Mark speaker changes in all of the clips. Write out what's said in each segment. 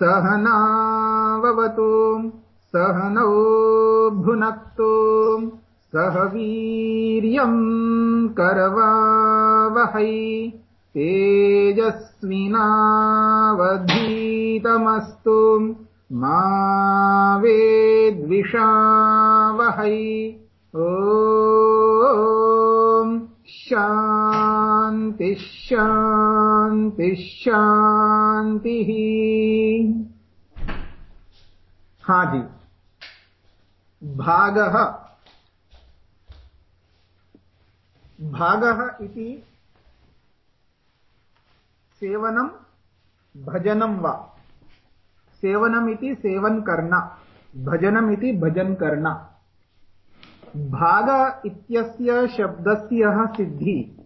Speaker 1: सहनावतु सहनौ भुनक्तु सह वीर्यम् करवावहै तेजस्विनावधीतमस्तु मा वेद्विषावहै। ओ शान्ति शान्ति शान्तिः हाँ। जी। भागः। भागः इति सेवनं भजनं वा। सेवनम् इति सेवन करना भजनम् इति भजन करना भाग इत्यस्य शब्दस्य सिद्धि।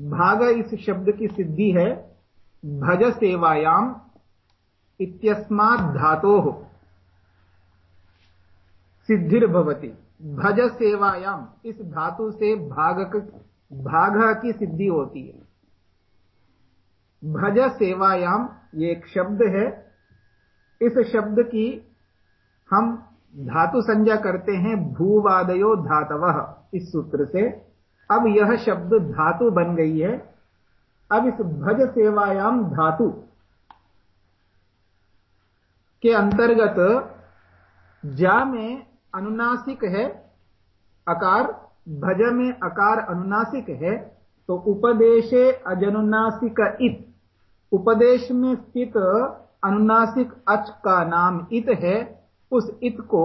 Speaker 1: भाग इस शब्द की सिद्धि है, भज सेवायाम इत्यस्मात् धातोः। सिद्धिर्भवती। भज सेवायाम, इस धातु से भाग भाग की सिद्धि होती है। भज सेवायाम, ये एक शब्द है। इस शब्द की हम धातु संज्ञा करते हैं, भूवादयो धातव, इस सूत्र से। अब यह शब्द धातु बन गई है। अब इस भज सेवायाम धातु के अंतर्गत जा में अनुनासिक है, अकार भज में अकार अनुनासिक है तो उपदेशे अजनुनासिक इत। उपदेश में स्थित अनुनासिक अच का नाम इत है, उस इत को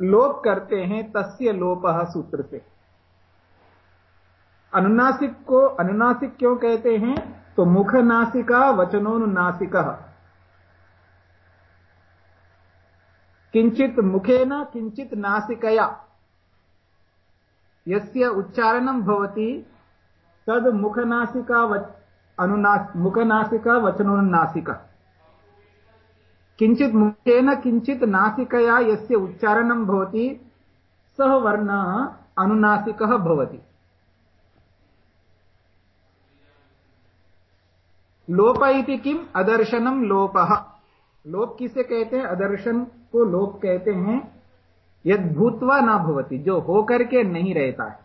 Speaker 1: लोप करते हैं तस्य लोप सूत्र से। अनुनासिक को अनुनासिक क्यों कहते हैं? तो मुख नासिका वचनोनुनासिक। किंचित मुखेन, किंचित नासिकया। यस्य उच्चारणं भवति, तद मुखनासिका अनुनास मुखनासिका, वचनोन्नासिका। किंचित मुखेन, किंचित नासिकया, यस्य उच्चारणं भवति, सः वर्णः अनुनासिकः भवति। लोप इति किम? अदर्शनम लोप। लोप किसे कहते हैं? अदर्शन को लोप कहते हैं। यद भूतवा ना भवती, जो होकर के नहीं रहता है।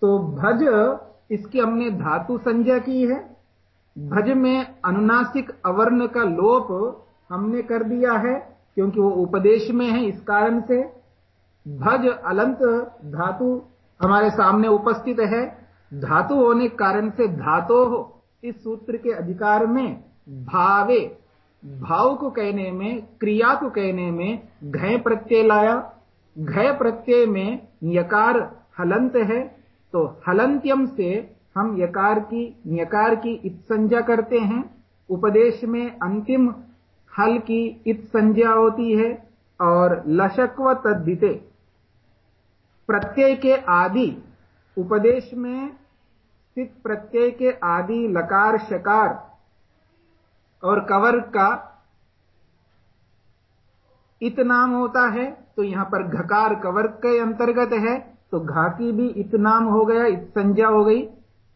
Speaker 1: तो भज, इसकी हमने धातु संज्ञा की है। भज में अनुनासिक अवर्ण का लोप हमने कर दिया है, क्योंकि वो उपदेश में है इस कारण से। भज, अलंत धातु हमारे सामने उपस्थित है। धातु होने के कारण से धातो इस सूत्र के अधिकार में भावे, भाव को कहने में, क्रिया को कहने में घय प्रत्यय लाया। घय प्रत्यय में यकार हलंत है तो हलंत्यम से हम यकार की यकार की इत संज्ञा करते हैं। उपदेश में अंतिम हल की इत संज्ञा होती है, और लशक्व तद्धिते। प्रत्यय के आदि उपदेश में स्थित प्रत्यय के आदि लकार शकार और कवर का इत नाम होता है तो यहाँ पर घकार कवर के अंतर्गत है तो घा की भी इत नाम हो गया, इत संज्ञा हो गई।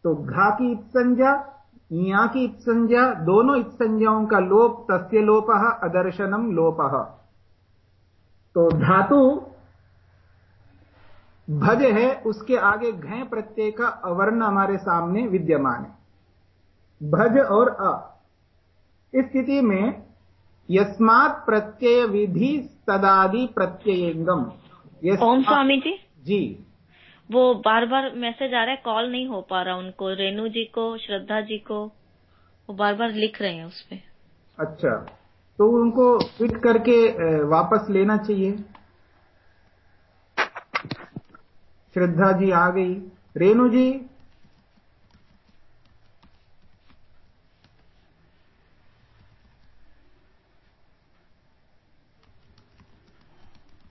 Speaker 1: तो घा की इत संज्ञा या की इत संज्ञा, दोनों इत संज्ञाओं का लोप तस्य लोप, अदर्शनम लोप। तो धातु भज है उसके आगे घय प्रत्यय का अवर्ण हमारे सामने विद्यमान है। भज और अ। इस स्थिति में यस्मात प्रत्यय विधि तदादि प्रत्ययंगम।
Speaker 2: ओम स्वामी जी।
Speaker 1: जी।
Speaker 2: वो बार बार मैसेज आ रहा है कॉल नहीं हो पा रहा उनको। रेणु जी को श्रद्धा जी को वो बार बार लिख रहे हैं उसपे
Speaker 1: अच्छा। तो उनको ट्वीट करके वापस लेना चाहिए। श्रद्धा जी आ गई। रेणु जी,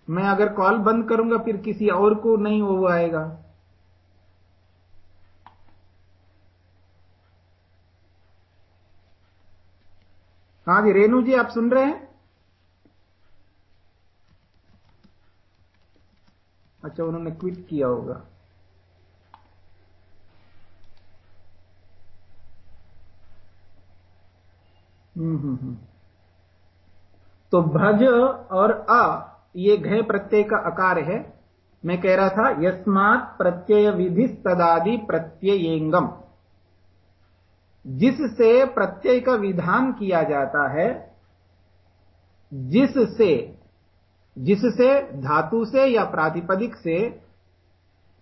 Speaker 1: मैं अगर कॉल बंद करूँगा, फिर किसी और को नहीं वो आएगा। हाँ जी, रेणु जी, आप सुन रहे हैं? अच्छा उन्होंने क्विट किया होगा। हम्म, हम्म, हम्म। तो भज और अ ये घय प्रत्यय का आकार है। मैं कह रहा था यस्मात प्रत्यय विधि तदादि प्रत्ययंगम। जिससे प्रत्यय का विधान किया जाता है जिससे जिससे धातु से या प्रातिपदिक से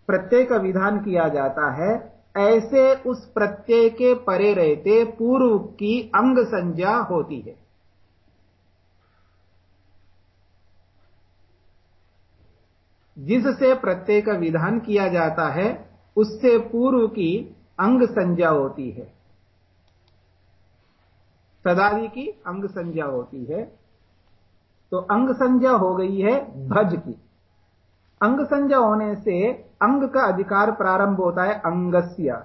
Speaker 1: प्रत्यय का विधान किया जाता है, ऐसे उस प्रत्यय के परे रहते पूर्व की अंग संज्ञा होती है। जिससे प्रत्यय का विधान किया जाता है, उससे पूर्व की अंग संज्ञा होती है। सदादि की अंग संज्ञा होती है। तो अंग संज्ञा हो गई है भज की। अंग संज्ञा होने से अंग का अधिकार प्रारंभ होता है अंगस्य।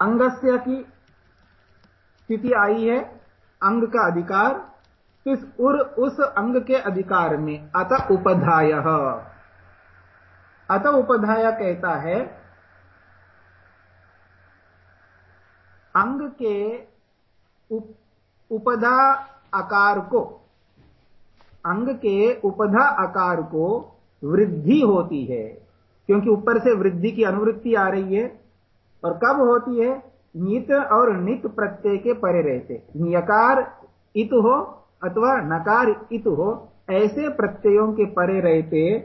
Speaker 1: अंगस्य की स्थिति आई है, अंग का अधिकार, इस उर उस अंग के अधिकार में, अत उपधाय। अत उपधाय कहता है, अंग के उप, उपधा आकार को अंग के उपधा आकार को वृद्धि होती है। क्योंकि ऊपर से वृद्धि की अनुवृत्ति आ रही है और कब होती है? नित और नित प्रत्यय के परे रहते। नियकार इत हो अथवा नकार इत हो ऐसे प्रत्ययों के परे रहते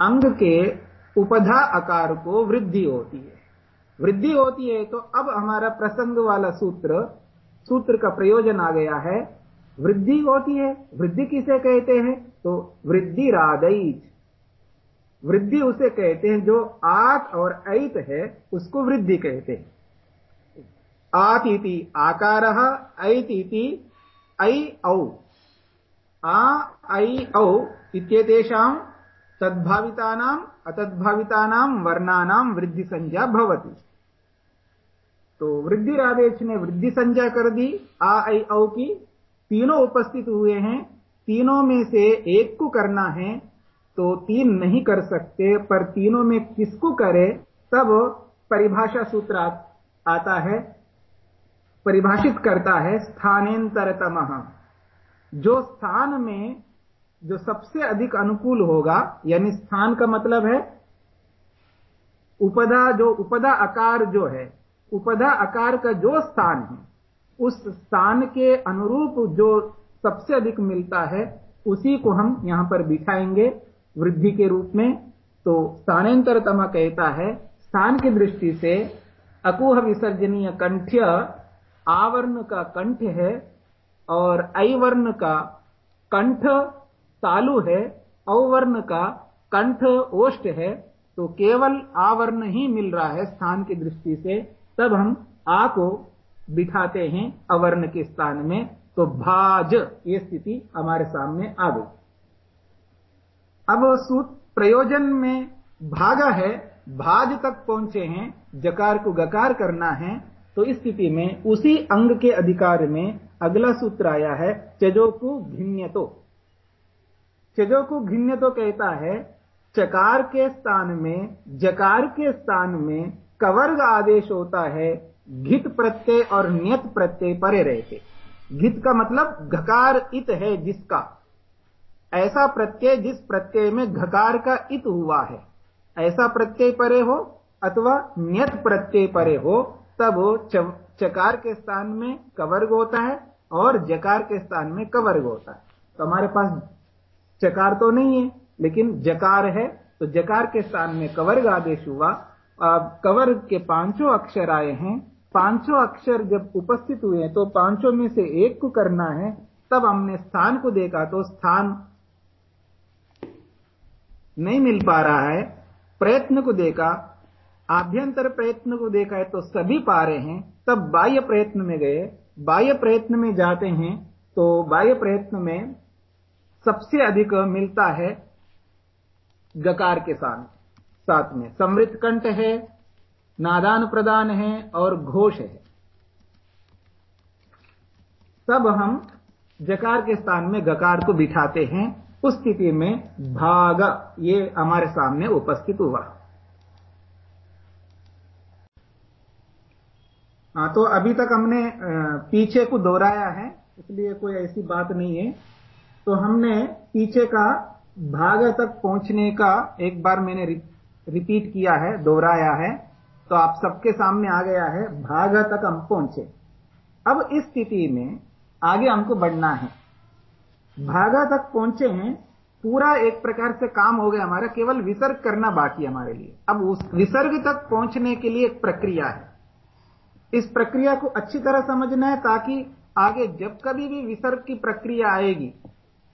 Speaker 1: अंग के उपधा आकार को वृद्धि होती है। वृद्धि होती है तो अब हमारा प्रसंग वाला सूत्र सूत्र का प्रयोजन आ गया है। वृद्धि होती है। वृद्धि किसे कहते हैं? तो वृद्धि रादैच वृद्धि उसे कहते हैं जो आत और ऐत है, उसको वृद्धि कहते हैं। आत इति आकार, ऐत इति ऐ औ। आ, ऐ, औ इत्येतेषां तद्भावितानाम् अतद्भावितानां वर्णानां वृद्धि संज्ञा भवति। तो वृद्धि आदेश ने वृद्धि संज्ञा कर दी आ, ऐ, औ की तीनों उपस्थित हुए हैं। तीनों में से एक को करना है तो तीन नहीं कर सकते, पर तीनों में किसको करे, तब परिभाषा सूत्र आता है, परिभाषित करता है स्थानेंतरतम। जो स्थान में, जो सबसे अधिक अनुकूल होगा, यानी स्थान का मतलब है, उपदा, जो उपदा आकार जो है उपधा आकार का जो स्थान है, उस स्थान के अनुरूप जो सबसे अधिक मिलता है, उसी को हम यहाँ पर बिठाएँगे वृद्धि के रूप में। तो स्थानांतरतमा कहता है, स्थान की दृष्टि से अकुह विसर्जनीय कंठ्य आवर्ण का कंठ है और अवर्ण का कंठ तालु है अवर्ण का कंठ ओष्ठ है। तो केवल आवर्ण ही मिल रहा है स्थान की दृष्टि से। तब हम आ को बिठाते हैं अवर्ण के स्थान में तो भाज, ये स्थिति हमारे सामने आ गई। अब सूत प्रयोजन में भागा है, भाज तक पहुँचे हैं, जकार को गकार करना है तो इस स्थिति में उसी अंग के अधिकार में अगला सूत्र आया है, चजोकु घिन्यतो। चजोकु घिन्यतो कहता है, चकार के स्थान में, जकार के स्थान में कवर्ग आदेश होता है, घित प्रत्यय और नियत प्रत्यय परे रहते। घित का मतलब घकार इत है जिसका। ऐसा प्रत्यय जिस प्रत्यय में घकार का इत हुआ है। ऐसा प्रत्यय परे हो अथवा नियत प्रत्यय परे हो, तब चकार के स्थान में कवर्ग होता है और जकार के स्थान में कवर्ग होता है। तो हमारे पास चकार तो नहीं है, लेकिन जकार है तो जकार के स्थान में कवर्ग आदेश हुआ कवर के पाँचों अक्षर आए हैं। पाँचों अक्षर जब उपस्थित हुए तो पाँचों में से एक को करना है। तब हमने स्थान को देखा तो स्थान नहीं मिल पा रहा है। प्रयत्न को देखा, आभ्यंतर प्रयत्न को देखा है तो सभी पा रहे हैं। तब बाह्य प्रयत्न में गए। बाह्य प्रयत्न में जाते हैं तो बाह्य प्रयत्न में सबसे अधिक मिलता है गकार के साथ। साथ में। समृद्ध कंठ है नादान प्रदान है और घोष है। तब हम जकार के स्थान में गकार को बिठाते हैं। उस स्थिति में भाग, ये हमारे सामने उपस्थित हुआ। हाँ तो अभी तक हमने पीछे को दोहराया है, इसलिए कोई ऐसी बात नहीं है। तो हमने पीछे का भाग तक पहुँचने का एक बार मैंने रिपीट किया है, दोहराया है तो आप सबके सामने आ गया है, भाग तक हम पहुँचे। अब इस स्थिति में आगे हमको बढ़ना है। भागा तक पहुँचे हैं, पूरा एक प्रकार से काम हो गया हमारा, केवल विसर्ग करना बाकी हमारे लिए। अब उस विसर्ग तक पहुँचने के लिए एक प्रक्रिया है। इस प्रक्रिया को अच्छी तरह समझना है ताकि आगे जब कभी भी विसर्ग की प्रक्रिया आएगी,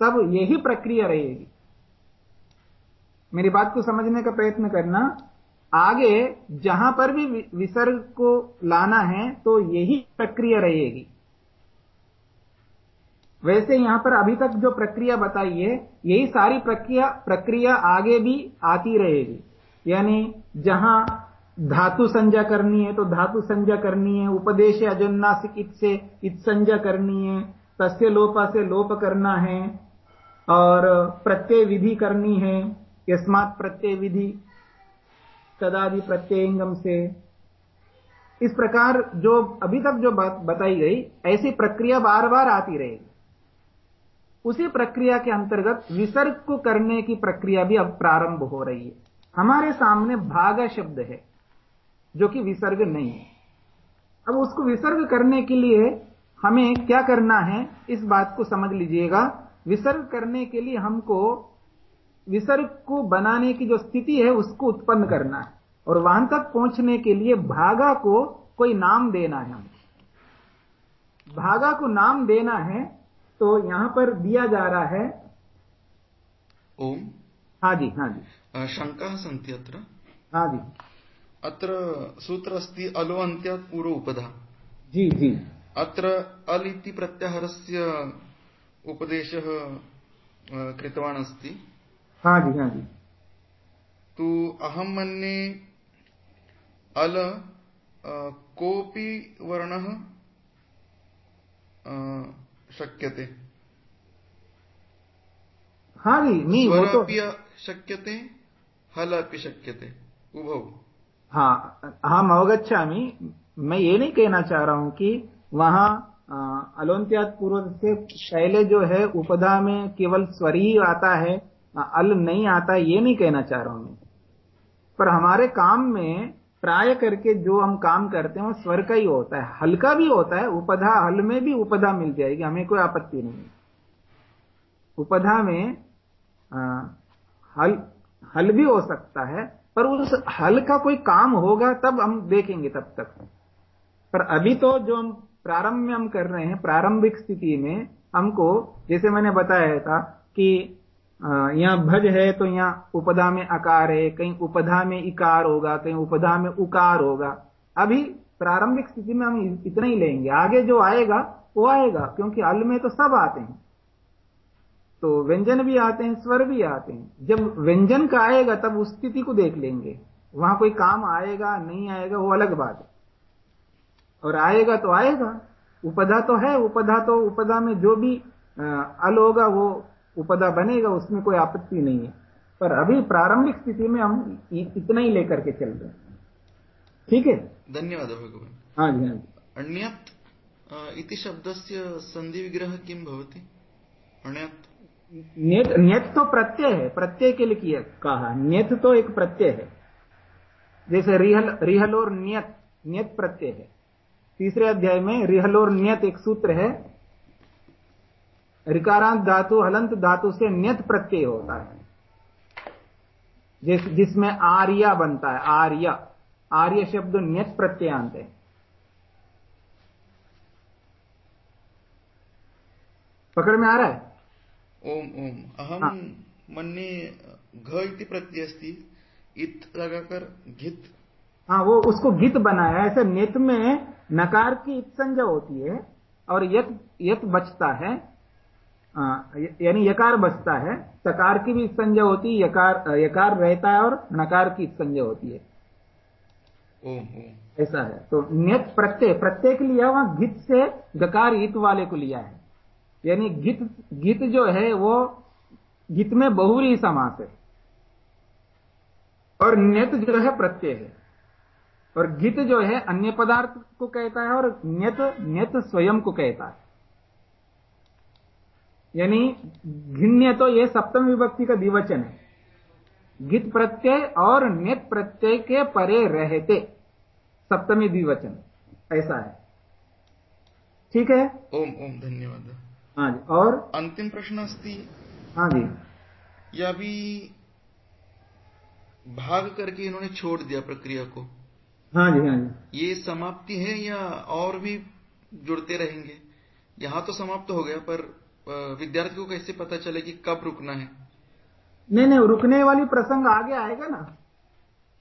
Speaker 1: तब यही प्रक्रिया रहेगी। मेरी बात को समझने का प्रयत्न करना। आगे, जहाँ पर भी विसर्ग को लाना है तो यही प्रक्रिया रहेगी। वैसे यहाँ पर अभी तक जो प्रक्रिया बताई है, यही सारी प्रक्रिया प्रक्रिया आगे भी आती रहेगी। यानी, जहाँ धातु संज्ञा करनी है तो धातु संज्ञा करनी है, उपदेश अजन्नासिक इत से इत संज्ञा करनी है, तस्य लोपा से लोप करना है, और प्रत्यय विधि करनी है। यस्मात प्रत्यय विधि तदादि प्रत्ययंगम से। इस प्रकार जो, अभी तक जो बात बताई गई, ऐसी प्रक्रिया बार बार आती रहेगी। उसी प्रक्रिया के अंतर्गत विसर्ग को करने की प्रक्रिया भी अब प्रारंभ हो रही है। हमारे सामने भागा शब्द है, जो कि विसर्ग नहीं है। अब उसको विसर्ग करने के लिए हमें क्या करना है, इस बात को समझ लीजिएगा। विसर्ग करने के लिए हमको विसर्ग को बनाने की जो स्थिति है उसको उत्पन्न करना है। और वहाँ तक पहुँचने के लिए भागा को कोई नाम देना है। भागा को नाम देना है तो यहाँ पर दिया जा रहा है।
Speaker 3: ओम।
Speaker 1: हाँ जी हाँ जी।
Speaker 3: शंका सन्ति अत्र
Speaker 1: हाँ जी।
Speaker 3: अत्र सूत्र अस्ति अलो अन्त्यात् पूर्व उपधा।
Speaker 1: जी जी।
Speaker 3: अत्र अल इति प्रत्याहारस्य उपदेशः कृतवान् अस्ति
Speaker 1: हाँ जी हाँ जी।
Speaker 3: तु अहं मन्ये अल कोऽपि वर्णः शक्यते।
Speaker 1: हाँ जी नहीं वो तो
Speaker 3: शक्यते हल अपि शक्यते उभौ।
Speaker 1: हाँ हम अवगच्छामि। मैं ये नहीं कहना चाह रहा हूँ कि वहाँ अलोन्त्यात पूर्व से पहले जो है उपधा में केवल स्वर ही आता है। अल नहीं आता ये नहीं कहना चाह रहा हूँ मैं। पर हमारे काम में प्राय करके जो हम काम करते हैं वो स्वर का ही होता है। हल्का भी होता है उपधा हल में भी उपधा मिल जाएगी हमें कोई आपत्ति नहीं उपधा में आ, हल हल भी हो सकता है पर उस हल का कोई काम होगा तब हम देखेंगे तब तक। पर अभी तो जो हम प्रारंभ में हम कर रहे हैं प्रारंभिक स्थिति में हमको जैसे मैंने बताया था कि यहाँ भज है तो यहाँ उपधा में अकार है, कहीं उपधा में इकार होगा, कहीं उपधा में उकार होगा। अभी प्रारंभिक स्थिति में हम इतना ही लेंगे। आगे जो आएगा, वो आएगा, क्योंकि अल में तो सब आते हैं। तो व्यंजन भी आते हैं, स्वर भी आते हैं। जब व्यंजन का आएगा, तब उस स्थिति को देख लेंगे। वहाँ कोई काम आएगा, नहीं आएगा, वो अलग बात है। और आएगा तो आएगा। उपधा तो है, उपधा तो उपधा में जो भी अल होगा, वो उपदा बनेगा उसमें कोई आपत्ति नहीं है। पर अभी प्रारंभिक स्थिति में हम इतना ही लेकर के चल रहे हैं। ठीक है?
Speaker 3: धन्यवाद भगवान
Speaker 1: हाँ जी हाँ जी।
Speaker 3: अन्यत् इति शब्दस्य संधि विग्रह किम भवति
Speaker 1: न्यत न्यत तो प्रत्यय है। प्रत्यय के लिए किया कहा। न्यत तो एक प्रत्यय है। जैसे रिहल रिहल और नियत नियत प्रत्यय है। तीसरे अध्याय में रिहल और नियत एक सूत्र है। रिकारांत धातु हलंत धातु से नियत प्रत्यय होता है। जिस जिसमें आर्या बनता है आर्य। आर्य शब्द नियत प्रत्ययांत है। पकड़ में आ रहा है?
Speaker 3: ओम ओम। अहम हाँ। मन्ने घ प्रत्यय अस्ति इत लगाकर घित।
Speaker 1: हाँ वो उसको गित बनाया ऐसे नेत में नकार की इत संज्ञा होती है और यत यत बचता है। यानी यकार बचता है सकार की भी संज्ञा होती है यकार यकार रहता है और नकार की संज्ञा होती है। ऐसा है। तो नियत प्रत्यय प्रत्यय के लिया वहाँ गित से गकार ईत वाले को लिया है। यानी गित गित जो है वो गित में बहुरी समास है। और नियत जो है प्रत्यय है। और गित जो है अन्य पदार्थ को कहता है और न्यत न्यत स्वयं को कहता है। यानी घिण्य तो यह सप्तम विभक्ति का द्विवचन है। गित प्रत्यय और न्यत प्रत्यय के परे रहते। सप्तमी द्विवचन। ऐसा है। ठीक है?
Speaker 3: ओम ओम धन्यवाद।
Speaker 1: हाँ जी और?
Speaker 3: अंतिम प्रश्न अस्ति।
Speaker 1: हाँ जी।
Speaker 3: या भी भाग करके इन्होंने छोड़ दिया प्रक्रिया को।
Speaker 1: हाँ जी हाँ जी।
Speaker 3: ये समाप्ति है या और भी जुड़ते रहेंगे? यहाँ तो समाप्त हो गया पर विद्यार्थी को कैसे पता चले कि कब रुकना है।
Speaker 1: नहीं नहीं रुकने वाली प्रसंग आगे आएगा ना।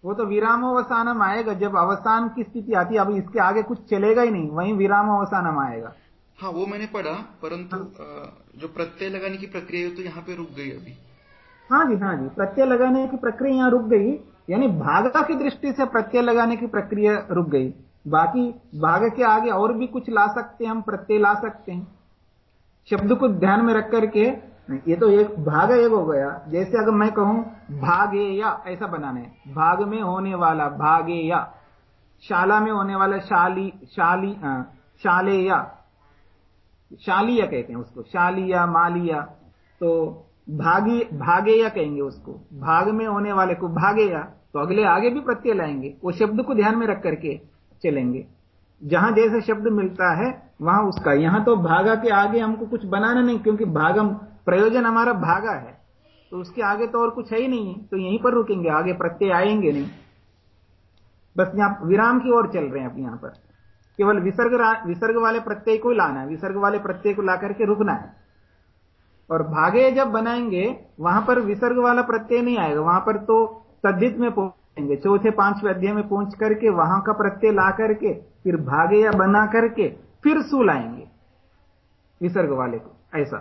Speaker 1: वो तो विरामोवसानम आएगा। जब अवसान की स्थिति आती है अभी इसके आगे कुछ चलेगा ही नहीं। वहीं विरामोवसानम आएगा।
Speaker 3: हाँ वो मैंने पढ़ा परंतु जो प्रत्यय लगाने की प्रक्रिया है तो यहाँ पे रुक गई अभी।
Speaker 1: हाँ जी हाँ जी। प्रत्यय लगाने की प्रक्रिया यहाँ रुक गई। यानी भागा की दृष्टि से प्रत्यय लगाने की प्रक्रिया रुक गई। बाकी भाग के आगे और भी कुछ ला सकते हैं हम प्रत्यय ला सकते हैं। शब्द को ध्यान में रख करके ये तो एक भाग एक हो गया। जैसे अगर मैं कहूँ भागे या ऐसा बनाना। है भाग में होने वाला भागे या शाला में होने वाला शाली शाली अ, शाले या शालिया कहते हैं उसको। शालिया मालिया। तो भागी भागेया कहेंगे उसको। भाग में होने वाले को भागेया। तो अगले आगे भी प्रत्यय लाएँगे। वो शब्द को ध्यान में रख करके चलेंगे। जहाँ जैसे शब्द मिलता है वहाँ उसका, यहाँ तो भागा के आगे हमको कुछ बनाना नहीं, क्योंकि भागम, प्रयोजन हमारा भागा है। तो उसके आगे तो और कुछ है ही नहीं है तो यहीं पर रुकेंगे, आगे प्रत्यय आएँगे नहीं। बस यहाँ विराम की ओर चल रहे हैं अब यहाँ पर। केवल विसर्ग विसर्ग वाले प्रत्यय को लाना है, विसर्ग वाले प्रत्यय को ला करके रुकना है। और भागे जब बनाएँगे, वहाँ पर विसर्ग वाला प्रत्यय नहीं आएगा, वहाँ पर तो तद्धित में पहुँचेंगे। चौथे, पाँचवें अध्याय में पहुँच करके, वहाँ का प्रत्यय ला करके, फिर भागे या बना करके फिर सू लाएँगे। विसर्ग वाले को। ऐसा।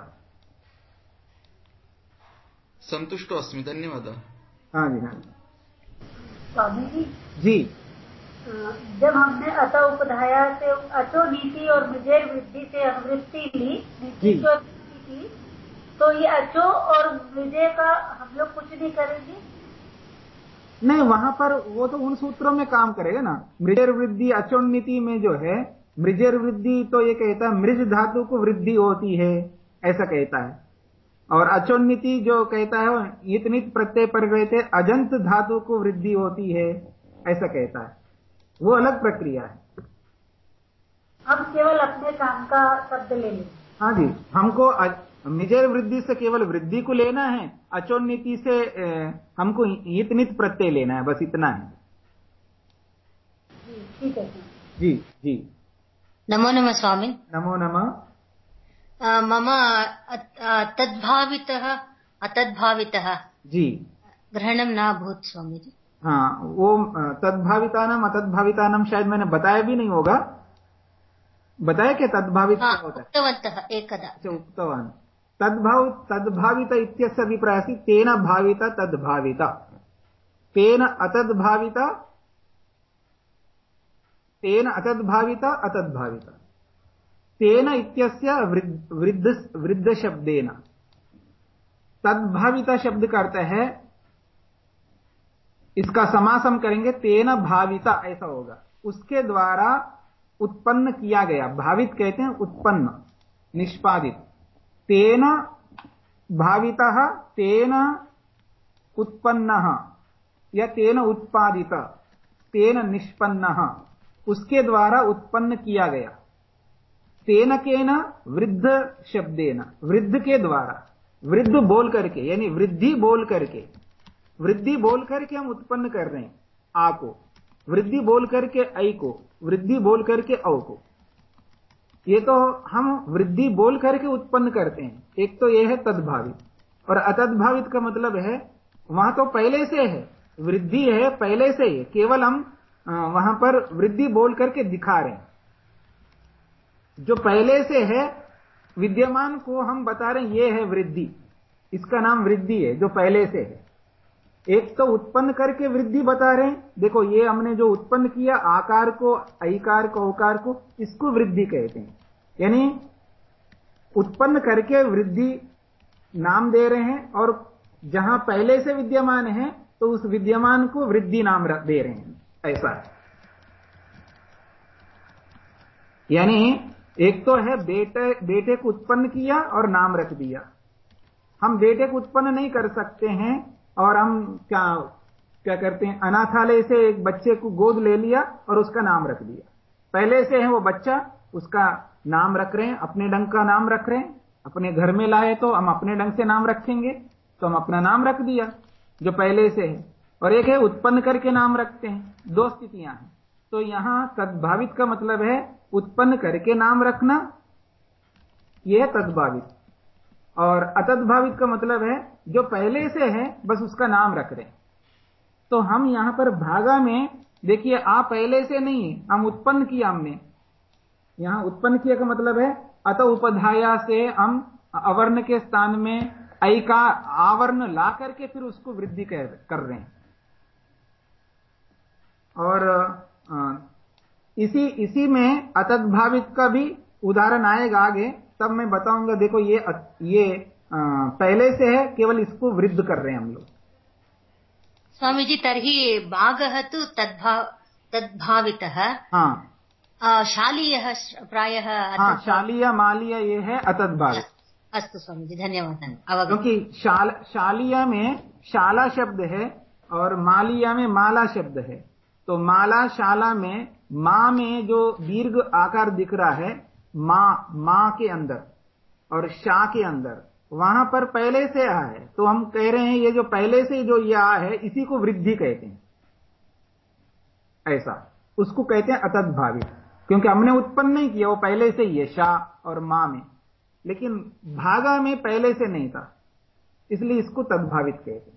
Speaker 3: संतुष्ट अस्मी धन्यवाद।
Speaker 1: हाँ जी हाँ जी।
Speaker 4: स्वामी जी।
Speaker 1: जी
Speaker 4: जब हमने अत उपधाया से अचो नीति और मुजेर वृद्धि से अनुवृत्ति ली नीति। की और वृद्धि की तो ये अचो और विजय का हम लोग कुछ नहीं करेंगे?
Speaker 1: नहीं वहाँ पर वो तो उन सूत्रों में काम करेगा ना। मृजर वृद्धि अचोन्नति में जो है मृजर वृद्धि तो ये कहता है मृज धातु को वृद्धि होती है ऐसा कहता है। और अचोन्नति जो कहता है इत नित प्रत्यय पर रहते अजंत धातु को वृद्धि होती है ऐसा कहता है। वो अलग प्रक्रिया है।
Speaker 4: हम केवल अपने काम का शब्द ले लेंगे
Speaker 1: हाँ जी हमको निजर वृद्धि से केवल वृद्धि को लेना है अचोन्नति से हमको इत नित प्रत्यय लेना है बस इतना है।
Speaker 4: जी ठीक है।
Speaker 1: जी जी।
Speaker 5: नमो नमः स्वामिन्
Speaker 1: नमो नमः।
Speaker 5: मम तद्भावितः अतद्भावितः।
Speaker 1: जी।
Speaker 5: ग्रहणं न अभूत् स्वामीजी।
Speaker 1: हाँ वो अ, तद्भावितानाम अतद्भावितानाम शायद मैंने बताया भी नहीं होगा। बताया क्या तद्भावित
Speaker 5: हा,
Speaker 1: क्या होता है?
Speaker 5: उक्तवन्तः एकदा।
Speaker 1: अच्छा उक्तवान्। तद्भाव तद्भावित इत्यस्य अभिप्रायः अस्ति तेन भावित तद्भावित। तेन अतद्भावित तेन अतद्भावित अतद्भावित। तेन इत्यस्य वृद्ध वृद्ध शब्देन तद्भावित शब्द का अर्थ है, इसका समासम करेंगे, तेन भाविता, ऐसा होगा। उसके द्वारा उत्पन्न किया गया, भावित कहते हैं उत्पन्न, निष्पादित। तेन भाविता, तेन उत्पन्न, या तेन उत्पादित, तेन निष्पन्न। उसके द्वारा उत्पन्न किया गया। तेन के केन वृद्ध शब्देन, वृद्ध के द्वारा। वृद्ध बोल करके, यानी वृद्धि बोल करके। वृद्धि बोल करके हम उत्पन्न कर रहे हैं, आ को। वृद्धि बोल करके ऐ को, वृद्धि बोल करके औ को। ये तो हम वृद्धि बोल करके उत्पन्न करते हैं। एक तो यह है तद्भावित। और अतद्भावित का मतलब है, वहाँ तो पहले से है। वृद्धि है पहले से ही, केवल हम वहाँ पर वृद्धि बोल करके दिखा रहे हैं। जो पहले से है, विद्यमान को हम बता रहे हैं, ये है वृद्धि। इसका नाम वृद्धि है, जो पहले से है। एक तो उत्पन्न करके वृद्धि बता रहे हैं। देखो, ये हमने जो उत्पन्न किया, आकार को ऐकार को औकार को, इसको वृद्धि कहते हैं। यानी, उत्पन्न करके वृद्धि नाम दे रहे हैं, और जहाँ पहले से विद्यमान है तो उस विद्यमान को वृद्धि नाम दे रहे हैं। ऐसा। यानी एक तो है बेटे बेटे को उत्पन्न किया और नाम रख दिया। हम बेटे को उत्पन्न नहीं कर सकते हैं और हम क्या क्या करते हैं? अनाथालय से एक बच्चे को गोद ले लिया और उसका नाम रख दिया। पहले से है वो बच्चा, उसका नाम रख रहे हैं, अपने ढंग का नाम रख रहे हैं। अपने घर में लाए तो हम अपने ढंग से नाम रखेंगे तो हम अपना नाम रख दिया, जो पहले से है। और एक है उत्पन्न करके नाम रखते हैं, दो स्थितियाँ हैं। तो यहाँ तद्भावित का मतलब है उत्पन्न करके नाम रखना यह तद्भावित। और अतद्भावित का मतलब है जो पहले से है, बस उसका नाम रख रहे तो हम यहाँ पर भागा में, देखिए, आ पहले से नहीं हम उत्पन्न किया हमने। यहाँ उत्पन्न किया का मतलब है, अत उपधाया से हम अवर्ण के स्थान में ऐ आवर्ण ला करके फिर उसको वृद्धि कर रहे हैं। और इसी इसी में अतद्भावित का भी उदाहरण आएगा आगे। तब मैं बताऊँगा। देखो ये ये पहले से है केवल इसको वृद्ध कर रहे हैं हम लोग।
Speaker 5: स्वामी जी तर्हि भागः तु तद्भाव तद्भावितः।
Speaker 1: हाँ।
Speaker 5: शालीयः प्रायः
Speaker 1: हाँ शालीय मालीय ये है अतद्भावित।
Speaker 5: अस्तु स्वामी जी धन्यवाद।
Speaker 1: क्योंकि शाल शालिया में शाला शब्द है और मालिया में माला शब्द है। तो माला शाला में माँ में जो दीर्घ आकार दिख रहा है, माँ माँ के अंदर और शाह के अंदर, वहाँ पर पहले से आ है। तो हम कह रहे हैं ये जो पहले से जो ये आ है, इसी को वृद्धि कहते हैं। ऐसा। उसको कहते हैं अतद्भावित, क्योंकि हमने उत्पन्न नहीं किया, वो पहले से ही है, शाह और माँ में। लेकिन भागा में पहले से नहीं था, इसलिए इसको तद्भावित कहते
Speaker 6: हैं।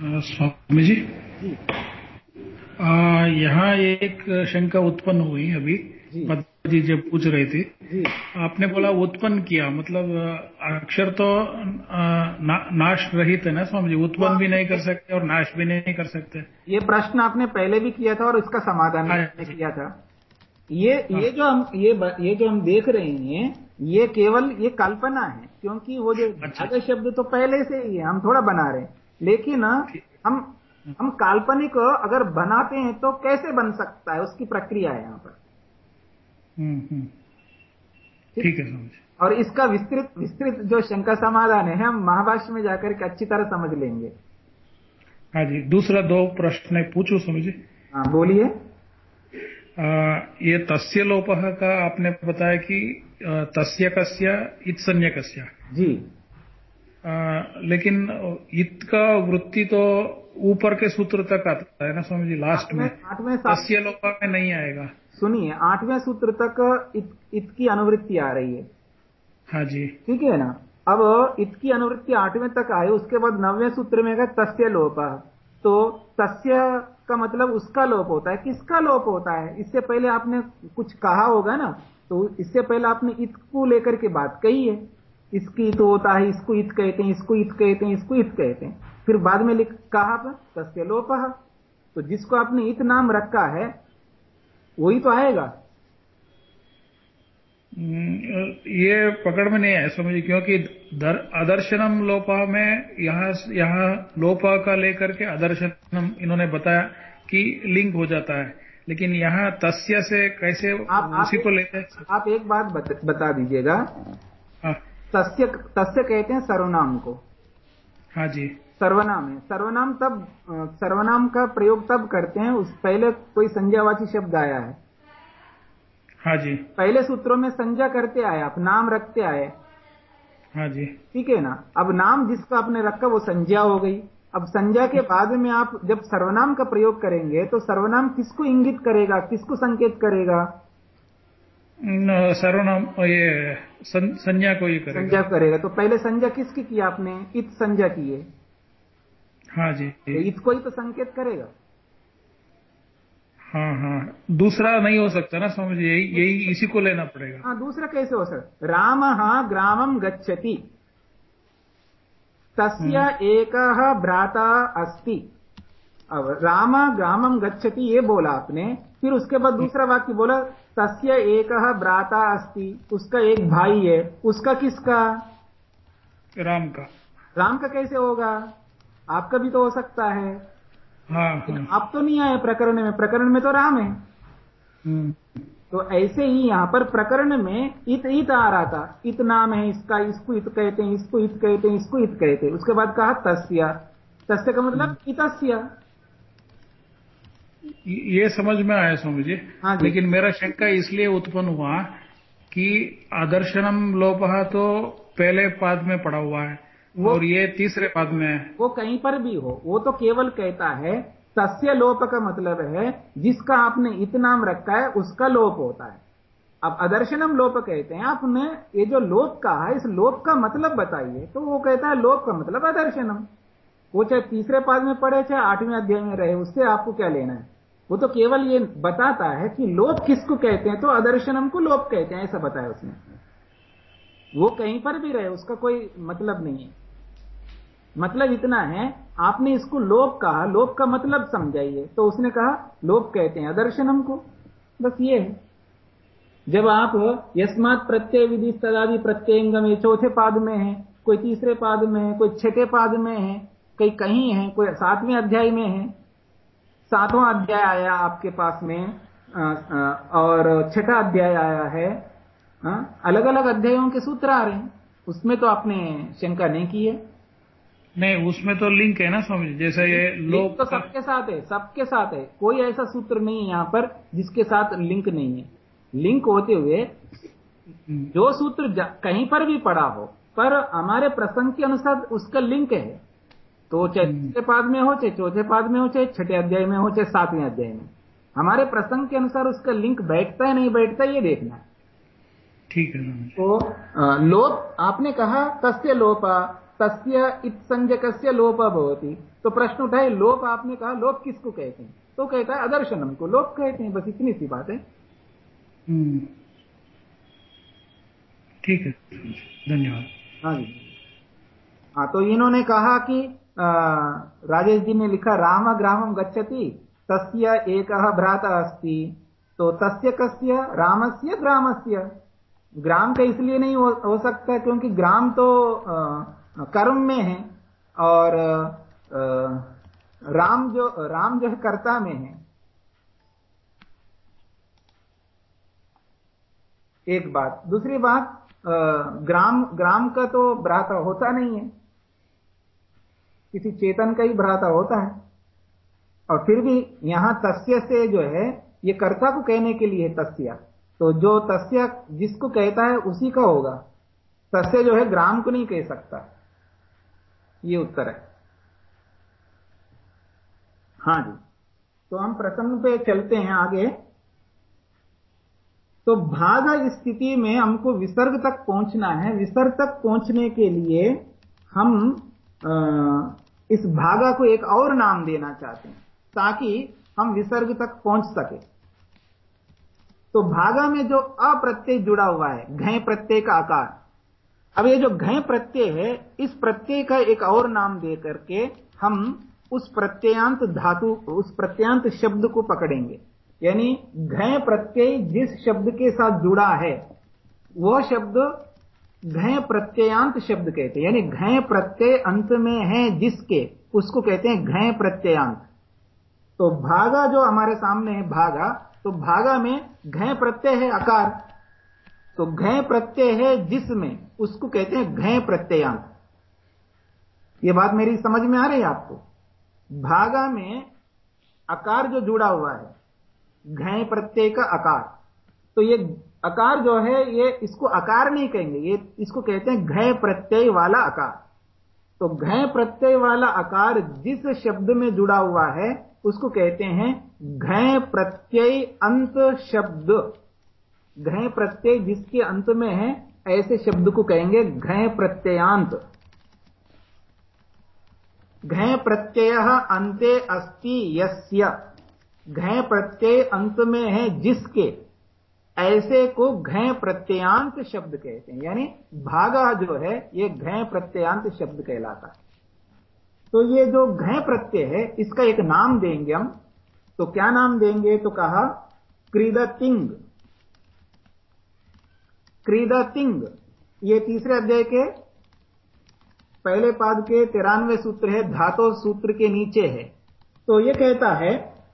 Speaker 6: स्वामी जी। यहाँ एक शंका उत्पन्न हुई अभी जी। जब पूछ रहे थे। आपने बोला उत्पन्न किया मतलब अक्षर तो ना, नाश रहित है ना स्वामी जी? उत्पन्न भी नहीं कर सकते और नाश भी नहीं कर सकते।
Speaker 1: ये प्रश्न आपने पहले भी किया था और इसका समाधान हाँ, किया था। ये हाँ। ये जो हम ये ये जो हम देख रहे हैं ये केवल ये कल्पना है क्योंकि वो जो अच्छा। शब्द तो पहले से ही है हम थोड़ा बना रहे हैं। लेकिन हम हम काल्पनिक अगर बनाते हैं तो कैसे बन सकता है? उसकी प्रक्रिया है यहाँ पर।
Speaker 6: हम्म, हम्म। ठीक। है समझ।
Speaker 1: और इसका विस्तृत विस्तृत जो शंका समाधान है हम महाभाष्य में जाकर के अच्छी तरह समझ लेंगे।
Speaker 6: हाँ जी दूसरा दो प्रश्न पूछो समझे।
Speaker 1: हाँ बोलिए।
Speaker 6: ये तस्य लोप का आपने बताया कि तस्य कस्य इत्सन्य कस्य
Speaker 1: जी।
Speaker 6: लेकिन इत का वृत्ति तो ऊपर के सूत्र तक आता है ना स्वामी जी लास्ट में।
Speaker 1: आठवें
Speaker 6: तस्य लोप में नहीं आएगा।
Speaker 1: सुनिए आठवें सूत्र तक इत, इत की अनुवृत्ति आ रही है।
Speaker 6: हाँ जी।
Speaker 1: ठीक है ना? अब इत की अनुवृत्ति आठवें तक आए उसके बाद नवे सूत्र में तस्य लोप। तो तस्य का मतलब उसका लोप होता है। किसका लोप होता है? इससे पहले आपने कुछ कहा होगा ना? तो इससे पहले आपने इत को लेकर के बात कही है। इसकी इत होता है इसको इत कहते हैं इसको इत कहते हैं इसको इत कहते हैं। फिर बाद में लिख कहा तस्य लोप। तो जिसको आपने इत नाम रखा है वही तो आएगा।
Speaker 6: हम्म, ये पकड़ में नहीं आया समझिए क्योंकि दर, अदर्शनम लोपा में यहाँ यहाँ लोपा का लेकर के अदर्शनम इन्होंने बताया कि लिंक हो जाता है। लेकिन यहाँ तस्य से कैसे
Speaker 1: आप, उसी आप को लेते हैं? आप एक बात बत, बता दीजिएगा। हाँ। तस्य तस्य कहते हैं सर्वनाम को।
Speaker 6: हाँ जी।
Speaker 1: सर्वनाम है। सर्वनाम तब सर्वनाम का प्रयोग तब करते हैं उस पहले कोई संज्ञावाची शब्द आया है।
Speaker 6: हाँ जी।
Speaker 1: पहले सूत्रों में संज्ञा करते आए आप नाम रखते आए।
Speaker 6: हाँ जी।
Speaker 1: ठीक है ना? अब नाम जिसको आपने रखा वो संज्ञा हो गई। अब संज्ञा के बाद में आप जब सर्वनाम का प्रयोग करेंगे तो सर्वनाम किसको इंगित करेगा किसको संकेत करेगा?
Speaker 6: सर्वनाम ये सं, संज्ञा को ये करेगा।
Speaker 1: संज्ञा करेगा। तो पहले संज्ञा किसकी की आपने? इत संज्ञा की है।
Speaker 6: हाँ जी।
Speaker 1: तो को ही तो संकेत करेगा।
Speaker 6: हाँ हाँ। दूसरा नहीं हो सकता ना समझ यही यही इसी को लेना पड़ेगा।
Speaker 1: हाँ दूसरा कैसे हो सकता राम ग्रामम गच्छति। तस्य हम्म। एक भ्राता अस्ति। अब राम ग्रामम गच्छति ये बोला आपने। फिर उसके बाद दूसरा वाक्य बोला तस्य एक भ्राता अस्ति। उसका एक भाई है। उसका किसका?
Speaker 6: राम का।
Speaker 1: राम का कैसे होगा? आपका भी तो हो सकता है।
Speaker 6: हाँ, हाँ।
Speaker 1: आप तो नहीं आए प्रकरण में। प्रकरण में तो राम है।
Speaker 6: हम्म,
Speaker 1: तो ऐसे ही यहाँ पर प्रकरण में इत इत आ रहा था। इत नाम है इसका इसको इत कहते हैं इसको इत कहते हैं इसको इत कहते हैं। उसके बाद कहा तस्य। तस्य का मतलब इतस्य।
Speaker 6: ये समझ में आया स्वामी जी।
Speaker 1: हाँ जी।
Speaker 6: लेकिन मेरा शंका इसलिए उत्पन्न हुआ कि आदर्शनम लोपः तो पहले पाद में पड़ा हुआ है
Speaker 1: वो-
Speaker 6: और ये तीसरे पाद में है।
Speaker 1: वो कहीं पर भी हो वो तो केवल कहता है तस्य लोप का मतलब है जिसका आपने इत नाम रखा है उसका लोप होता है। अब अदर्शनम लोप कहते हैं आपने ये जो लोप कहा इस लोप का मतलब बताइए तो वो कहता है लोप का मतलब अदर्शनम वो चाहे तीसरे पाद में पढ़े, चाहे आठवें अध्याय में रहे, उससे आपको क्या लेना है? वो तो केवल ये बताता है कि लोप किसको कहते हैं? तो अदर्शनम को लोप कहते हैं, ऐसा बताया उसने। वो कहीं पर भी रहे, उसका कोई मतलब नहीं है। मतलब इतना है, आपने इसको लोप कहा लोप का मतलब समझाइए। तो उसने कहा लोप कहते हैं अदर्शनम को। बस ये है। जब आप यस्मात प्रत्यय विधि तदादि प्रत्ययंगम ये चौथे पाद में है, कोई तीसरे पाद में है, कोई छठे पाद में है कहीं कहीं है कोई सातवें अध्याय में है। सातवां अध्याय आया आपके पास में और छठा अध्याय आया है। अलग अलग अध्यायों के सूत्र आ रहे हैं। उसमें तो आपने शंका नहीं की है।
Speaker 6: नहीं उसमें तो लिंक है ना स्वामी जैसे ये लोग
Speaker 1: तो सबके साथ है सबके साथ है। कोई ऐसा सूत्र नहीं है यहाँ पर जिसके साथ लिंक नहीं है। लिंक होते हुए
Speaker 6: हम्म,
Speaker 1: जो सूत्र कहीं पर भी पड़ा हो पर हमारे प्रसंग के अनुसार उसका लिंक है। तो चाहे
Speaker 6: हम्म।
Speaker 1: तीसरे पाद में हो चाहे चौथे पाद में हो चाहे छठे अध्याय में हो चाहे सातवें अध्याय में। हमारे प्रसंग के अनुसार उसका लिंक बैठता है नहीं बैठता ये देखना है।
Speaker 6: ठीक है
Speaker 1: तो लोप आपने कहा तस्य लोप तस्य इत्संजकस्य लोप भवति। तो प्रश्न उठाए लोप आपने कहा लोप किसको कहते हैं? तो कहता है अदर्शनम को लोप कहते हैं बस इतनी सी बात है।
Speaker 6: हम्म, ठीक है धन्यवाद।
Speaker 1: हाँ जी। हाँ तो इन्होंने कहा कि राजेश जी ने लिखा राम ग्रामम गच्छति तस्य एक भ्राता अस्ति। तो तस्य कस्य? रामस्य ग्रामस्य। ग्राम का इसलिए नहीं हो, हो सकता क्योंकि ग्राम तो अ, कर्म में है और अ, राम जो राम जो है कर्ता में है। एक बात। दूसरी बात अ, ग्राम ग्राम का तो भ्राता होता नहीं है। किसी चेतन का ही भ्राता होता है। और फिर भी यहाँ तस्य से जो है, ये कर्ता को कहने के लिए तस्य। तो जो तस्य जिसको कहता है, उसी का होगा। तस्य जो है, ग्राम को नहीं कह सकता। ये उत्तर है। हाँ जी। तो हम प्रसंग पे चलते हैं आगे। तो भाग स्थिति में हमको विसर्ग तक पहुँचना है। विसर्ग तक पहुँचने के लिए हम इस भागा को एक और नाम देना चाहते हैं, ताकि हम विसर्ग तक पहुँच सके। तो भागा में जो अप्रत्यय जुड़ा हुआ है, घय प्रत्यय का आकार। अब ये जो घय प्रत्यय है, इस प्रत्यय का एक और नाम दे करके हम उस प्रत्ययांत धातु, उस प्रत्ययांत शब्द को पकड़ेंगे। यानी घय प्रत्यय जिस शब्द के साथ जुड़ा है, वह शब्द घय प्रत्ययांत शब्द कहते हैं। यानी घय प्रत्यय अंत में है जिसके, उसको कहते हैं घय प्रत्ययांत। तो भागा जो हमारे सामने है, भागा तो भागा में घय प्रत्यय है आकार। तो घय प्रत्यय है जिसमें, उसको कहते हैं घय प्रत्ययांत। ये बात मेरी समझ में आ रही है आपको? भागा में आकार जो जुड़ा हुआ है, घय प्रत्यय का आकार। तो ये आकार जो है, ये इसको आकार नहीं कहेंगे, ये इसको कहते हैं घय प्रत्यय वाला आकार। तो घय प्रत्यय वाला आकार जिस शब्द में जुड़ा हुआ है, उसको कहते हैं घय प्रत्यय अंत शब्द। घय प्रत्यय जिसके अंत में है, ऐसे शब्द को कहेंगे घय प्रत्ययांत। घय प्रत्यय अंते अस्ति यस्य। घय प्रत्यय अंत में है जिसके। ऐसे को घय प्रत्ययांत शब्द कहते हैं। यानी भागा जो है, ये घय प्रत्ययांत शब्द कहलाता है। तो ये जो घय प्रत्यय है, इसका एक नाम देंगे हम। तो क्या नाम देंगे? तो कहा क्रीदतिंग क्रीदतिंग ये तीसरे अध्याय के पहले पाद के तिरानवे सूत्र है, धातो सूत्र के नीचे है। तो ये कहता है,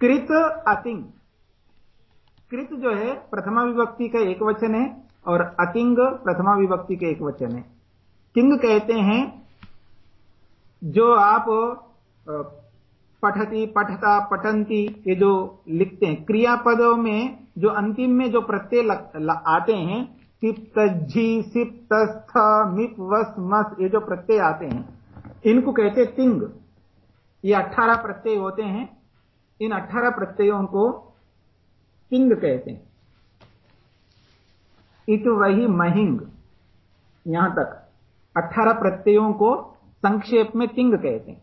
Speaker 1: कृत अतिंग। कृत जो है, प्रथमा विभक्ति का एक वचन है और अतिंग प्रथमा विभक्ति का एक वचन है। किंग कहते हैं, जो आप पठती, पठता, पठंती, ये जो लिखते हैं, क्रियापदों में जो अंतिम में जो प्रत्यय आते हैं सिप तज्जी सिप तस्थ मिप, वस, मस, ये जो प्रत्यय आते हैं, इनको कहते तिंग ये अठारह प्रत्यय होते हैं। इन अठारह प्रत्ययों को तिंग कहते हैं। इत वही महिंग, यहाँ तक। अठारह प्रत्ययों को संक्षेप में तिंग कहते हैं।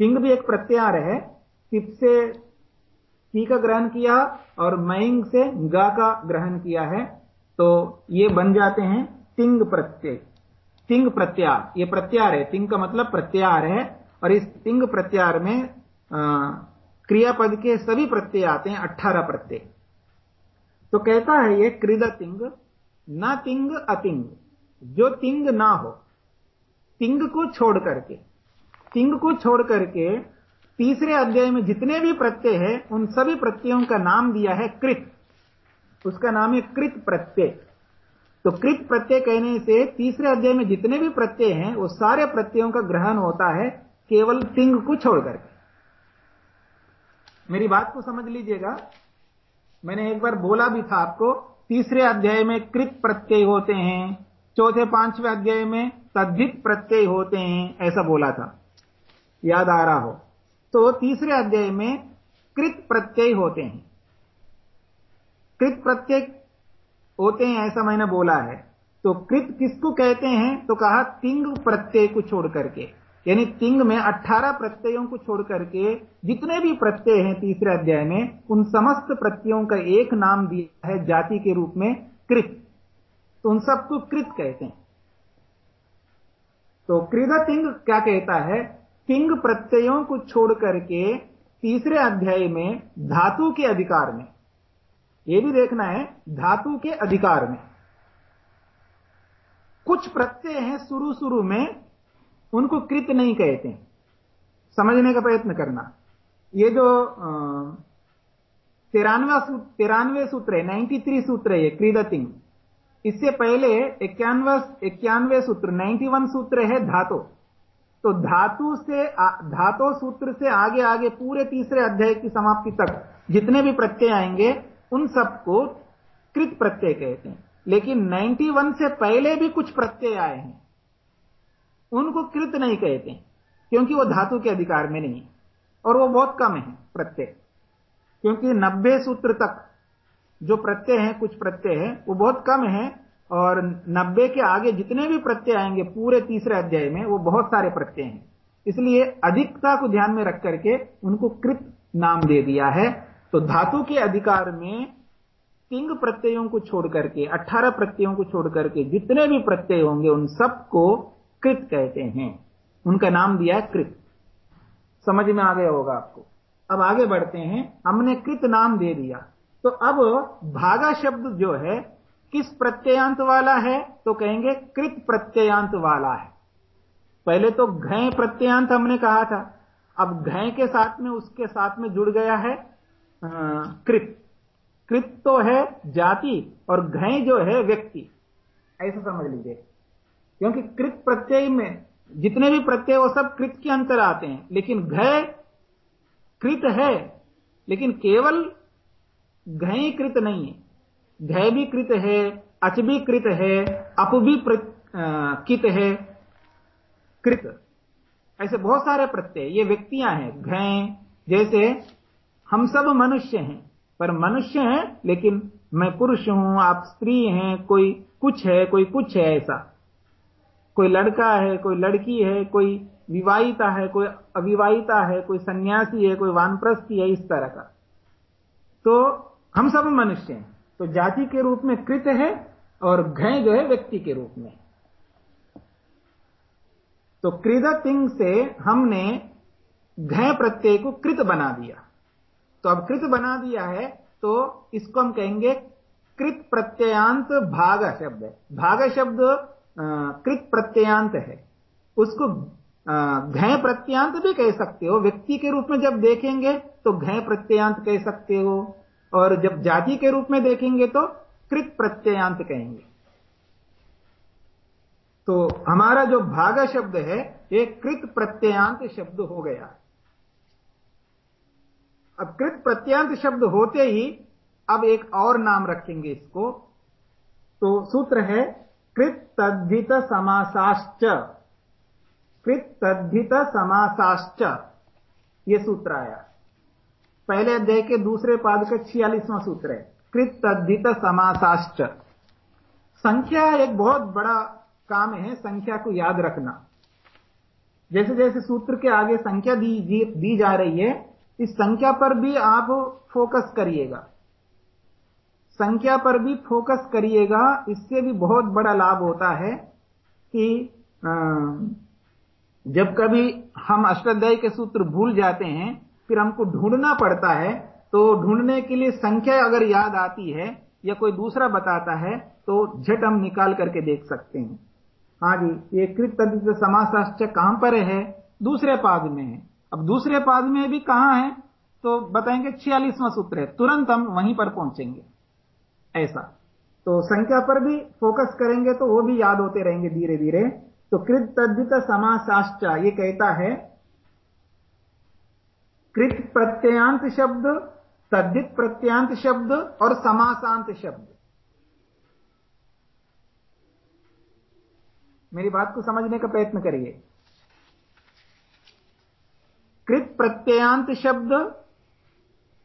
Speaker 1: तिंग भी एक प्रत्यार है तिप से ती का ग्रहण किया और मैंग से गा का ग्रहण किया है तो ये बन जाते हैं तिंग प्रत्यय। तिंग प्रत्यार ये प्रत्यार है। तिंग का मतलब प्रत्यार है और इस तिंग प्रत्यार में क्रियापद के सभी प्रत्यय आते हैं, अट्ठारह प्रत्यय। तो कहता है यह कृद तिंग, न तिंग अतिंग। जो तिंग ना हो, तिंग को छोड़ करके, तिंग को छोड़ करके तीसरे अध्याय में जितने भी प्रत्यय हैं, उन सभी प्रत्ययों का नाम दिया है कृत। उसका नाम है कृत प्रत्यय। तो कृत प्रत्यय कहने से तीसरे अध्याय में जितने भी प्रत्यय हैं, वो सारे प्रत्ययों का ग्रहण होता है केवल तिंग को छोड़कर मेरी बात को समझ लीजिएगा। मैंने एक बार बोला भी था आपको, तीसरे अध्याय में कृत प्रत्यय होते हैं, चौथे, पाँचवें अध्याय में तद्धित प्रत्यय होते हैं, ऐसा बोला था। याद आ रहा हो? तो तीसरे अध्याय में कृत प्रत्यय होते हैं। कृत प्रत्यय होते हैं, ऐसा मैंने बोला है। तो कृत किसको कहते हैं? तो कहा, तिंग प्रत्यय को छोड़ करके। यानी तिंग में 18 प्रत्ययों को छोड़ करके जितने भी प्रत्यय हैं तीसरे अध्याय में, उन समस्त प्रत्ययों का एक नाम दिया है जाति के रूप में कृत। तो उन सबको कृत कहते हैं। तो कृद तिंग क्या कहता है? तिंग प्रत्ययों को छोड़ करके तीसरे अध्याय में धातु के अधिकार में। यह भी देखना है, धातु के अधिकार में। कुछ प्रत्यय हैं शुरू शुरू में उनको कृत नहीं कहते समझने का प्रयत्न करना। ये जो तिरानवे तिरानवे सूत्र है नाइन्टी थ्री सूत्र है ये क्रीदतिंग इससे पहले इक्यानवे इक्यानवे सूत्र नाइन्टी वन सूत्र है धातु। तो धातु से धातु सूत्र से आगे आगे पूरे तीसरे अध्याय की समाप्ति तक जितने भी प्रत्यय आएँगे, उन सबको कृत प्रत्यय कहते हैं। लेकिन 91 से पहले भी कुछ प्रत्यय आए हैं। उनको कृत नहीं कहते, क्योंकि वो धातु के अधिकार में नहीं, और वो बहुत कम है, प्रत्यय। क्योंकि नब्बे सूत्र तक जो प्रत्यय है, कुछ प्रत्यय है, वो बहुत कम है, और नब्बे के आगे जितने भी प्रत्यय आएँगे पूरे तीसरे अध्याय में, वो बहुत सारे प्रत्यय हैं। इसलिए अधिकता को ध्यान में रख करके उनको कृत नाम दे दिया है। तो धातु के अधिकार में तिंग प्रत्ययों को छोड़ करके, अठारह प्रत्ययों को छोड़ करके जितने भी प्रत्यय होंगे, उन सबको कृत कहते हैं। उनका नाम दिया है कृत। समझ में आ गया होगा आपको। अब आगे बढ़ते हैं। हमने कृत नाम दे दिया। तो अब भागा शब्द जो है, किस प्रत्ययांत वाला है? तो कहेंगे कृत प्रत्ययांत वाला है। पहले तो घय प्रत्ययांत हमने कहा था। अब घय के साथ में, उसके साथ में जुड़ गया है कृत। कृत तो है जाति और घय जो है व्यक्ति। ऐसा समझ लीजिए। क्योंकि कृत प्रत्यय में जितने भी प्रत्यय, वो सब कृत के अंतर आते हैं। लेकिन घय कृत है, लेकिन केवल घय कृत नहीं है। घय भी कृत है अच भी कृत है, अप भी कित है। कृत। ऐसे बहुत सारे प्रत्यय, ये व्यक्तियाँ हैं। घय, जैसे हम सब मनुष्य हैं, पर मनुष्य हैं, लेकिन मैं पुरुष हूँ, आप स्त्री हैं, कोई कुछ है, कोई कुछ है ऐसा। कोई लड़का है, कोई लड़की है, कोई विवाहिता है, कोई अविवाहिता है, कोई सन्यासी है, कोई वानप्रस्थी है, इस तरह का। तो हम सब मनुष्य हैं। तो जाति के रूप में कृत है और घय है व्यक्ति के रूप में। तो कृद तिंग से हमने घय प्रत्यय को कृत बना दिया। तो अब कृत बना दिया है तो इसको हम कहेंगे कृत प्रत्ययांत भाग शब्द। भाग शब्द कृत प्रत्ययांत है। उसको घय प्रत्यांत भी कह सकते हो। व्यक्ति के रूप में जब देखेंगे तो घय प्रत्ययांत कह सकते हो। और जब जाति के रूप में देखेंगे तो कृत प्रत्ययांत कहेंगे। तो हमारा जो भाग शब्द है एक कृत प्रत्ययांत शब्द हो गया। अब कृत प्रत्यांत शब्द होते ही, अब एक और नाम रखेंगे इसको। तो सूत्र है कृत तद्धित समासाश्च यह सूत्र आया। पहले अध्याय के दूसरे पाद का छियालीसवां सूत्र है। कृत तद्धित समासाश्च संख्या एक बहुत बड़ा काम है संख्या को याद रखना। जैसे जैसे सूत्र के आगे संख्या दी, दी जा रही है इस संख्या पर भी आप फोकस करिएगा। संख्या पर भी फोकस करिएगा, इससे भी बहुत बड़ा लाभ होता है कि जब कभी हम अष्टाध्यायी के सूत्र भूल जाते हैं, फिर हमको ढूंढना पड़ता है तो ढूँढने के लिए संख्या अगर याद आती है या कोई दूसरा बताता है तो झट हम निकाल करके देख सकते हैं। हाँ जी, ये कृत समाशास्त्र कहाँ पर है? दूसरे पाद में है। अब दूसरे पाद में भी कहाँ है? तो बताएँगे छियालीसवां सूत्र है। तुरंत हम वहीं पर पहुँचेंगे। ऐसा। तो संख्या पर भी फोकस करेंगे तो वो भी याद होते रहेंगे धीरे धीरे तो कृत तद्धित समाशास्त्र ये कहता है कृत प्रत्ययांत शब्द तद्धित प्रत्यांत शब्द और समासांत शब्द। मेरी बात को समझने का प्रयत्न करिए। कृत प्रत्ययांत शब्द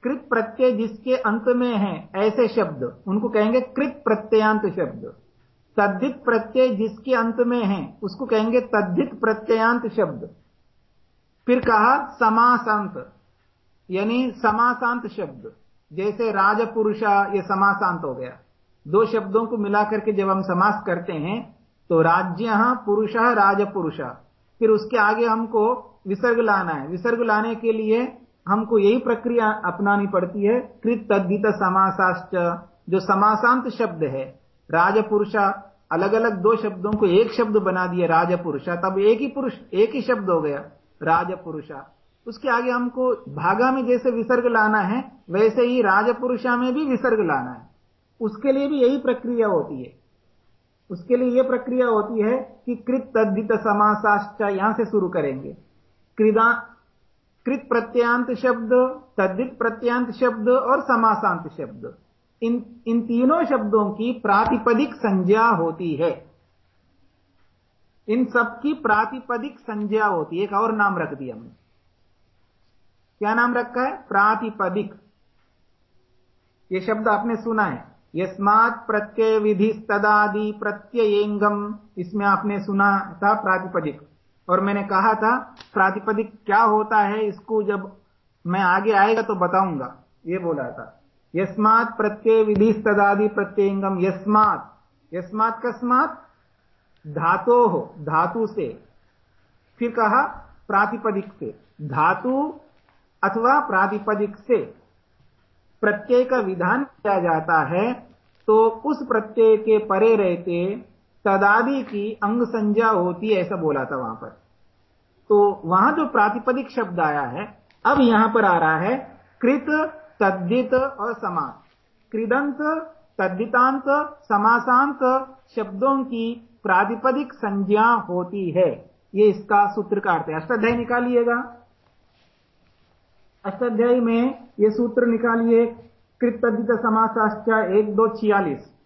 Speaker 1: कृत प्रत्यय जिसके अंत में है, ऐसे शब्द। उनको कहेंगे कृत प्रत्ययांत शब्द। तद्धित प्रत्यय जिसके अंत में है, उसको कहेंगे तद्धित प्रत्ययांत शब्द। फिर कहा, समासांत। यानी समासांत शब्द। जैसे राजपुरुषा, ये समासांत हो गया। दो शब्दों को मिलाकर के जब हम समास करते हैं तो राज्य, पुरुष, राजपुरुषा। फिर उसके आगे हमको विसर्ग लाना है। विसर्ग लाने के लिए हमको यही प्रक्रिया अपनानी पड़ती है। कृत तद्धित समासाश्च, जो समासांत शब्द है, राजपुरुषा अलग अलग दो शब्दों को एक शब्द बना दिया, राजपुरुषा। तब एक ही पुरुष, एक ही शब्द हो गया, राजपुरुषा। उसके आगे हमको भागा में जैसे विसर्ग लाना है, वैसे ही राजपुरुषा में भी विसर्ग लाना है। उसके लिए भी यही प्रक्रिया होती है। उसके लिए यह प्रक्रिया होती है कि कृत तद्धित समासाश्च यहाँ से शुरू करेंगे। कृत प्रत्यांत शब्द, तद्धित प्रत्यांत शब्द और समासांत शब्द। इन इन तीनों शब्दों की प्रातिपदिक संज्ञा होती है। इन सबकी प्रातिपदिक संज्ञा होती है। एक और नाम रख दिया हमने। क्या नाम रखा है? प्रातिपदिक। ये शब्द आपने सुना है। यस्मात प्रत्यय विधि तदादि प्रत्ययंगम। इसमें आपने सुना था प्रातिपदिक। और मैंने कहा था, प्रातिपदिक क्या होता है इसको जब मैं आगे आएगा तो बताऊँगा। ये बोला था। यस्मात प्रत्यय विधि तदादि प्रत्ययंगम यस्मात। यस्मात कस्मात? धातो हो धातु से। फिर कहा, प्रातिपदिक से। धातु अथवा प्रातिपदिक से प्रत्यय का विधान किया जाता है तो उस प्रत्यय के परे रहते तदादि की अंग संज्ञा होती है, ऐसा बोला था वहाँ पर। तो वहाँ जो प्रातिपदिक शब्द आया है, अब यहाँ पर आ रहा है, कृत तद्दित और समास कृदंत तद्दितांत समासांत शब्दों की प्रातिपदिक संज्ञा होती है। ये इसका सूत्र का अर्थ है। अष्टाध्याय निकालिएगा। अष्टाध्यायी में ये सूत्र निकालिए, कृत तद्दित समासाश्चा, एक, दो, छियालीस।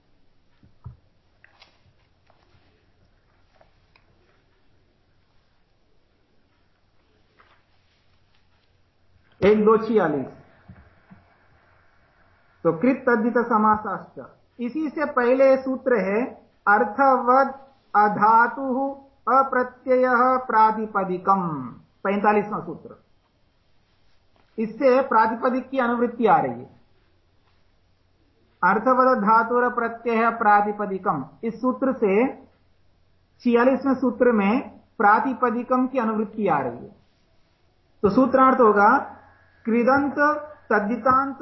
Speaker 1: एक दो छियालीस तो कृत तद्धित समासाश्च। इसी से पहले सूत्र है, अर्थवद अधातु अप्रत्यय प्रातिपदिकम। पैंतालीसवां सूत्र। इससे प्रातिपदिक की अनुवृत्ति आ रही है। अर्थवद धातुर प्रत्यय प्रातिपदिकम। इस सूत्र से छियालीसवें सूत्र में प्रातिपदिकम की अनुवृत्ति आ रही है। तो सूत्रार्थ होगा कृदंत तद्दितांत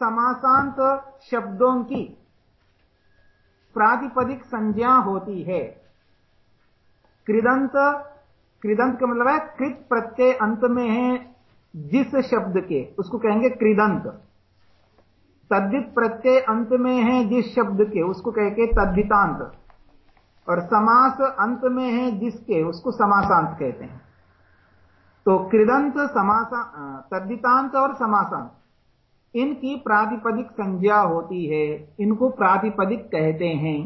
Speaker 1: समासांत शब्दों की प्रातिपदिक संज्ञा होती है। कृदंत कृदंत का मतलब है कृत प्रत्यय अंत में है जिस शब्द के, उसको कहेंगे कृदंत तद्दित प्रत्यय अंत में है जिस शब्द के, उसको कहेंगे तद्दितांत और समास अंत में है जिसके, उसको समासांत कहते हैं। तो कृदंत समासा तद्दितांत और समासांत। इनकी प्रातिपदिक संज्ञा होती है इनको प्रातिपदिक कहते हैं।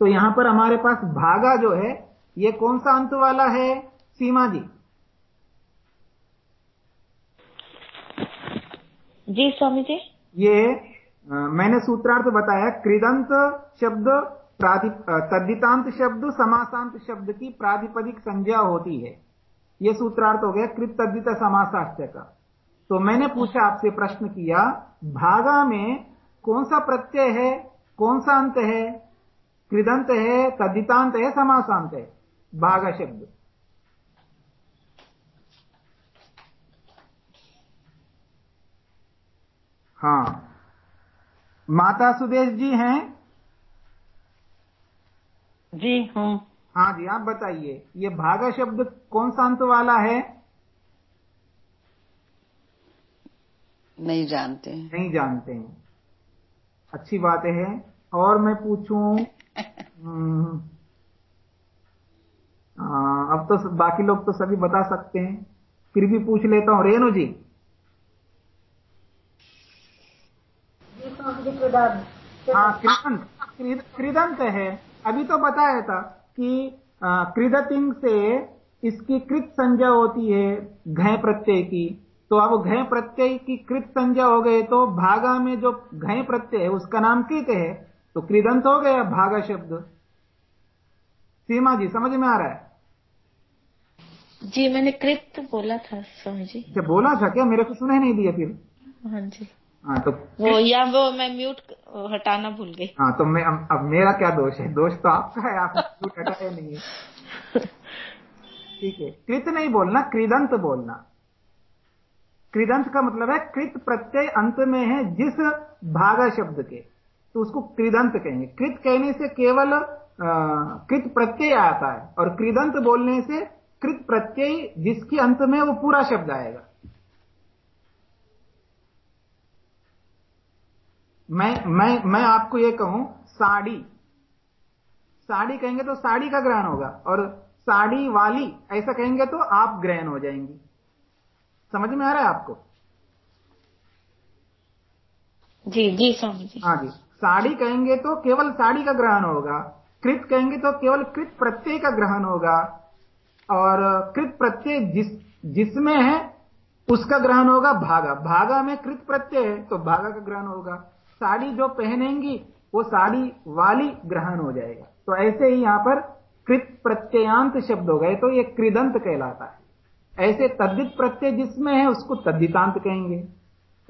Speaker 1: तो यहाँ पर हमारे पास भागा जो है ये कौन सा अंत वाला है? सीमा जी।
Speaker 2: जी स्वामी जी।
Speaker 1: ये आ, मैंने सूत्रार्थ बताया कृदंत शब्द तद्दितांत शब्द समासांत शब्द की प्रातिपदिक संज्ञा होती है। यह सूत्रार्थ हो गया कृत तद्दित समासाष्ट का तो मैंने पूछा आपसे प्रश्न किया, भागा में कौन सा प्रत्यय है, कौन सा अंत है? कृदंत है तद्दितांत है, समासांत है? भागा शब्द। हाँ। माता सुदेश जी हैं?
Speaker 2: जी, हूँ।
Speaker 1: हाँ जी आप बताइए ये भागा शब्द कौन सा अंत वाला है?
Speaker 7: नहीं जानते।
Speaker 1: नहीं जानते। हैं अच्छी बात है। और मैं पूछूँ हम्म, अब तो बाकी लोग तो सभी बता सकते हैं। फिर भी पूछ लेता हूँ। रेणु जी। हाँ कृदंत कृदंत है। अभी तो बताया था। कि कृदतिंग से इसकी कृत संज्ञा होती है घय प्रत्यय की। तो अब घय प्रत्यय की कृत संज्ञा हो गए तो भागा में जो घय प्रत्यय है उसका नाम कृत है तो कृदंत हो गया भागा शब्द। सीमा जी समझ में आ रहा है?
Speaker 2: जी मैंने कृत बोला था स्वामी जी।
Speaker 1: अच्छा बोला था क्या? मेरे को सुना ही नहीं दिया फिर।
Speaker 2: हाँ जी।
Speaker 1: हाँ तो
Speaker 2: वो या वो मैं म्यूट हटाना भूल गई।
Speaker 1: हाँ तो मैं अब मेरा क्या दोष है? दोष तो आपका है आप म्यूट हटाए नहीं। है ठीक है। कृत नहीं बोलना कृदंत बोलना। कृदंत का मतलब है कृत प्रत्यय अंत में है जिस भागा शब्द के। तो उसको कृदंत कहेंगे। कृत कहने से केवल कृत प्रत्यय आता है और कृदंत बोलने से कृत प्रत्यय जिसके अंत में वो पूरा शब्द आएगा। मैं मैं मैं आपको ये कहूँ साड़ी। साड़ी कहेंगे तो साड़ी का ग्रहण होगा और साड़ी वाली ऐसा कहेंगे तो आप ग्रहण हो जाएँगी। समझ में आ रहा है आपको?
Speaker 2: जी जी स्वामी जी।
Speaker 1: हाँ जी। साड़ी कहेंगे तो केवल साड़ी का ग्रहण होगा कृत कहेंगे तो केवल कृत प्रत्यय का ग्रहण होगा और कृत प्रत्यय जिस जिसमें है उसका ग्रहण होगा भागा। भागा में कृत प्रत्यय है तो भागा का ग्रहण होगा। साड़ी जो पहनेंगी, वो साड़ी वाली ग्रहण हो जाएगा। तो ऐसे ही यहाँ पर कृत प्रत्ययांत शब्द हो गए तो ये कृदंत कहलाता है। ऐसे तद्दित प्रत्यय जिसमें है, उसको तद्दितांत कहेंगे।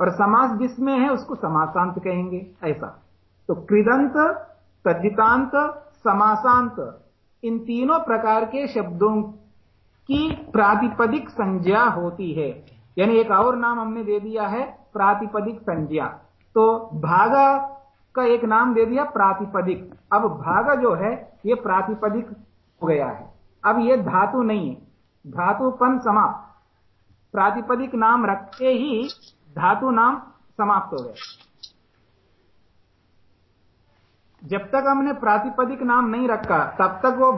Speaker 1: और समास जिसमें है, उसको समासांत कहेंगे। ऐसा। तो कृदंत तद्दितांत समासांत, इन तीनों प्रकार के शब्दों की प्रातिपदिक संज्ञा होती है। यानी एक और नाम हमने दे दिया है, प्रातिपदिक संज्ञा। तो भागा का एक नाम दे दिया प्रातिपदिक। अब भागा जो है, ये प्रातिपदिक हो गया है। अब ये धातु नहीं है। धातुपन समाप्त। प्रातिपदिक नाम रखते ही धातु नाम समाप्त हो गया। जब तक हमने प्रातिपदिक नाम नहीं रखा, तब तक वो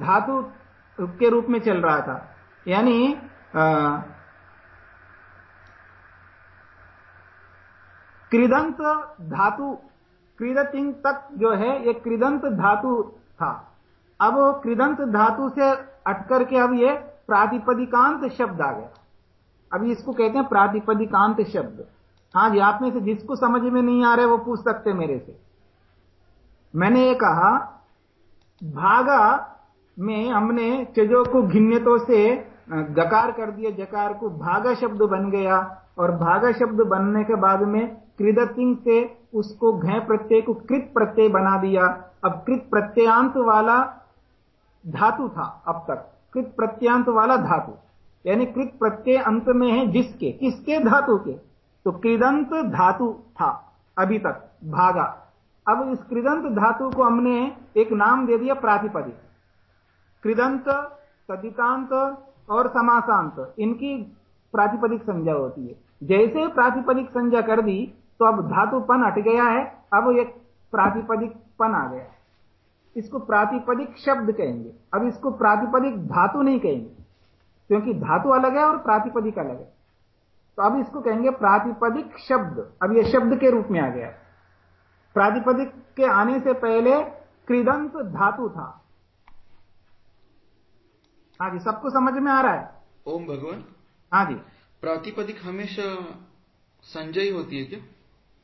Speaker 1: धातु के रूप में चल रहा था। यानी कृदंत धातु कृदतिंग तक जो है, ये कृदंत धातु था। अब कृदंत धातु से अटकर के अब ये प्रातिपदिकांत शब्द आ गया। अभी इसको कहते हैं प्रातिपदिकांत शब्द। हाँ जी, आप में से जिसको समझ में नहीं आ रहे वो पूछ सकते मेरे से। मैंने ये कहा, भागा में हमने चजो को घिन्यतों से गकार कर दिया, जकार को भागा शब्द बन गया। और भागा शब्द बनने के बाद में कृदतिंग से उसको घय प्रत्यय को कृत प्रत्यय बना दिया। अब कृत प्रत्ययांत वाला धातु था अब तक। कृत प्रत्यांत वाला धातु। यानी कृत प्रत्यय अंत में है जिसके? किसके? धातु के। तो कृदंत धातु था अभी तक, भागा। अब इस कृदंत धातु को हमने एक नाम दे दिया प्रातिपदिक। कृदंत, तदितांत और समासांत। इनकी प्रातिपदिक संज्ञा होती है। जैसे प्रातिपदिक संज्ञा कर दी तो अब धातुपन हट गया है अब एक प्रातिपदिक पन आ गया है। इसको प्रातिपदिक शब्द कहेंगे। अब इसको प्रातिपदिक धातु नहीं कहेंगे क्योंकि धातु अलग है और प्रातिपदिक अलग है। तो अब इसको कहेंगे प्रातिपदिक शब्द। अब यह शब्द के रूप में आ गया प्रातिपदिक के आने से पहले कृदंत धातु था। हाँ जी सबको समझ में आ रहा है?
Speaker 3: ओम भगवान।
Speaker 1: हाँ जी।
Speaker 3: प्रातिपदिक हमेशा संजय होती है क्या?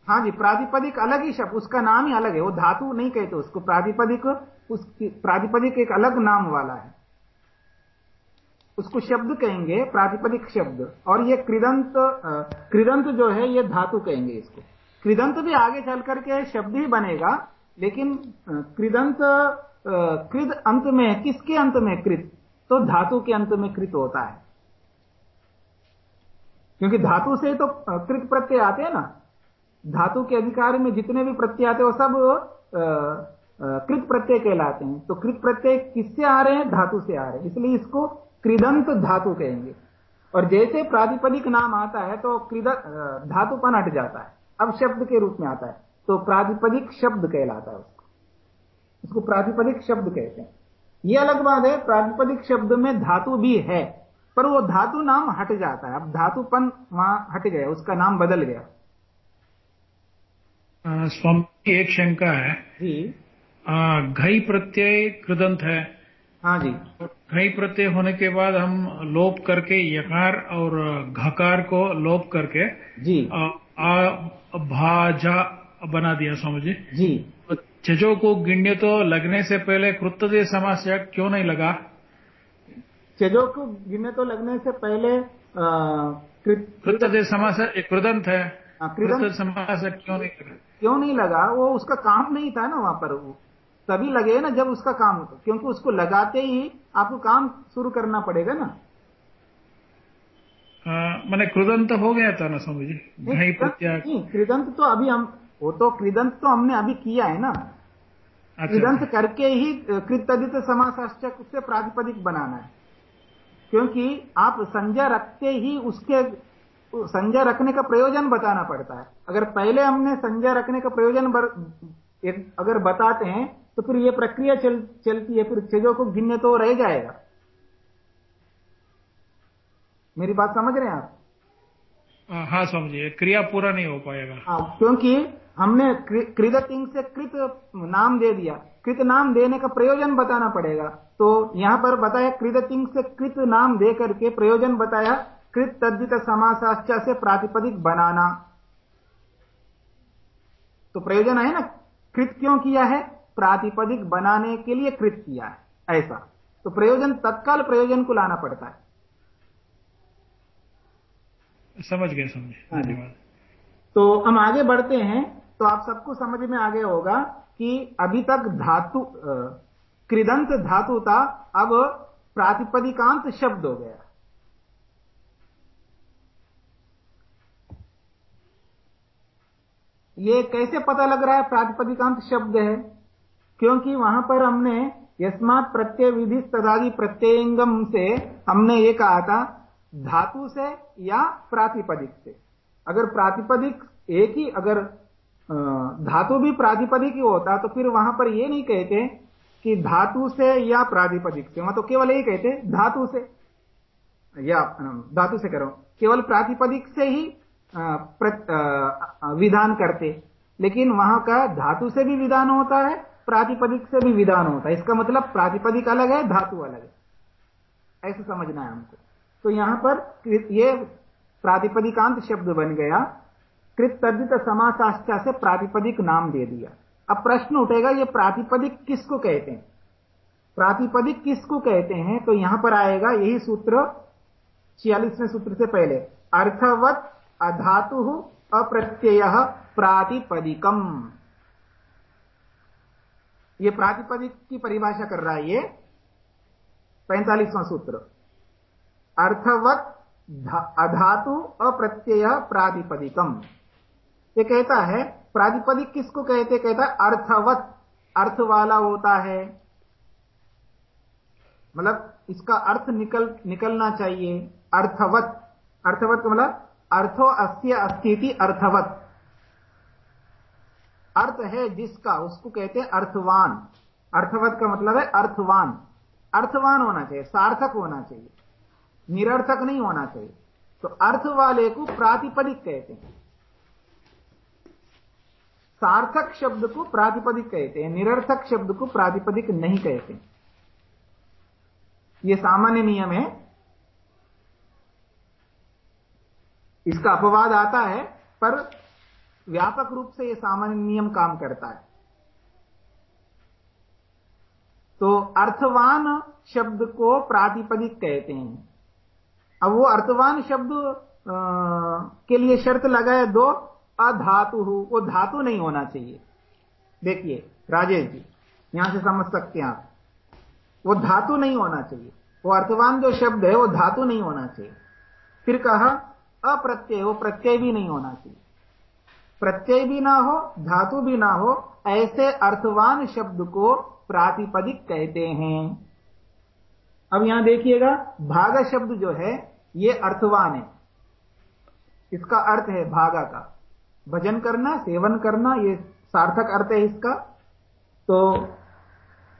Speaker 1: हाँ जी, प्रातिपदिक अलग ही शब्द, उसका नाम ही अलग है, वो धातु नहीं कहते, उसको प्रातिपदिक, उसकी, प्रातिपदिक एक अलग नाम वाला है। उसको शब्द कहेंगे, प्रातिपदिक शब्द, और ये कृदंत कृदंत जो है, ये धातु कहेंगे इसको। कृदंत भी आगे चल करके शब्द ही बनेगा, लेकिन कृदंत कृद अंत में किसके अंत में कृत तो धातु के अंत में कृत होता है। क्योंकि धातु से तो कृत प्रत्यय आते हैं ना धातु के अधिकार में जितने भी प्रत्यय आते हैं, वो सब कृत प्रत्यय कहलाते हैं। तो कृत प्रत्यय किससे आ रहे हैं? धातु से आ रहे हैं। इसलिए इसको कृदंत धातु कहेंगे। और जैसे प्रातिपदिक नाम आता है तो कृद धातुपन हट जाता है। अब शब्द के रूप में आता है। तो प्रातिपदिक शब्द कहलाता है उसको। उसको प्रातिपदिक शब्द कहते हैं। यह अलग बात है, प्रातिपदिक शब्द में धातु भी है, पर वो धातु नाम हट जाता है। अब धातुपन वहाँ हट गया, उसका नाम बदल गया।
Speaker 6: स्वामी एक शंका है।
Speaker 1: जी।
Speaker 6: घई प्रत्यय कृदंत है।
Speaker 1: हाँ जी।
Speaker 6: घई प्रत्यय होने के बाद हम लोप करके यकार और घकार को लोप करके
Speaker 1: जी।
Speaker 6: आ, आ भाजा बना दिया स्वामी
Speaker 1: जी।
Speaker 6: चजो को गिण्य तो लगने से पहले कृत्य समास क्यों नहीं लगा?
Speaker 1: चजो को गिने तो लगने से पहले
Speaker 6: कृत्य समास कृदंत है।
Speaker 1: कृदंत
Speaker 6: कृत्य समास क्यों नहीं लगा?
Speaker 1: क्यों नहीं लगा? वो उसका काम नहीं था ना वहाँ पर। वो तभी लगे ना जब उसका काम क्योंकि उसको लगाते ही आपको काम शुरू करना पड़ेगा ना।
Speaker 6: मैंने कृदंत हो गया था ना प्रत्याग।
Speaker 1: नहीं कृदंत तो अभी हम वो तो कृदंत तो हमने अभी किया है ना।
Speaker 6: अच्छा,
Speaker 1: कृदंत करके ही कृतदित समासाश्चक से प्रातिपदिक बनाना है। क्योंकि आप संज्ञा रखते ही उसके संज्ञा रखने का प्रयोजन बताना पड़ता है। अगर पहले हमने संज्ञा रखने का प्रयोजन बर, अगर बताते हैं तो फिर ये प्रक्रिया चल, चलती है फिर चीज़ों को गिनने तो रह जाएगा। मेरी बात समझ रहे हैं आप?
Speaker 6: हाँ समझिए। क्रिया पूरा नहीं हो पाएगा।
Speaker 1: हाँ क्योंकि हमने कृदतिंग से कृत नाम दे दिया। कृत नाम देने का प्रयोजन बताना पड़ेगा। तो यहाँ पर बताया कृदतिंग से कृत नाम दे करके प्रयोजन बताया कृत तद्दित समासाश्चा से प्रातिपदिक बनाना। तो प्रयोजन है ना? कृत क्यों किया है? प्रातिपदिक बनाने के लिए कृत किया है। ऐसा। तो प्रयोजन तत्काल प्रयोजन को लाना पड़ता है।
Speaker 6: समझ गए समझे धन्यवाद।
Speaker 1: तो हम आगे बढ़ते हैं। तो आप सबको समझ में आगे होगा कि अभी तक धातु कृदंत धातु था अब प्रातिपदिकांत शब्द हो गया। ये कैसे पता लग रहा है? प्रातिपदिकांत शब्द है। क्योंकि वहाँ पर हमने यस्मात प्रत्यय विधि तदादि प्रत्ययंगम से हमने ये कहा था, धातु से या प्रातिपदिक से। अगर प्रातिपदिक एक ही, अगर धातु भी प्रातिपदिक ही होता तो फिर वहाँ पर ये नहीं कहते कि धातु से या प्रातिपदिक से। वहाँ तो केवल यही कहते, धातु से। या धातु से करो। केवल प्रातिपदिक से ही विधान करते। लेकिन वहाँ का धातु से भी विधान होता है, प्रातिपदिक से भी विधान होता है। इसका मतलब प्रातिपदिक अलग है, धातु अलग है। ऐसे समझना है हमको। तो यहाँ पर ये प्रातिपदिकांत शब्द बन गया। कृत तद्दित समासाष्टा से प्रातिपदिक नाम दे दिया। अब प्रश्न उठेगा, ये प्रातिपदिक किसको कहते हैं? प्रातिपदिक किसको कहते हैं? तो यहाँ पर आएगा यही सूत्र, छियालीसवें सूत्र से पहले। अर्थवत अधातु अप्रत्यय प्रातिपदिकम। ये प्रातिपदिक की परिभाषा कर रहा है ये पैंतालीसवां सूत्र। अर्थवत अधातु अप्रत्यय प्रातिपदिकम। ये कहता है, प्रातिपदिक किसको कहते कहता है अर्थवत। अर्थ वाला होता है। मतलब इसका अर्थ निकल, निकलना चाहिए। अर्थवत। अर्थवत मतलब अर्थो अस्य अस्थिति अर्थवत। अर्थ है जिसका, उसको कहते हैं अर्थवान। अर्थवत का मतलब है अर्थवान। अर्थवान होना चाहिए, सार्थक होना चाहिए। निरर्थक नहीं होना चाहिए। तो अर्थ वाले को प्रातिपदिक कहते हैं। सार्थक शब्द को प्रातिपदिक कहते हैं, निरर्थक शब्द को प्रातिपदिक नहीं कहते यह सामान्य नियम है। इसका अपवाद आता है, पर व्यापक रूप से यह सामान्य नियम काम करता है। तो अर्थवान शब्द को प्रातिपदिक कहते हैं। अब वो अर्थवान शब्द के लिए शर्त लगाए दो, अधातु। वो धातु नहीं होना चाहिए। देखिए, राजेश जी, यहाँ से समझ सकते हैं आप। वो धातु नहीं होना चाहिए। वो अर्थवान जो शब्द है, वो धातु नहीं होना चाहिए। फिर कहा अप्रत्यय, वो प्रत्यय भी नहीं होना चाहिए। प्रत्यय भी ना हो, धातु भी ना हो, ऐसे अर्थवान शब्द को प्रातिपदिक कहते हैं। अब यहाँ देखिएगा, भाग शब्द जो है, ये अर्थवान है। इसका अर्थ है भागा का। भजन करना, सेवन करना, ये सार्थक अर्थ है इसका। तो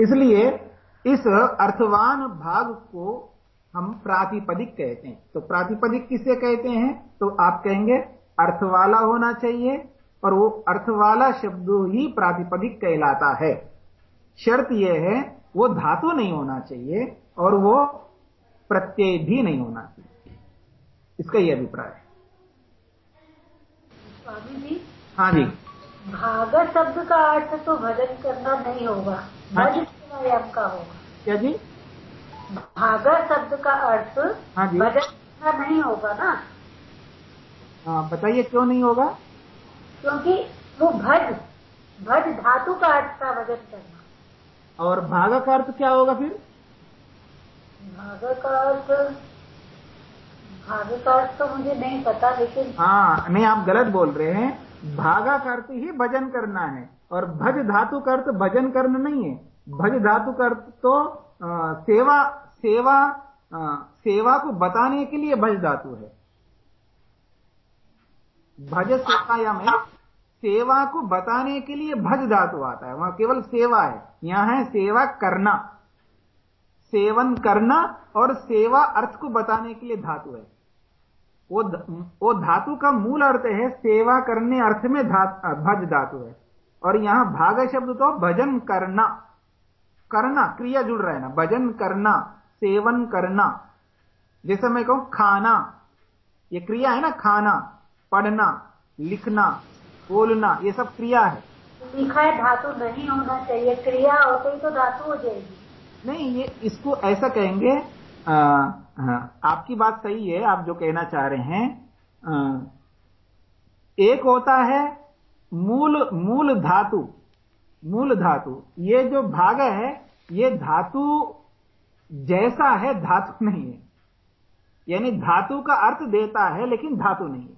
Speaker 1: इसलिए इस अर्थवान भाग को हम प्रातिपदिक कहते हैं। तो प्रातिपदिक किसे कहते हैं? तो आप कहेंगे अर्थ वाला होना चाहिए और वो अर्थ वाला शब्द ही प्रातिपदिक कहलाता है। शर्त यह है वो धातु नहीं होना चाहिए और वो प्रत्यय भी नहीं होना चाहिए। इसका यह अभिप्राय है। हाँ जी।
Speaker 4: भाग शब्द का अर्थ तो भजन करना नहीं होगा
Speaker 1: हाँ
Speaker 4: भज
Speaker 1: जी।
Speaker 4: का होगा।
Speaker 1: क्या जी?
Speaker 4: भाग शब्द का अर्थ
Speaker 1: हाँ जी।
Speaker 4: करना नहीं होगा ना।
Speaker 1: हाँ बताइए क्यों नहीं होगा?
Speaker 4: क्योंकि वो भज भज धातु का अर्थ था भजन करना।
Speaker 1: और भागा का अर्थ क्या होगा फिर?
Speaker 4: भागा का अर्थ भाग का अर्थ तो मुझे नहीं पता लेकिन
Speaker 1: हाँ नहीं आप गलत बोल रहे हैं। भागा का अर्थ ही भजन करना है और भज धातु का अर्थ भजन करना नहीं है। भज धातु का अर्थ तो सेवा सेवा सेवा को बताने के लिए भज धातु है। भज सेवाया में सेवा को बताने के लिए भज धातु आता है। वहाँ केवल सेवा है। यहाँ है सेवा करना। सेवन करना और सेवा अर्थ को बताने के लिए धातु है। वो वो धातु का मूल अर्थ है सेवा करने अर्थ में धा, भज धातु है। और यहाँ भाग शब्द तो भजन करना। करना क्रिया जुड़ रहा है ना भजन करना सेवन करना जैसे मैं कहूँ खाना ये क्रिया है ना खाना पढ़ना लिखना बोलना ये सब क्रिया है।
Speaker 4: लिखा है धातु नहीं होना चाहिए क्रिया होते ही तो धातु हो जाएगी।
Speaker 1: नहीं ये इसको ऐसा कहेंगे आ, हाँ, आपकी बात सही है आप जो कहना चाह रहे हैं आ, एक होता है मूल मूल धातु मूल धातु। ये जो भाग है ये धातु जैसा है धातु नहीं है। यानी धातु का अर्थ देता है लेकिन धातु नहीं है।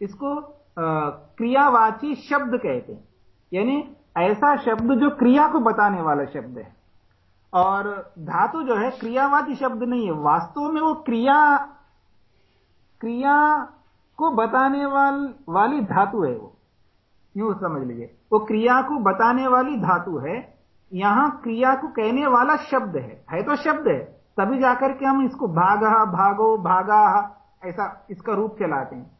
Speaker 1: इसको आ, क्रियावाची शब्द कहते हैं। यानी ऐसा शब्द जो क्रिया को बताने वाला शब्द है। और धातु जो है क्रियावाची शब्द नहीं है। वास्तव में वो क्रिया क्रिया को बताने वाल, वाली धातु है वो। यूँ समझ लीजिए। वो क्रिया को बताने वाली धातु है यहाँ क्रिया को कहने वाला शब्द है। है तो शब्द है तभी जाकर के हम इसको भागा भागो भागा ऐसा इसका रूप चलाते हैं।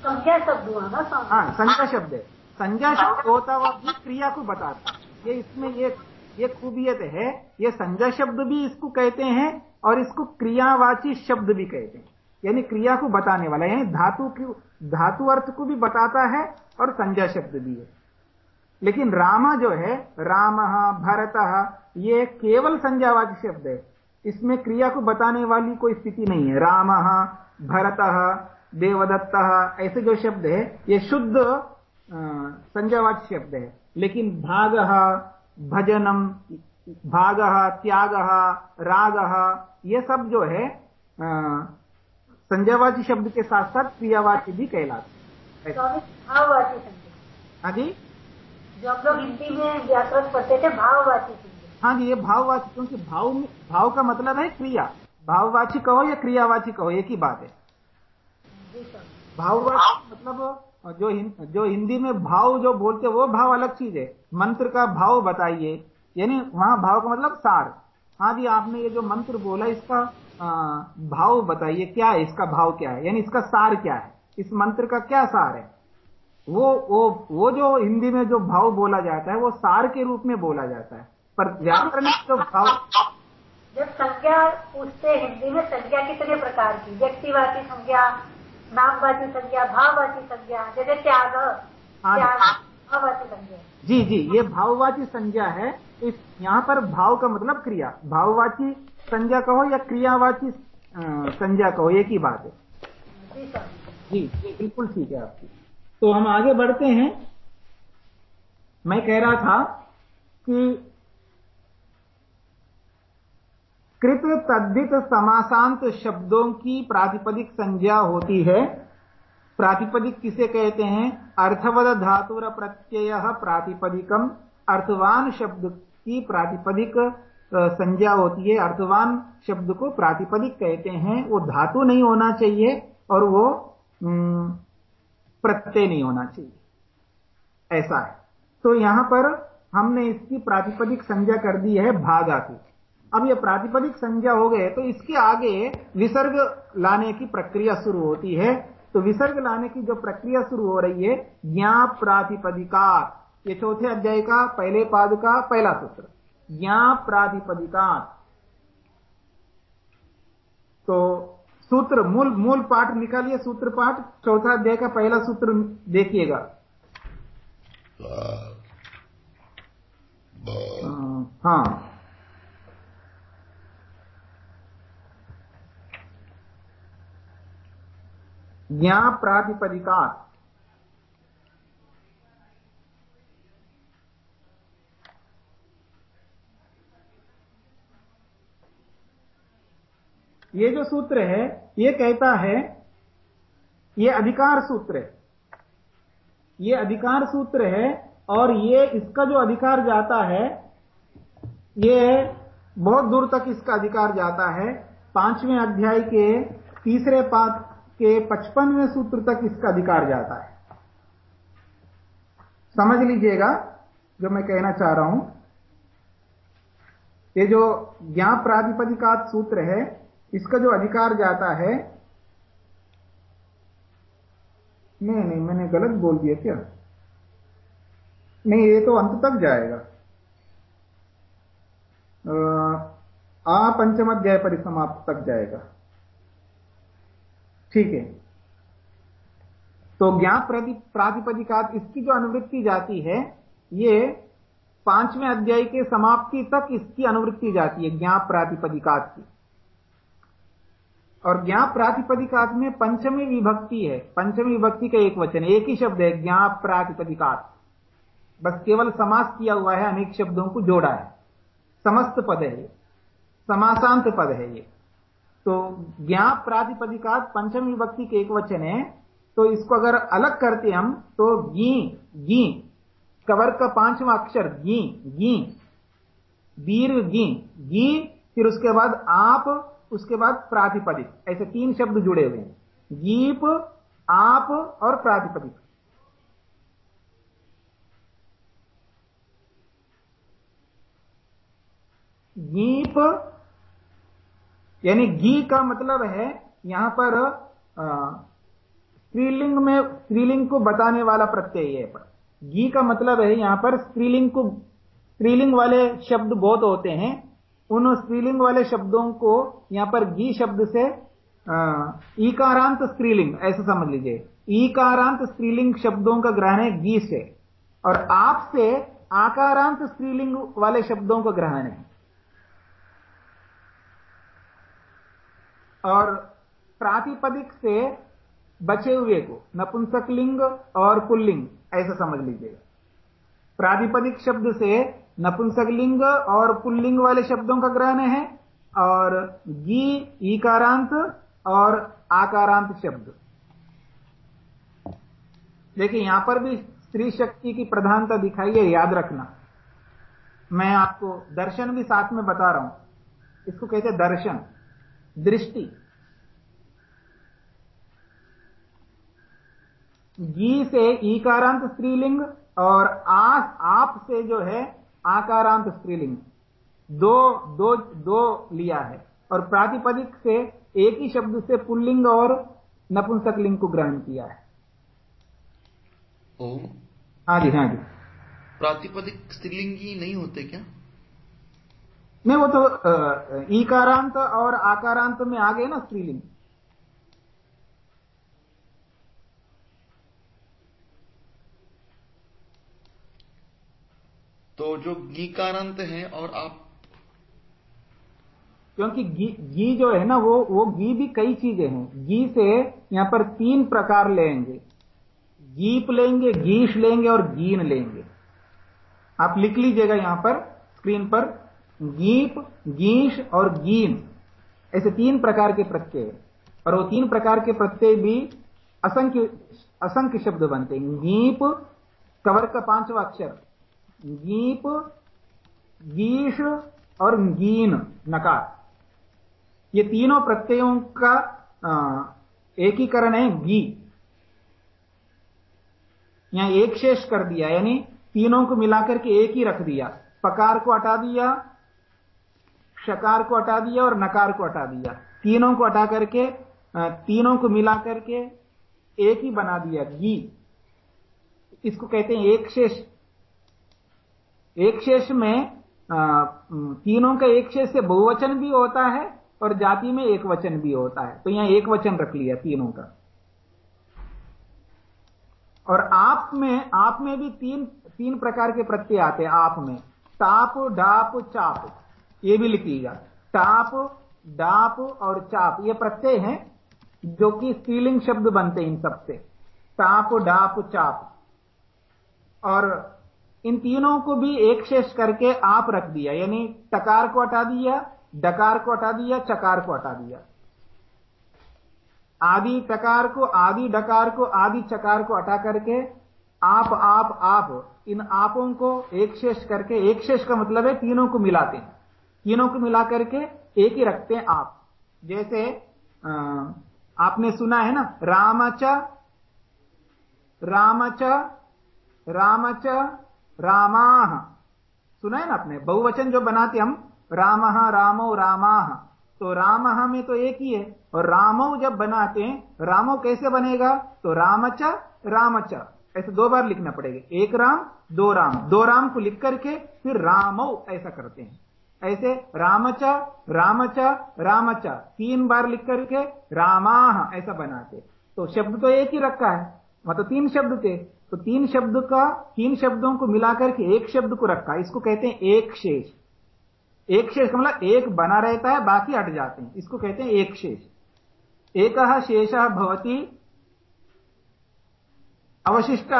Speaker 4: संज्ञा शब्द हुआ ना
Speaker 1: हाँ संज्ञा शब्द है। संज्ञा शब्द होता हुआ भी क्रिया को बताता ये इसमें ये ये खूबियत है ये संज्ञा शब्द भी इसको कहते हैं और इसको क्रियावाची शब्द भी कहते हैं। यानी क्रिया को बताने वाला यानी धातु की धातु अर्थ को भी बताता है और संज्ञा शब्द भी है। लेकिन रामा जो है राम भरत ये केवल संज्ञावाची शब्द है। इसमें क्रिया को बताने वाली कोई स्थिति नहीं है। राम भरत देवदत्त ऐसे जो शब्द है ये शुद्ध संज्ञावाची शब्द है। लेकिन भाग भजनम भाग त्याग राग ये सब जो है संज्ञावाची शब्द के साथ साथ क्रियावाची भी कहलाते हैं। हाँ जी?
Speaker 4: जो हम लोग हिंदी में व्याकरण पढ़ते थे भाववाची
Speaker 1: हाँ जी ये भाववाची क्योंकि भाव में भाव का मतलब है क्रिया। भाववाची कहो या क्रियावाची कहो एक ही बात है। भाववाची मतलब जो हिं, जो हिंदी में भाव जो बोलते वो भाव अलग चीज़ है। मंत्र का भाव बताइए यानी वहाँ भाव का मतलब सार। हाँ जी आपने ये जो मंत्र बोला इसका आ, भाव बताइए क्या है इसका भाव क्या है? यानी इसका सार क्या है? इस मंत्र का क्या सार है? वो वो वो जो हिंदी में जो भाव बोला जाता है वो सार के रूप में बोला जाता है। पर व्याकरण में जो भाव
Speaker 4: जब संज्ञा पूछते हिंदी में संज्ञा कितने प्रकार की? व्यक्तिवाची संज्ञा नामवाची संज्ञा भाववाची संज्ञा जैसे त्याग
Speaker 1: हाँ।
Speaker 4: भाववाची संज्ञा।
Speaker 1: जी जी ये भाववाची संज्ञा है। इस यहाँ पर भाव का मतलब क्रिया। भाववाची संज्ञा कहो या क्रियावाची संज्ञा कहो एक ही बात है।
Speaker 4: जी
Speaker 1: बिल्कुल ठीक है आपकी। तो हम आगे बढ़ते हैं। मैं कह रहा था कि कृत तद्धित समासांत शब्दों की प्रातिपदिक संज्ञा होती है। प्रातिपदिक किसे कहते हैं? अर्थवद धातुर प्रत्यय प्रातिपदिकम। अर्थवान शब्द की प्रातिपदिक संज्ञा होती है। अर्थवान शब्द को प्रातिपदिक कहते हैं। वो धातु नहीं होना चाहिए और वो प्रत्यय नहीं होना चाहिए। ऐसा है। तो यहाँ पर हमने इसकी प्रातिपदिक संज्ञा कर दी है भागा की। अब ये प्रातिपदिक संज्ञा हो गए तो इसके आगे विसर्ग लाने की प्रक्रिया शुरू होती है। तो विसर्ग लाने की जो प्रक्रिया शुरू हो रही है, ज्ञा प्रातिपदिकार ये चौथे अध्याय का, पहले पाद का, पहला सूत्र। ज्ञा प्रातिपदिकार तो सूत्र मूल मूल पाठ निकालिए सूत्र पाठ चौथा अध्याय का पहला सूत्र देखिएगा। हाँ। ज्ञा प्रातिपदिका ये जो सूत्र है, ये कहता है, ये अधिकार सूत्र है। ये अधिकार सूत्र है और ये इसका जो अधिकार जाता है, ये बहुत दूर तक इसका अधिकार जाता है। पाँचवें अध्याय के तीसरे पाद के पचपनवें सूत्र तक इसका अधिकार जाता है। समझ लीजिएगा जो मैं कहना चाह रहा हूँ। ये जो ज्ञा प्रातिपदिकात सूत्र है इसका जो अधिकार जाता है, नहीं नहीं, मैंने गलत बोल दिया क्या? नहीं, ये तो अंत तक जाएगा। आ पंचम अध्याय परिसमाप्त तक जाएगा। ठीक है। तो ज्ञान प्रति प्रातिपदिकात इसकी जो अनुवृत्ति जाती है, ये पाँचवें अध्याय के समाप्ति तक इसकी अनुवृत्ति जाती है, ज्ञान प्रातिपदिकात की। और ज्ञान प्रातिपदिकात में पंचमी विभक्ति है। पंचमी विभक्ति का एक वचन, एक ही शब्द है, ज्ञान प्रातिपदिकात। बस केवल समास किया हुआ है, अनेक शब्दों को जोड़ा है। समस्त पद है समासांत पद है ये। तो ज्ञा प्रातिपदिकात पंचमी विभक्ति के एक वचन है। तो इसको अगर अलग करते हम तो गी गी, कवर का पांचवा अक्षर, गी गी दीर्घ गी गी, फिर उसके बाद आप उसके बाद प्रातिपदिक, ऐसे तीन शब्द जुड़े हुए हैं। गीप, आप और प्रातिपदिक। गीप, यानी गी का मतलब है यहाँ पर स्त्रीलिंग में, स्त्रीलिंग को बताने वाला प्रत्यय है। पर गी का मतलब है यहाँ पर स्त्रीलिंग को, स्त्रीलिंग वाले शब्द बहुत होते हैं। उन स्त्रीलिंग वाले शब्दों को यहाँ पर गी शब्द से ईकारांत स्त्रीलिंग, ऐसे समझ लीजिए। ईकारांत स्त्रीलिंग शब्दों का ग्रहण है गी से। और आप से आकारांत स्त्रीलिंग वाले शब्दों का ग्रहण है। और प्रातिपदिक से बचे हुए को, नपुंसकलिंग और पुल्लिंग, ऐसा समझ लीजिएगा। प्रातिपदिक शब्द से नपुंसकलिंग और पुल्लिंग वाले शब्दों का ग्रहण है और गी, ईकारांत और आकारांत शब्द। देखिए, यहाँ पर भी स्त्री शक्ति की प्रधानता दिखाई है, याद रखना। मैं आपको दर्शन भी साथ में बता रहा हूँ। इसको कहते हैं दर्शन। दृष्टि। गी से ईकारांत स्त्रीलिंग और आस, आप से जो है आकारांत स्त्रीलिंग। दो दो दो लिया है। और प्रातिपदिक से एक ही शब्द से पुल्लिंग और नपुंसक लिंग को ग्रहण किया है।
Speaker 3: ओ
Speaker 1: हाँ जी हाँ जी।
Speaker 3: प्रातिपदिक स्त्रीलिंगी नहीं होते क्या?
Speaker 1: नहीं वो तो ईकारांत और आकारांत में आ गए ना स्त्रीलिंग।
Speaker 3: तो जो गीकारांत है और आप
Speaker 1: क्योंकि घी घी जो है ना, वो वो घी भी कई चीज़ें हैं। घी से यहाँ पर तीन प्रकार लेंगे। गीप लेंगे, गीश लेंगे और गीन लेंगे। आप लिख लीजिएगा यहाँ पर, स्क्रीन पर, गीप, गीश और गीन। ऐसे तीन प्रकार के प्रत्यय और वो तीन प्रकार के प्रत्यय भी असंख्य असंख्य शब्द बनते हैं। गीप, कवर का पांचवा अक्षर। गीप गीश और गीन, नकार। ये तीनों प्रत्ययों का एकीकरण है गी यहाँ एक शेष कर दिया, यानी तीनों को मिलाकर के एक ही रख दिया। पकार को हटा दिया शकार को हटा दिया और नकार को हटा दिया। तीनों को हटा करके तीनों को मिला करके एक ही बना दिया गी इसको कहते हैं एक शेष। एक शेष में तीनों का एक शेष से बहुवचन भी होता है और जाति में एक वचन भी होता है। तो यहाँ एक वचन रख लिया तीनों का। और आप में आप में भी तीन तीन प्रकार के प्रत्यय आते हैं आप में। टाप डाप, चाप। ये भी लिखिएगा टाप डाप और चाप। ये प्रत्यय हैं जो कि स्त्रीलिंग शब्द बनते हैं इन सबसे टाप डाप, चाप। और इन तीनों को भी एक शेष करके आप रख दिया यानी टकार को हटा दिया डकार को हटा दिया चकार को हटा दिया। आदि टकार को आदि डकार को आदि चकार को हटा करके आप आप आप इन आपों को एक शेष करके एक शेष का मतलब है तीनों को मिलाते हैं। तीनों को मिला करके एक ही रखते हैं आप। जैसे आ, आपने सुना है ना रामच रामच रामच रामाह सुना है ना आपने? बहुवचन जो बनाते हम, राम, रामो रामाह तो राम में तो एक ही है। और रामो जब बनाते हैं, रामो कैसे बनेगा? तो रामच रामच। ऐसे दो बार लिखना पड़ेगा। एक राम, दो राम। दो राम को लिख करके फिर रामो ऐसा करते हैं। ऐसे रामच रामच रामच। तीन बार लिख करके रामाह ऐसा बनाते तो शब्द तो एक ही रखा है। मतलब तीन शब्द थे। तो तीन शब्द का, तीन शब्दों को मिलाकर के एक शब्द को रखा, इसको कहते हैं एक शेष। एक शेष का मतलब एक बना रहता है, बाकी हट जाते हैं। इसको कहते हैं एक शेष। एक शेष भवती, अवशिष्ट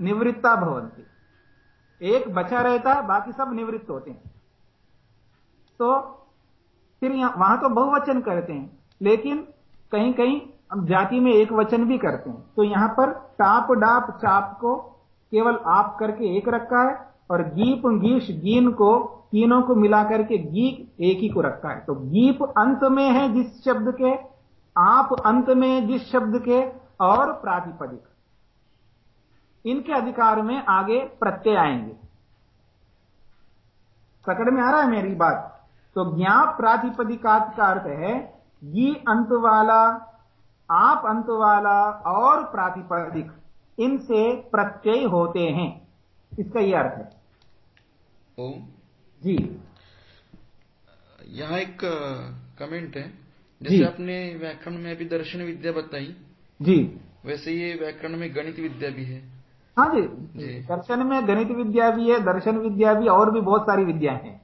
Speaker 1: निवृत्ता भवंती एक बचा रहता है, बाकी सब निवृत्त होते हैं। तो फिर वहाँ तो बहुवचन करते हैं, लेकिन कहीं कहीं हम जाति में एक वचन भी करते हैं। तो यहाँ पर टाप डाप चाप को केवल आप करके एक रखा है और गीप गीश गीन को तीनों को मिलाकर के गीप एक ही को रखा है। तो गीप अंत में है जिस शब्द के, आप अंत में जिस शब्द के और प्रातिपदिक। इनके अधिकार में आगे प्रत्यय आएँगे। पकड़ में आ रहा है मेरी बात? तो ज्ञाप प्रातिपदिकात का अर्थ है गी अंत वाला आप अंत वाला और प्रातिपदिक इनसे प्रत्यय होते हैं। इसका यह अर्थ है।
Speaker 3: ओ
Speaker 1: जी।
Speaker 3: यहाँ एक कमेंट है। जैसे आपने व्याकरण में अभी दर्शन विद्या बताई
Speaker 1: जी।
Speaker 3: वैसे ये व्याकरण में गणित विद्या भी है।
Speaker 1: हाँ जी।
Speaker 3: जी।
Speaker 1: दर्शन में गणित विद्या भी है दर्शन विद्या भी और भी बहुत सारी विद्या हैं।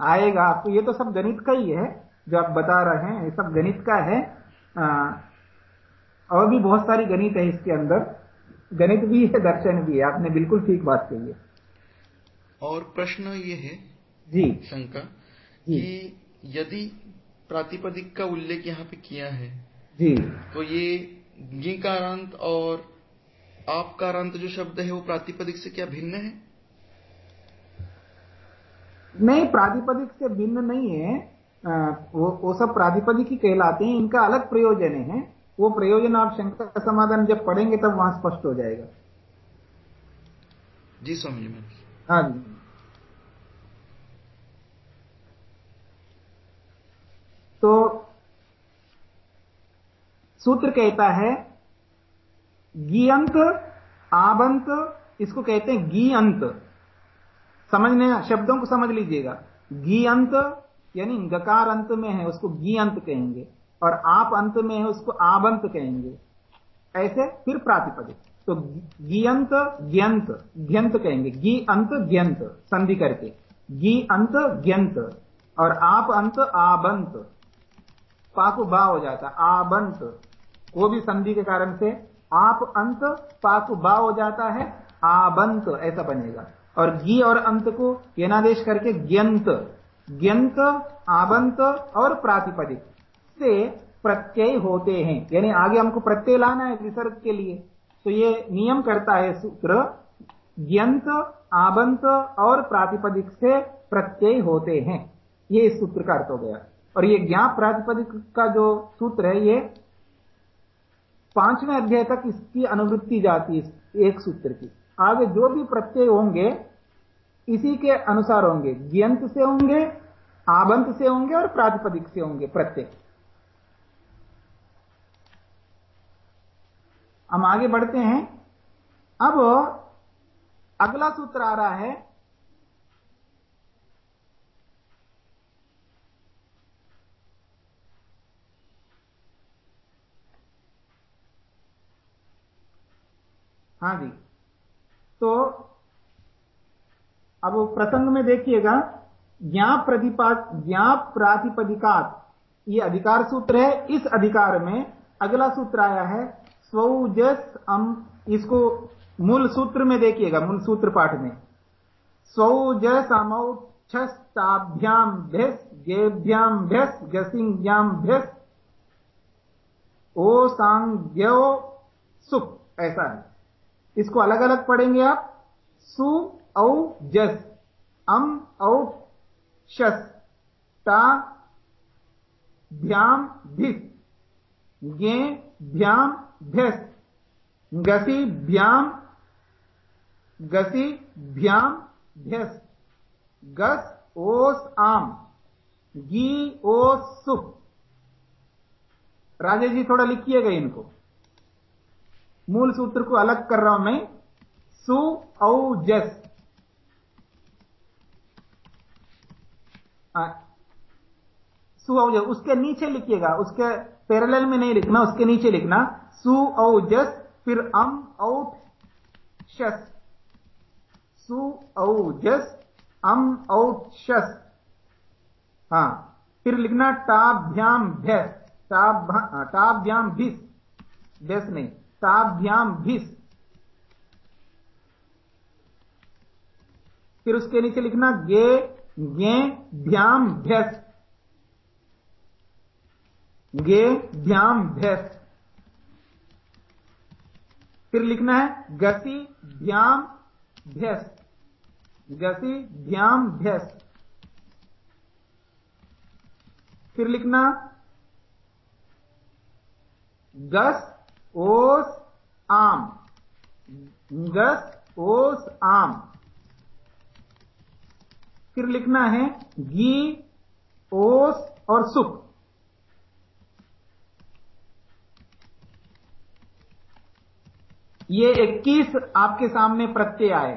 Speaker 1: आएगा आपको ये तो सब गणित का ही है। जो आप बता रहे हैं ये सब गणित का है। आ, और भी बहुत सारी गणित है इसके अंदर। गणित भी है दर्शन भी है। आपने बिल्कुल ठीक बात कही है।
Speaker 3: और प्रश्न ये है
Speaker 1: जी।
Speaker 3: शंका
Speaker 1: जी।
Speaker 3: कि यदि प्रातिपदिक का उल्लेख यहाँ पे किया है
Speaker 1: जी।
Speaker 3: तो ये गी कारांत और आप कारांत जो शब्द है वो प्रातिपदिक से क्या भिन्न है?
Speaker 1: नहीं प्रातिपदिक से भिन्न नहीं है। वो वो सब प्रातिपदिक ही कहलाते हैं इनका अलग प्रयोजन है। वो प्रयोजन आप शंका का समाधान जब पढ़ेंगे तब वहाँ स्पष्ट हो जाएगा।
Speaker 3: जी स्वामी जी
Speaker 1: हाँ जी। तो सूत्र कहता है गियंत आबंत इसको कहते हैं गी अंत समझने शब्दों को समझ लीजिएगा। गी अंत यानी गकार अंत में है, उसको गी अंत कहेंगे, और आप अंत में है, उसको आबंत कहेंगे। ऐसे फिर प्रातिपदिक। तो गियंत ग्यंत ग्यंत कहेंगे। गी अंत ग्यंत संधि करके। गी अंत ग्यंत और आप अंत आबंत पाकु बा हो जाता आबंत वो भी संधि के कारण से आप अंत, पाकु बा हो जाता है आबंत ऐसा बनेगा। और गी और अंत को यनादेश करके ग्यंत ग्यंत आबंत और प्रातिपदिक से प्रत्यय होते हैं। यानी आगे हमको प्रत्यय लाना है विसर्ग के लिए। तो ये नियम करता है सूत्र ग्यंत आबंत और प्रातिपदिक से प्रत्यय होते हैं। ये इस सूत्र का अर्थ हो गया। और ये ज्ञाप प्रातिपदिक का जो सूत्र है, ये पाँचवें अध्याय तक इसकी अनुवृत्ति जाती है एक सूत्र की। आगे जो भी प्रत्यय होंगे, इसी के अनुसार होंगे। ज्यंत से होंगे आबंत से होंगे और प्रातिपदिक से होंगे प्रत्यय हम आगे बढ़ते हैं। अब अगला सूत्र आ रहा है। हाँ जी। तो अब प्रसंग में देखिएगा। ज्ञाप प्रतिपाद ज्ञाप प्रातिपदिकात। ये अधिकार सूत्र है। इस अधिकार में अगला सूत्र आया है, स्वजस अम। इसको मूल सूत्र में देखिएगा, मूल सूत्र पाठ में। स्वजस अमौक्षस्ताभ्याम भ्यस गेभ्याम भ्यस गसिंग्याम भ्यस। ओ सांग्यो सुख ऐसा है। इसको अलग अलग पढ़ेंगे आप। सु औ जस। अम औ शस ता भ्याम भिस गे भ्याम भ्यस गसी ओस आम, गी ओस सुख राजेश जी, थोड़ा लिखिएगा इनको। मूल सूत्र को अलग कर रहा हूँ मैं। सु औ जस। सु उसके नीचे लिखिएगा, उसके पैरेलल में नहीं लिखना, उसके नीचे लिखना। सु औ जस, फिर अम औट शस। सु औ जस, अम औट शस। हाँ फिर लिखना टाभ्याम भैस टाभ्याम भिस भैस नहीं ताभ्याम भिस फिर उसके नीचे लिखना गे भ्याम भ्यस गे भ्याम भ्यस फिर लिखना है, गति भ्याम भ्यस गति भ्याम भ्यस फिर लिखना, गस ओस आम। गस ओस आम। फिर लिखना है गी ओस और सुख ये 21 आपके सामने प्रत्यय आए।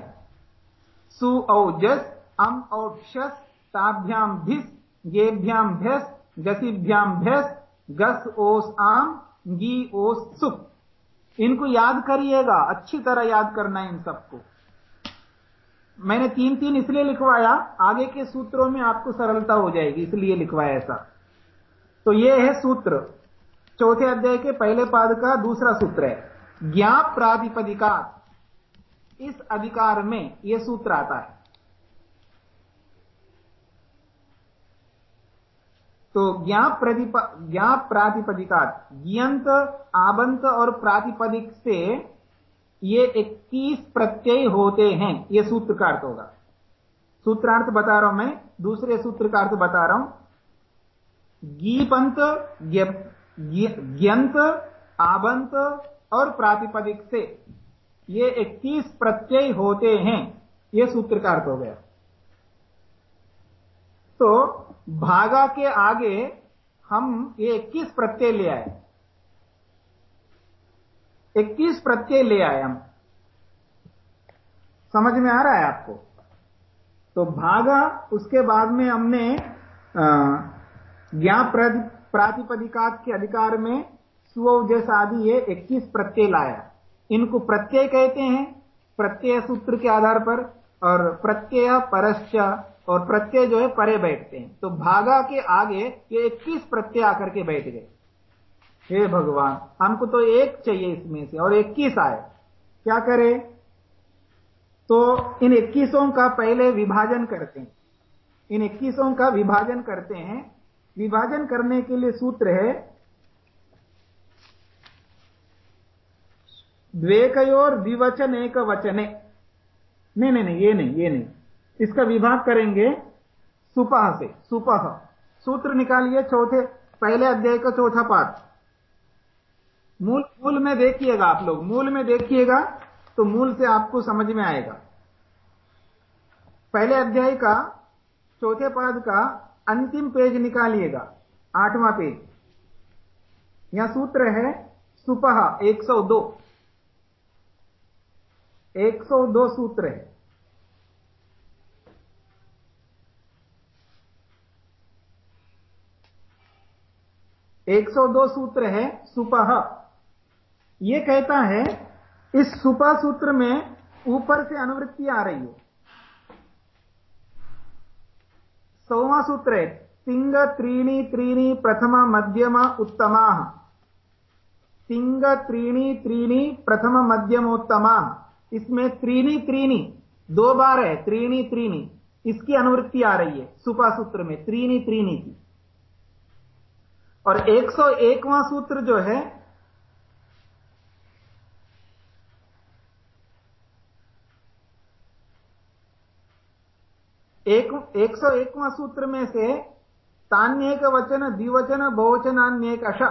Speaker 1: सु औ जस, अम और शस, ताभ्याम भिस गेभ्याम भ्यस गसिभ्याम भ्यस, गस ओस आम गी ओस सुख इनको याद करिएगा, अच्छी तरह याद करना है इन सबको। मैंने तीन तीन इसलिए लिखवाया, आगे के सूत्रों में आपको सरलता हो जाएगी, इसलिए लिखवाया ऐसा। तो ये है सूत्र। चौथे अध्याय के पहले पाद का दूसरा सूत्र है। ज्ञाप प्रातिपदिका इस अधिकार में यह सूत्र आता है। तो ज्ञाप ज्ञाप प्रातिपदिका ज्ञंत, आबंत और प्रातिपदिक से ये 21 प्रत्यय होते हैं, ये सूत्र का अर्थ होगा। सूत्रार्थ बता रहा हूँ मैं, दूसरे सूत्र का अर्थ बता रहा हूँ। गीपंत ग्यंत, आबंत और प्रातिपदिक से ये 21 प्रत्यय होते हैं, ये सूत्र का अर्थ हो गया। तो भागा के आगे हम ये 21 प्रत्यय ले आए। 21 प्रत्यय ले आए हम। समझ में आ रहा है आपको? तो भागा, उसके बाद में हमने ज्ञा प्रातिपदिका के अधिकार में सुव जैसा आदि ये 21 प्रत्यय लाया। इनको प्रत्यय कहते हैं, प्रत्यय सूत्र के आधार पर, और प्रत्यय परश्च, और प्रत्यय जो है, परे बैठते हैं। तो भागा के आगे ये 21 प्रत्यय आकर के बैठ गए। हे भगवान, हमको तो एक चाहिए इसमें से, और 21 आए। क्या करें? तो इन 21 का पहले विभाजन करते हैं। इन 21 का विभाजन करते हैं। विभाजन करने के लिए सूत्र है, द्वेकयोर द्विवचन एक वचने नहीं नहीं नहीं, ये नहीं ये नहीं। इसका विभाग करेंगे सुपह से, सुपह। सूत्र निकालिए चौथे, पहले अध्याय का चौथा पाठ। मूल मूल में देखिएगा आप लोग, मूल में देखिएगा तो मूल से आपको समझ में आएगा। पहले अध्याय का, चौथे पद का अंतिम पेज निकालिएगा, आठवां पेज। यहाँ सूत्र है सुपह 102 102 सूत्र है। एक सौ दो सूत्र है सुपह। यह कहता है, इस सुपा सूत्र में ऊपर से अनुवृत्ति आ रही है। सौवा सूत्र है तिंग त्रीणी त्रीणी प्रथम मध्यम उत्तमा। तिंग त्रीणी त्रीणी प्रथम मध्यमोत्तमा। इसमें त्रीणी त्रीणी, दो बार है, त्रीणी त्रीणी, इसकी अनुवृत्ति आ रही है सुपा सूत्र में, त्रीणी त्रीणी की। और 101वां सूत्र जो है एक एक सौ एकवा सूत्र में से तान्येक वचन द्विवचन बहुवचनान्येक अशा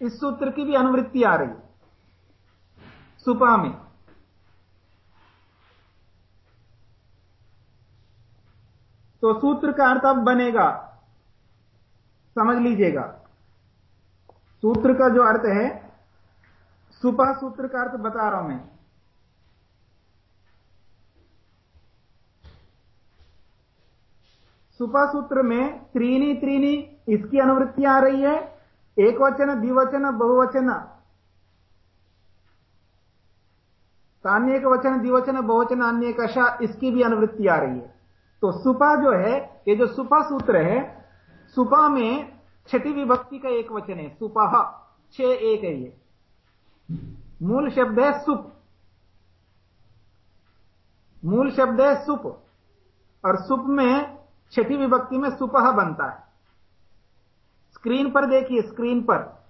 Speaker 1: इस सूत्र की भी अनुवृत्ति आ रही सुपा में। तो सूत्र का अर्थ अब बनेगा। समझ लीजिएगा। सूत्र का जो अर्थ है, सुपा सूत्र का अर्थ बता रहा हूँ मैं। सुपा सूत्र में त्रीनी त्रीनी इसकी अनुवृत्ति आ रही है। एक वचन द्विवचन, बहुवचन। तान्य वचन द्विवचन, बहुवचन अन्य कशा इसकी भी अनुवृत्ति आ रही है। तो सुपा जो है, ये जो सुपा सूत्र है, सुपा में छठी विभक्ति का एक वचन है। सुपह छ एक है ये। मूल शब्द है सुप। मूल शब्द है सुप। और सुप में छठी विभक्ति में सुपह बनता है। स्क्रीन पर देखिए, स्क्रीन पर।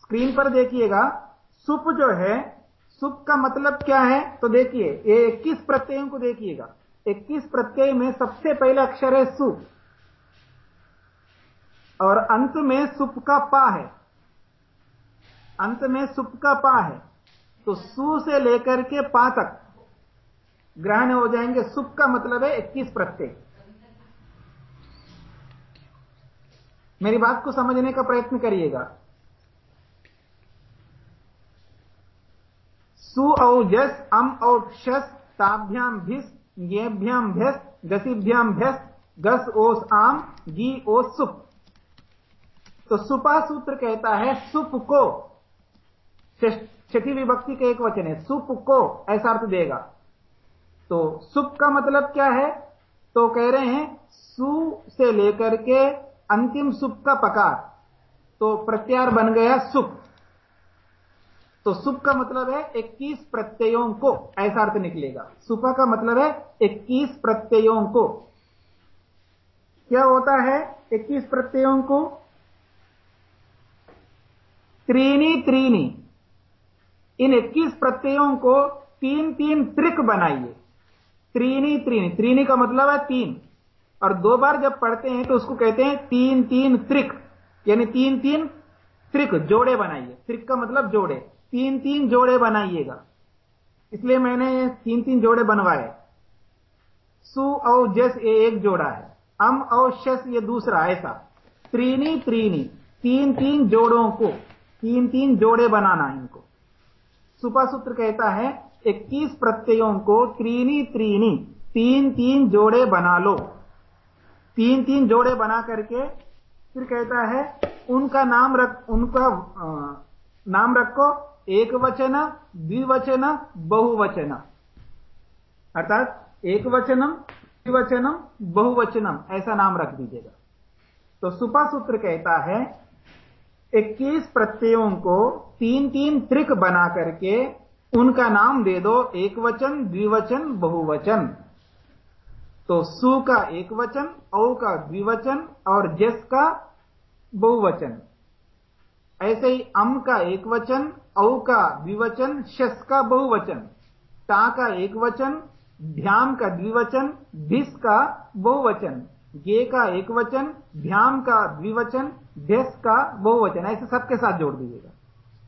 Speaker 1: स्क्रीन पर देखिएगा, सुप जो है, सुप का मतलब क्या है? तो देखिए, ये 21 प्रत्ययों को देखिएगा। 21 प्रत्यय में सबसे पहला अक्षर है सुप। और अंत में सुप का पा है। अंत में सुप का पा है। तो सु से लेकर के पा तक। ग्रहण हो जाएँगे, सुख का मतलब है 21 प्रत्यय। मेरी बात को समझने का प्रयत्न करिएगा। सु औ जस अम और शस ताभ्याम भिस येभ्याम भ्यस गसिभ्याम भ्यस गस ओस आम, गी ओस सुप। तो सुपा सूत्र कहता है सुप को। छठी विभक्ति के एक वचन है, सुप को, ऐसा अर्थ देगा। तो सुप का मतलब क्या है? तो कह रहे हैं, सु से लेकर के अंतिम सुप का पकार। तो प्रत्यार बन गया सुप तो सुप का मतलब है 21 प्रत्ययों को, ऐसा अर्थ निकलेगा। सुपा का मतलब है 21 प्रत्ययों को। क्या होता है 21 प्रत्ययों को? त्रीनी त्रीनी। इन 21 प्रत्ययों को तीन तीन त्रिक बनाइए। त्रीनी त्रीनी त्रीनी का मतलब है तीन। और दो बार जब पढ़ते हैं तो उसको कहते हैं तीन तीन, त्रिक। यानी तीन तीन, त्रिक, जोड़े बनाइए। त्रिक का मतलब जोड़े। तीन तीन, जोड़े बनाइएगा। इसलिए मैंने तीन तीन जोड़े बनवाए। सु और जस ये एक जोड़ा है। अम और शस, ये दूसरा ऐसा। त्रीनी त्रीनी तीन तीन जोड़ों को। तीन तीन जोड़े बनाना इनको। सुपा सूत्र कहता है 21 प्रत्ययों को त्रीनी त्रीनी, तीन तीन जोड़े बना लो। तीन तीन जोड़े बना करके फिर कहता है, उनका नाम रख, उनका नाम रखो एक वचन द्विवचन, बहुवचन। अर्थात एक वचनम द्विवचनम बहुवचनम ऐसा नाम रख दीजिएगा। तो सुपा सूत्र कहता है 21 प्रत्ययों को तीन तीन त्रिक बना करके उनका नाम दे दो एक वचन द्विवचन, बहुवचन। तो सु का एक वचन औ का द्विवचन, और जस का बहुवचन। ऐसे ही अम का एक वचन औ का द्विवचन, शस का बहुवचन। टा का एक वचन ध्याम का द्विवचन, धिस का बहुवचन। गे का एक वचन ध्याम का द्विवचन ढेस का बहुवचन। ऐसे सबके साथ जोड़ दीजिएगा।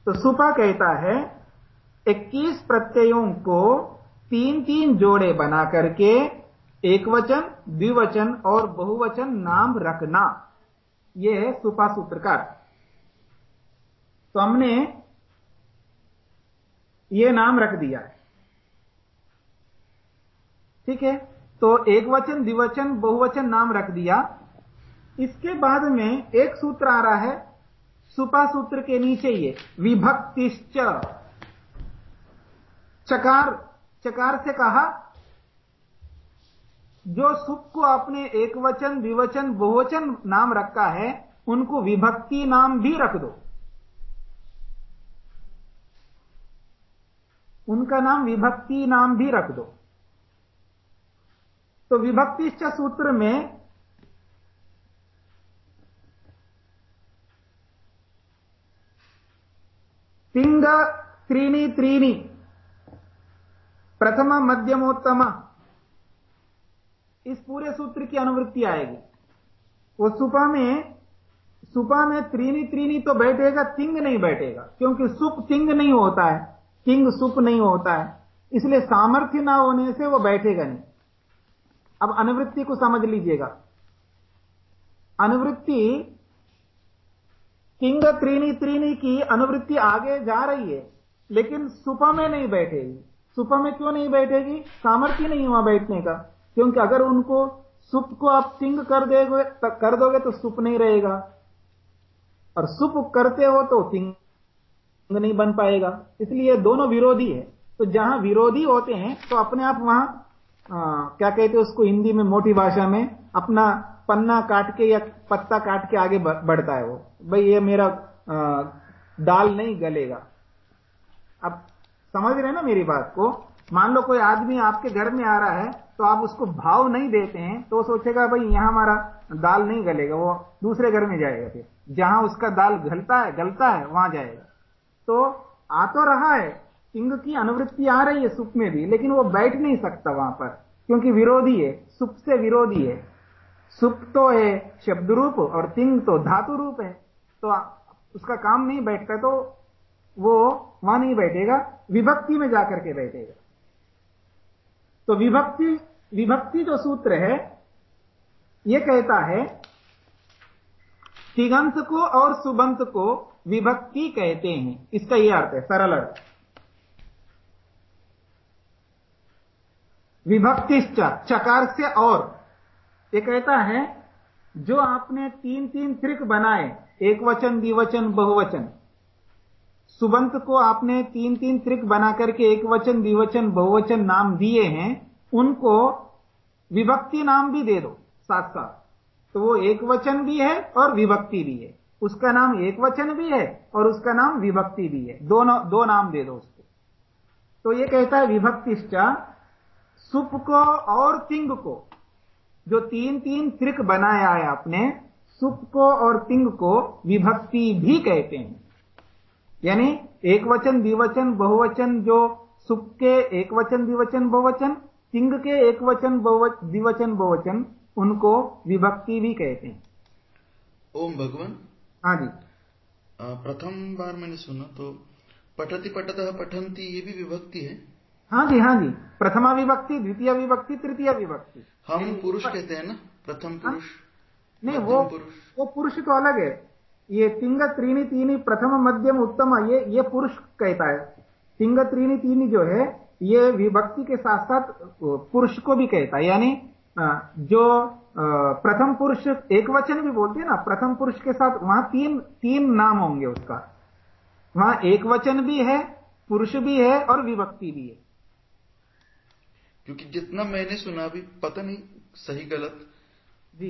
Speaker 1: तो सुपा कहता है 21 प्रत्ययों को तीन तीन जोड़े बना करके एक वचन द्विवचन और बहुवचन नाम रखना। यह है सुपा सूत्रकार। तो हमने ये नाम रख दिया। है ठीक है? तो एक वचन द्विवचन, बहुवचन नाम रख दिया। इसके बाद में एक सूत्र आ रहा है सुपा सूत्र के नीचे ये, विभक्तिश्च। चकार चकार से कहा, जो सुख को आपने एक वचन द्विवचन बहुवचन नाम रखा है, उनको विभक्ति नाम भी रख दो। उनका नाम विभक्ति नाम भी रख दो। तो विभक्ति सूत्र में तिंग त्रीणी त्रीणी प्रथम, मध्यमोत्तम। इस पूरे सूत्र की अनुवृत्ति आएगी। वो सुपा में सुपा में त्रीनी त्रीनी तो बैठेगा, तिंग नहीं बैठेगा, क्योंकि सुप तिंग नहीं होता है। तिंग सुप नहीं होता है। इसलिए सामर्थ्य ना होने से वो बैठेगा नहीं। अब अनुवृत्ति को समझ लीजिएगा। अनुवृत्ति किंग त्रीनी त्रीनी की अनुवृत्ति आगे जा रही है, लेकिन सुपा में नहीं बैठेगी। सुपा में क्यों नहीं बैठेगी? सामर्थ्य नहीं हुआ बैठने का। क्योंकि अगर उनको सुप को आप सिंग कर दोगे कर दोगे तो सुप नहीं रहेगा। और सुप करते हो तो सिंग नहीं बन पाएगा। इसलिए दोनों विरोधी है। तो जहाँ विरोधी होते हैं तो अपने आप वहाँ आ, क्या कहते हैं उसको हिंदी में मोटी भाषा में अपना पन्ना काट के या पत्ता काट के आगे बढ़ता है वो। भाई ये मेरा आ, दाल नहीं गलेगा। अब समझ रहे ना मेरी बात को? मान लो कोई आदमी आपके घर में आ रहा है तो आप उसको भाव नहीं देते हैं तो सोचेगा, भाई, यहाँ हमारा दाल नहीं गलेगा, वो दूसरे घर में जाएगा फिर। जहाँ उसका दाल गलता है गलता है, वहाँ जाएगा। तो आ तो रहा है सिंह की अनुवृत्ति आ रही है सुख में भी, लेकिन वो बैठ नहीं सकता वहाँ पर, क्योंकि विरोधी है, सुख से विरोधी है। सुख तो है शब्द रूप और तिंग तो धातु रूप है तो उसका काम नहीं बैठता तो वो वहाँ नहीं बैठेगा, विभक्ति में जाकर के बैठेगा। तो विभक्ति विभक्ति जो सूत्र है यह कहता है, तिगंत को और सुबंत को विभक्ति कहते हैं। इसका यह अर्थ है, सरल अर्थ। विभक्तिश्च चकार से और। ये कहता है, जो आपने तीन तीन त्रिक बनाए एक वचन द्विवचन, बहुवचन सुबंत को आपने तीन तीन त्रिक बना करके एक वचन द्विवचन, बहुवचन नाम दिए हैं, उनको विभक्ति नाम भी दे दो साथ साथ तो वो एक वचन भी है और विभक्ति भी है। उसका नाम एक वचन भी है और उसका नाम विभक्ति भी है। दोनों, दो नाम दे दो उसको। तो ये कहता है विभक्तिश्चा, सुप को और तिंग को। जो तीन तीन त्रिक बनाया है आपने, सुप को और तिंग को विभक्ति भी कहते हैं। यानी एक वचन द्विवचन बहुवचन जो सुप के एक वचन द्विवचन बहुवचन तिंग के एक वचन द्विवचन बहुवचन उनको विभक्ति भी कहते हैं।
Speaker 3: ओम भगवान।
Speaker 1: हाँ जी।
Speaker 3: प्रथम बार मैंने सुना तो पठती पठत पठंती ये भी विभक्ति है?
Speaker 1: हाँ जी हाँ जी। प्रथमा विभक्ति द्वितीय विभक्ति तृतीय विभक्ति।
Speaker 3: हम पुरुष कहते हैं ना? प्रथम
Speaker 1: हाँ?
Speaker 3: पुरुष
Speaker 1: नहीं वो
Speaker 3: पुरुष।
Speaker 1: वो पुरुष तो अलग है। ये तिंग त्रीनी तीनी प्रथम मध्यम उत्तम ये ये पुरुष कहता है। तिंग त्रीनी तीनी जो है ये विभक्ति के साथ साथ पुरुष को भी कहता है। यानी जो प्रथम पुरुष एक वचन भी बोलते हैं ना प्रथम पुरुष के साथ वहाँ तीन तीन नाम होंगे उसका। वहाँ एक वचन भी है पुरुष भी है और विभक्ति भी है।
Speaker 3: क्योंकि जितना मैंने सुना अभी पता नहीं सही गलत।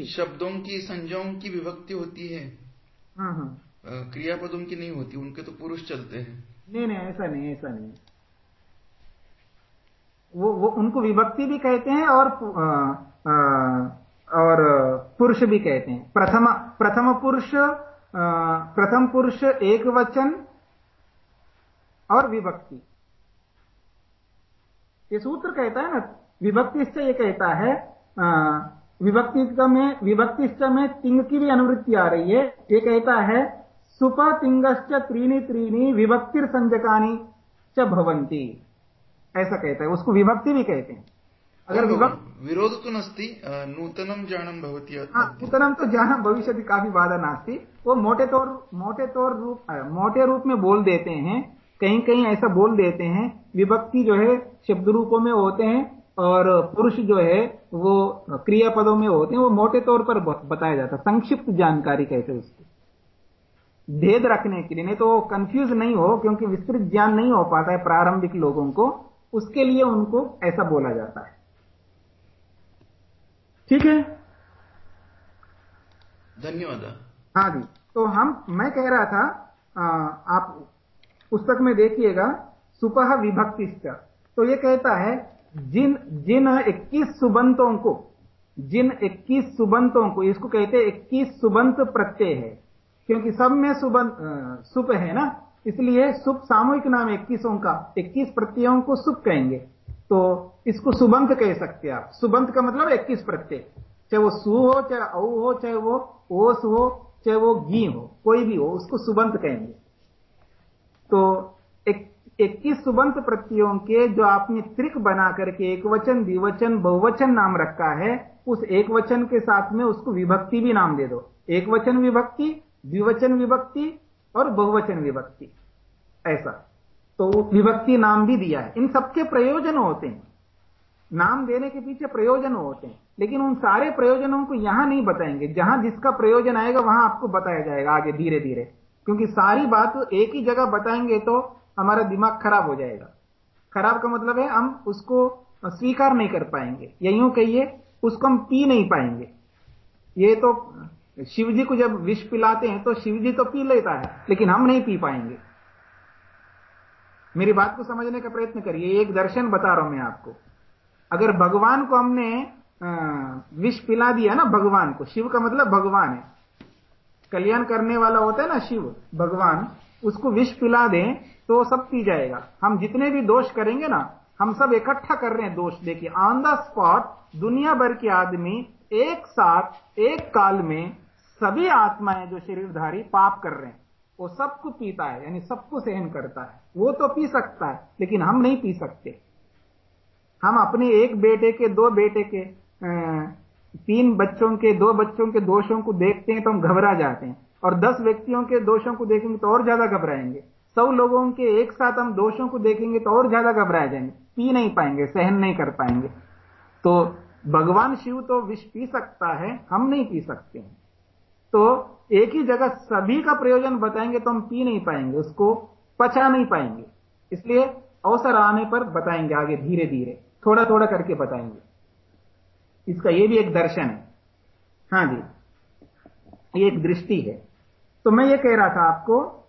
Speaker 3: शब्दों की संज्ञाओं की विभक्ति होती है।
Speaker 1: हाँ हाँ।
Speaker 3: क्रियापदों की नहीं होती उनके तो पुरुष चलते हैं।
Speaker 1: नहीं नहीं ऐसा नहीं ऐसा नहीं। वो वो उनको विभक्ति भी कहते हैं और आ, आ, और पुरुष भी कहते हैं। प्रथम प्रथम पुरुष प्रथम पुरुष एक वचन और विभक्ति। ये सूत्र कहता है ना विभक्तिश्च ये कहता है विभक्ति में विभक्ति में तिंग की भी अनुवृत्ति आ रही है। ये कहता है सुप तिंगश्च त्रीनी त्रीनी विभक्तिर संजकानी च भवंती ऐसा कहता है। उसको विभक्ति भी कहते हैं। अगर विभक्ति
Speaker 3: विरोध तो नस्ती नूतनम जानम भवती
Speaker 1: हाँ नूतनम तो जानम भविष्य काफ़ी बाधा नास्ती। वो मोटे तौर मोटे तौर रूप मोटे रूप में बोल देते हैं कहीं कहीं ऐसा बोल देते हैं विभक्ति जो है शब्द रूपों में होते हैं और पुरुष जो है वो क्रिया पदों में होते हैं वो मोटे तौर पर बताया जाता है। संक्षिप्त जानकारी कहते हैं उसको? भेद रखने के लिए नहीं तो कंफ्यूज नहीं हो क्योंकि विस्तृत ज्ञान नहीं हो पाता है प्रारंभिक लोगों को उसके लिए उनको ऐसा बोला जाता है। ठीक है?
Speaker 3: धन्यवाद।
Speaker 1: हाँ जी। तो हम मैं कह रहा था आ, आप पुस्तक में देखिएगा सुपह विभक्ति तो ये कहता है जिन जिन 21 सुबंतों को, जिन 21 सुबंतों को, इसको कहते हैं 21 सुबंत प्रत्यय है। क्योंकि सब में सुबंत सुप है ना, इसलिए सुप सामूहिक नाम इक्कीसों का 21 प्रत्ययों को सुप कहेंगे। तो इसको सुबंत कह सकते हैं आप। सुबंत का मतलब 21 प्रत्यय। चाहे वो सु हो, चाहे औ हो, चाहे वो ओस हो, चाहे वो घी हो, कोई भी हो, उसको सुबंत कहेंगे। तो इक्कीस सुबंत प्रत्ययों के जो आपने त्रिक बना करके एक वचन, द्विवचन, बहुवचन नाम रखा है, उस एक वचन के साथ में उसको विभक्ति भी नाम दे दो। एक वचन विभक्ति, द्विवचन विभक्ति और बहुवचन विभक्ति। ऐसा। तो विभक्ति नाम भी दिया है। इन सबके प्रयोजन होते हैं। नाम देने के पीछे प्रयोजन होते हैं। लेकिन उन सारे प्रयोजनों को यहाँ नहीं बताएँगे। जहाँ जिसका प्रयोजन आएगा, वहाँ आपको बताया जाएगा आगे धीरे धीरे क्योंकि सारी बात एक ही जगह बताएँगे तो हमारा दिमाग खराब हो जाएगा। खराब का मतलब है हम उसको स्वीकार नहीं कर पाएँगे। या यूँ कहिए, उसको हम पी नहीं पाएँगे। ये तो शिव जी को जब विष पिलाते हैं तो शिव जी तो पी लेता है, लेकिन हम नहीं पी पाएँगे। मेरी बात को समझने का प्रयत्न करिए, एक दर्शन बता रहा हूँ मैं आपको। अगर भगवान को हमने विष पिला दिया ना, भगवान को, शिव का मतलब भगवान है। कल्याण करने वाला होता है ना शिव, भगवान। उसको विष पिला दें तो सब पी जाएगा। हम जितने भी दोष करेंगे ना, हम सब इकट्ठा कर रहे हैं दोष। देखिए ऑन द स्पॉट दुनिया भर के आदमी एक साथ, एक काल में सभी आत्माएँ जो शरीरधारी पाप कर रहे हैं, वो सबको पीता है, यानी सबको सहन करता है। वो तो पी सकता है, लेकिन हम नहीं पी सकते। हम अपने एक बेटे के, दो बेटे के तीन बच्चों के, दो बच्चों के दोषों को देखते हैं तो हम घबरा जाते हैं। और दस व्यक्तियों के दोषों को देखेंगे तो और ज़्यादा घबराएँगे। सौ लोगों के एक साथ हम दोषों को देखेंगे तो और ज़्यादा घबराए जाएँगे। पी नहीं पाएँगे, सहन नहीं कर पाएँगे। तो भगवान शिव तो विष पी सकता है, हम नहीं पी सकते हैं। तो एक ही जगह सभी का प्रयोजन बताएँगे तो हम पी नहीं पाएँगे, उसको पचा नहीं पाएँगे। इसलिए अवसर आने पर बताएँगे आगे धीरे धीरे थोड़ा थोड़ा करके बताएँगे। इसका यह भी एक दर्शन है। हाँ जी, ये एक दृष्टि है। तो मैं ये कह रहा था आपको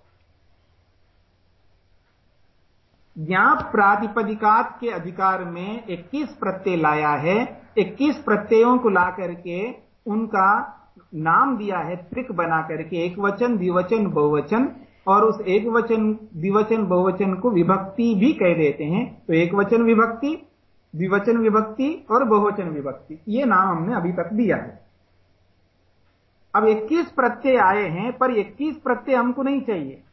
Speaker 1: ज्ञाप प्रातिपदिकात के अधिकार में 21 प्रत्यय लाया है। 21 प्रत्ययों को ला करके उनका नाम दिया है, त्रिक बना करके एक वचन द्विवचन, बहुवचन, और उस एक वचन द्विवचन, बहुवचन को विभक्ति भी कह देते हैं। तो एक वचन विभक्ति, द्विवचन विभक्ति और बहुवचन विभक्ति, ये नाम हमने अभी तक दिया है। अब 21 प्रत्यय आए हैं, पर 21 प्रत्यय हमको नहीं चाहिए।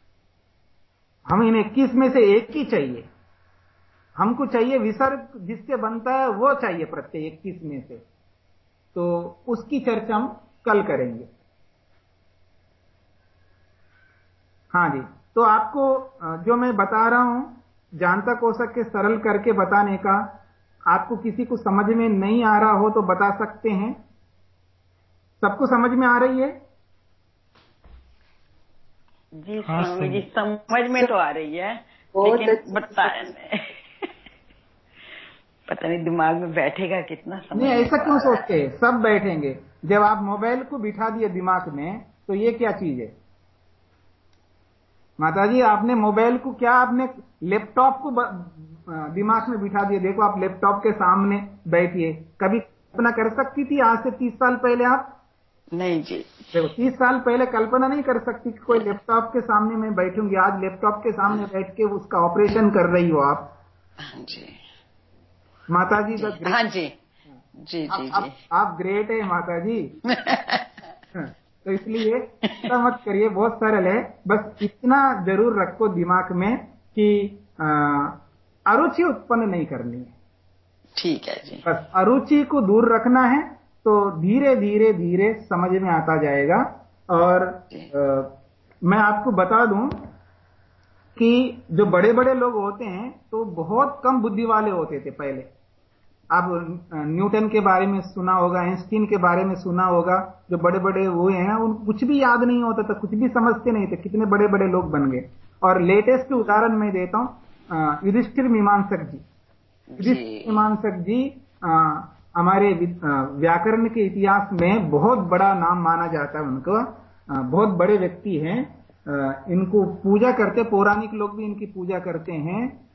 Speaker 1: हम इन 21 में से एक ही चाहिए। हमको चाहिए विसर्ग, जिससे बनता है वो चाहिए प्रत्यय 21 में से। तो उसकी चर्चा हम कल करेंगे। हाँ जी तो आपको जो मैं बता रहा हूँ जानता कोशक के सरल करके बताने का, आपको किसी को समझ में नहीं आ रहा हो तो बता सकते हैं। सबको समझ में आ रही है?
Speaker 7: जी
Speaker 6: हाँ,
Speaker 7: स्वामी जी
Speaker 6: समझ-
Speaker 7: में तो आ रही है लेकिन बताया पता नहीं दिमाग में बैठेगा कितना समय
Speaker 1: नहीं ऐसा क्यों सोचते हैं? सब बैठेंगे। जब आप मोबाइल को बिठा दिए दिमाग में तो ये क्या चीज़ है? माता जी आपने मोबाइल को क्या आपने लैपटॉप को ब- दिमाग में बिठा दिया देखो आप लैपटॉप के सामने बैठिए। कभी कल्पना कर सकती थी आज से तीस साल पहले आप
Speaker 7: नहीं जी।
Speaker 1: देखो तीस साल पहले कल्पना नहीं कर सकती कि कोई लैपटॉप के सामने मैं बैठूँगी। आज लैपटॉप के सामने बैठ के उसका ऑपरेशन कर रही हो आप।
Speaker 7: हाँ जी।
Speaker 1: माता जी। का
Speaker 7: हाँ जी। जी
Speaker 1: आप,
Speaker 7: जी
Speaker 1: आप, आप ग्रेट है माता जी तो इसलिए चिंता मत करिए बहुत सरल है। बस इतना ज़रूर रखो दिमाग में कि अरुचि उत्पन्न नहीं करनी है।
Speaker 7: ठीक है जी।
Speaker 1: बस अरुचि को दूर रखना है तो धीरे धीरे धीरे समझ में आता जाएगा। और अ, मैं आपको बता दूँ कि जो बड़े बड़े लोग होते हैं तो बहुत कम बुद्धि वाले होते थे पहले। आप न्यूटन के बारे में सुना होगा आइंस्टीन के बारे में सुना होगा जो बड़े बड़े हुए हैं उन कुछ भी याद नहीं होता था कुछ भी समझते नहीं थे कितने बड़े बड़े लोग बन गए। और लेटेस्ट उदाहरण मैं देता हूँ युधिष्ठिर मीमांसक जी। युधिष्ठिर मीमांसक जी अ, हमारे व्याकरण के इतिहास में बहुत बड़ा नाम माना जाता है उनको। बहुत बड़े व्यक्ति हैं। इनको पूजा करते पौराणिक लोग भी इनकी पूजा करते हैं।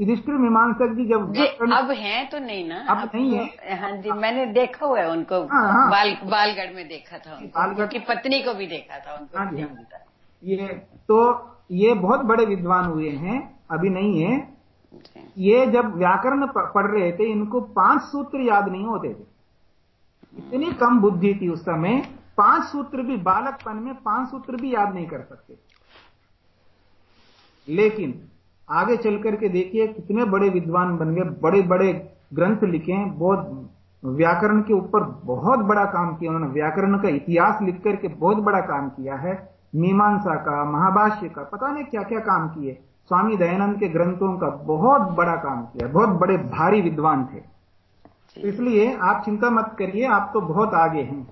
Speaker 1: युधिष्ठिर मीमांसक जी जब
Speaker 7: जी अब हैं तो नहीं ना।
Speaker 1: अब अब नहीं है।
Speaker 7: तो- हाँ जी मैंने देखा हुआ है उनको।
Speaker 1: हाँ, हाँ।
Speaker 7: बाल बालगढ़ में देखा था उनको।
Speaker 1: बालगढ़-
Speaker 7: उनकी पत्नी को भी देखा था उनको।
Speaker 1: हाँ जी, हाँ जी। ये तो ये बहुत बड़े विद्वान हुए हैं। अभी नहीं है। ये जब व्याकरण पढ़ रहे थे, इनको पाँच सूत्र याद नहीं होते थे। इतनी कम बुद्धि थी उस समय, पाँच सूत्र भी बालकपन में पाँच सूत्र भी याद नहीं कर सकते। लेकिन, आगे चल करके देखिए, कितने बड़े विद्वान बन गए बड़े बड़े ग्रंथ लिखे हैं, बहुत व्याकरण के ऊपर बहुत बड़ा काम किया उन्होंने। व्याकरण का इतिहास लिख करके बहुत बड़ा काम किया है। मीमांसा का, महाभाष्य का, पता नहीं क्या क्या काम किए। स्वामी दयानंद के ग्रंथों का बहुत बड़ा काम किया बहुत बड़े भारी विद्वान थे। इसलिए आप चिंता मत करिए आप तो बहुत आगे हैं।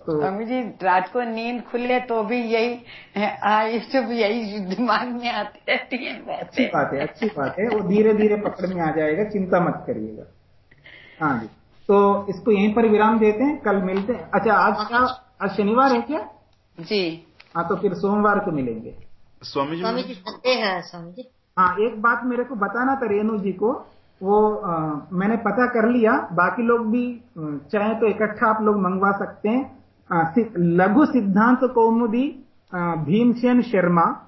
Speaker 1: तो
Speaker 7: स्वामी जी रात को नींद खुले तो भी यही आई सब यही दिमाग में आती रहती है
Speaker 1: अच्छी बात है अच्छी बात है वो धीरे धीरे पकड़ में आ जाएगा चिंता मत करिएगा। हाँ जी तो इसको यहीं पर विराम देते हैं कल मिलते हैं। अच्छा आज क्या आज शनिवार है क्या?
Speaker 7: जी।
Speaker 1: हाँ तो फिर सोमवार को मिलेंगे।
Speaker 3: स्वामी जी
Speaker 5: स्वामी जी संदेह स्वामी जी।
Speaker 1: हाँ एक बात मेरे को बताना था रेणु जी को। वो अ, मैंने पता कर लिया बाकी लोग भी चाहे तो इकट्ठा आप लोग मंगवा सकते हैं। सि- लघु सिद्धांत कौमुदी भीमसेन शर्मा।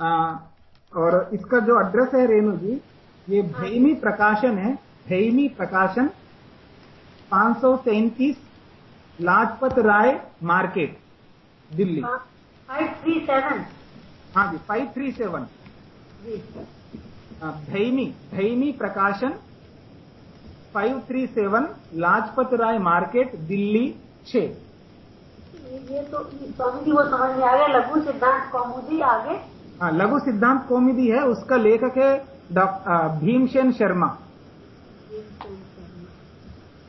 Speaker 1: अ, और इसका जो एड्रेस है रेणु जी ये भैमी प्रकाशन है। भैमी प्रकाशन पाँच सौ Lajpat Rai Market Delhi.
Speaker 4: Five three seven.
Speaker 1: हाँ जी five three seven Bhaimi Bhaimi Prakashan 537 Lajpat राय मार्केट दिल्ली 6
Speaker 4: ये ये तो स्वामी जी वो समझ में आ गया लघु सिद्धांत कौमुदी आगे।
Speaker 1: हाँ लघु सिद्धांत कौमुदी है उसका लेखक है डॉक्टर भीमसेन शर्मा।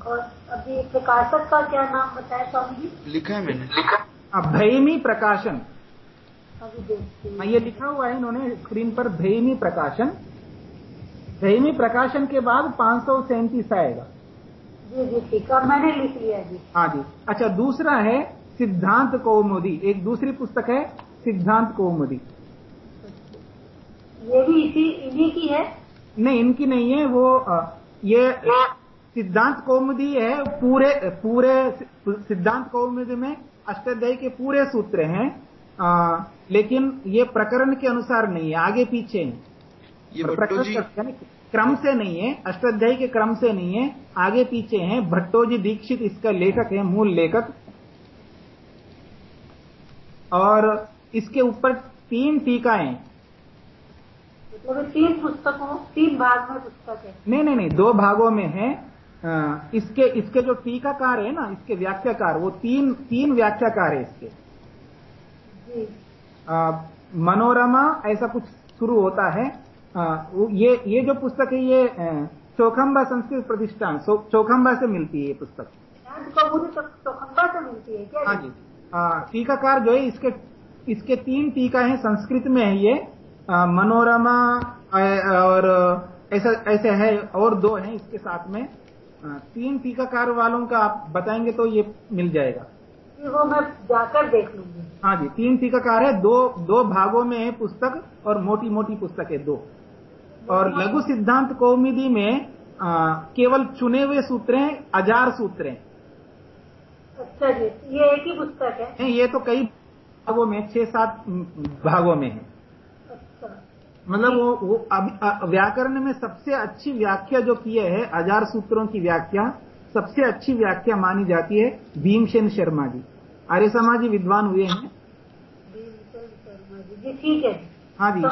Speaker 4: और अभी प्रकाशक का क्या नाम बताया स्वामी जी?
Speaker 3: लिखा है मैंने।
Speaker 1: हाँ, भैमी प्रकाशन। हाँ। ये लिखा हुआ है इन्होंने स्क्रीन पर भैमी प्रकाशन। भैमी प्रकाशन के बाद पाँच सौ सैंतीस आएगा।
Speaker 4: जी जी ठीक है मैंने लिख लिया जी
Speaker 1: हाँ जी। अच्छा दूसरा है सिद्धांत कौमुदी। एक दूसरी पुस्तक है सिद्धांत कौमुदी।
Speaker 4: ये भी इसी इन्हीं की है?
Speaker 1: नहीं इनकी नहीं है वो ये सिद्धांत कौमुदी है पूरे पूरे सिद्धांत कौमुदी में अष्टाध्यायी के पूरे सूत्र हैं। लेकिन ये प्रकरण के अनुसार नहीं है आगे पीछे है। यानी क्रम से नहीं है अष्टाध्यायी के क्रम से नहीं है आगे पीछे है। भट्टो जी दीक्षित इसका लेखक है मूल लेखक। और इसके ऊपर तीन टीकाएँ।
Speaker 4: मतलब तीन पुस्तकों तीन भाग में पुस्तक है।
Speaker 1: नहीं नहीं नहीं दो भागों में है। अ, इसके इसके जो टीकाकार है ना इसके व्याख्याकार वो तीन तीन व्याख्याकार है इसके।
Speaker 4: जी।
Speaker 1: मनोरमा ऐसा कुछ शुरू होता है। ये ये जो पुस्तक है ये चौखंबा संस्कृत प्रतिष्ठान चौखंबा से मिलती है ये पुस्तक।
Speaker 4: ध्यान को मुझे तो, तो खंबा से मिलती है
Speaker 1: हाँ जी टीकाकार जो है इसके इसके तीन टीका है संस्कृत में है ये। मनोरमा और ऐसा ऐसे है और दो हैं इसके साथ में। तीन टीकाकार वालों का आप बताएँगे तो ये मिल जाएगा।
Speaker 4: वो मैं जाकर देख लूँगी।
Speaker 1: हाँ जी तीन टीकाकार है दो दो भागों में है पुस्तक और मोटी मोटी पुस्तक है दो। और लघु सिद्धांत कौमिदी में आ, केवल चुने हुए सूत्र हैं हज़ार सूत्र हैं।
Speaker 4: अच्छा जी ये एक ही पुस्तक है?
Speaker 1: नहीं, ये तो कई भागों में छह सात भागों में है।
Speaker 4: अच्छा।
Speaker 1: मतलब वो वो अब व्याकरण में सबसे अच्छी व्याख्या जो की है हज़ार सूत्रों की व्याख्या सबसे अच्छी व्याख्या मानी जाती है भीमसेन शर्मा जी। आर्य समाजी विद्वान हुए हैं।
Speaker 4: ठीक है।
Speaker 1: हाँ जी।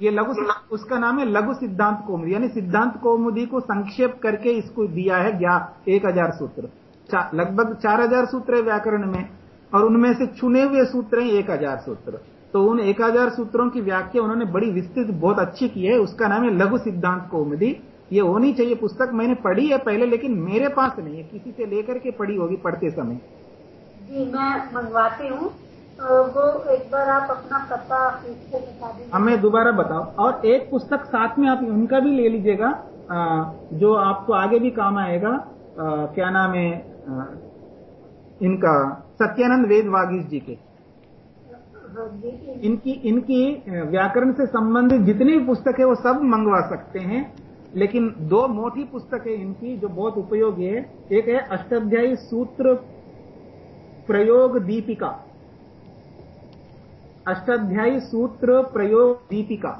Speaker 1: ये लघु उसका नाम है लघु सिद्धांत कौमुदी। यानी सिद्धांत कौमुदी को संक्षेप करके इसको दिया है ज्ञा एक हज़ार सूत्र। चा, लगभग चार हज़ार सूत्र है व्याकरण में और उनमें से चुने हुए सूत्र हैं एक हज़ार सूत्र। तो उन एक हज़ार सूत्रों की व्याख्या उन्होंने बड़ी विस्तृत बहुत अच्छी की है। उसका नाम है लघु सिद्धांत कौमुदी। ये होनी चाहिए। पुस्तक मैंने पढ़ी है पहले लेकिन मेरे पास नहीं है। किसी से लेकर के पढ़ी होगी पढ़ते समय।
Speaker 4: जी मैं मंगवाती हूँ। वो एक बार आप अपना पता बता
Speaker 1: हमें दोबारा बताओ और एक पुस्तक साथ में आप उनका भी ले लीजिएगा। जो आपको आगे भी काम आएगा। अ, क्या नाम है? इनका सत्यानंद वेद वागीश जी के।
Speaker 4: हाँ
Speaker 1: इनकी इनकी व्याकरण से संबंधित जितनी भी पुस्तक है वो सब मंगवा सकते हैं। लेकिन दो मोटी पुस्तक है इनकी जो बहुत उपयोगी है। एक है अष्टाध्यायी सूत्र प्रयोग दीपिका अष्टाध्यायी सूत्र प्रयोग दीपिका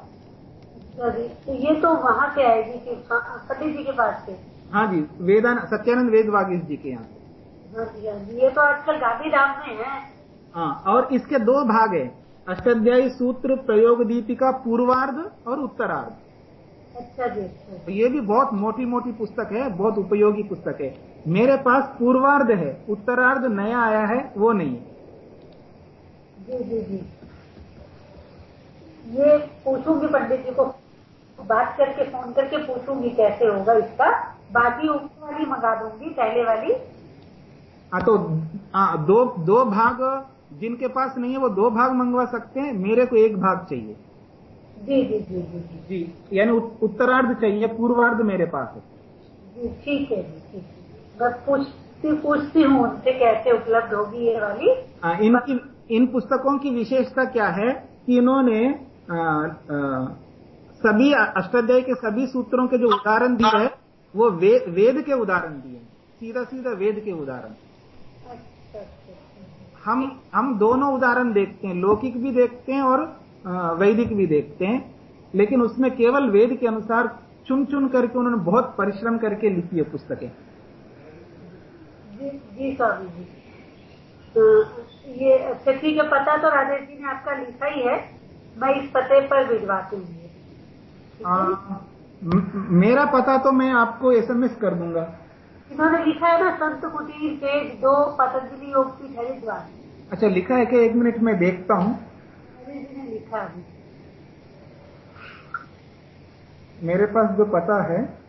Speaker 4: जी तो ये तो वहाँ से आएगी कि पंडित जी के पास से।
Speaker 1: हाँ जी वेदान सत्यानंद वेद वागीश जी के यहाँ
Speaker 4: हाँ जी हाँ ये तो आजकल गांधीधाम में है।
Speaker 1: हाँ और इसके दो भाग है। अष्टाध्यायी सूत्र प्रयोग दीपिका पूर्वार्ध और उत्तरार्ध।
Speaker 4: अच्छा जी अच्छा
Speaker 1: तो ये भी बहुत मोटी मोटी पुस्तक है बहुत उपयोगी पुस्तक है। मेरे पास पूर्वार्ध है उत्तरार्ध नया आया है वो नहीं।
Speaker 4: जी जी जी। ये पूछूँगी पंडित जी को बात करके फ़ोन करके पूछूँगी कैसे होगा इसका। बाकी ऊपर वाली मंगा दूँगी पहले वाली।
Speaker 1: हाँ तो हाँ दो दो भाग जिनके पास नहीं है वो दो भाग मंगवा सकते हैं मेरे को एक भाग चाहिए।
Speaker 4: जी जी जी जी जी।
Speaker 1: जी यानी उत्तरार्ध चाहिए पूर्वार्ध मेरे पास है।
Speaker 4: जी ठीक है जी ठीक है। बस पूछती पूछती हूँ उनसे कैसे उपलब्ध होगी ये वाली।
Speaker 1: आ, इनकी इन पुस्तकों की विशेषता क्या है कि इन्होंने आ, आ, सभी अष्टाध्याय के सभी सूत्रों के जो उदाहरण दिए है वो वे, वेद के उदाहरण दिए सीधा सीधा वेद के उदाहरण।
Speaker 4: अच्छा अच्छा
Speaker 1: हम हम दोनों उदाहरण देखते हैं लौकिक भी देखते हैं और वैदिक भी देखते हैं। लेकिन उसमें केवल वेद के अनुसार चुन चुन करके उन्होंने बहुत परिश्रम करके लिखी है पुस्तकें।
Speaker 4: जी जी स्वामी जी। हाँ, ये अच्छा ठीक है पता तो राजेश जी ने आपका लिखा ही है मैं इस पते पर भिजवाती हूँ। है?
Speaker 1: मेरा पता तो मैं आपको एसएमएस कर दूँगा।
Speaker 4: इन्होंने लिखा है ना संत कुटीर पेज दो पतंजलि योग पीठ हरिद्वार।
Speaker 1: अच्छा लिखा है कि एक मिनट में देखता हूँ।
Speaker 4: लिखा
Speaker 1: मेरे पास जो पता है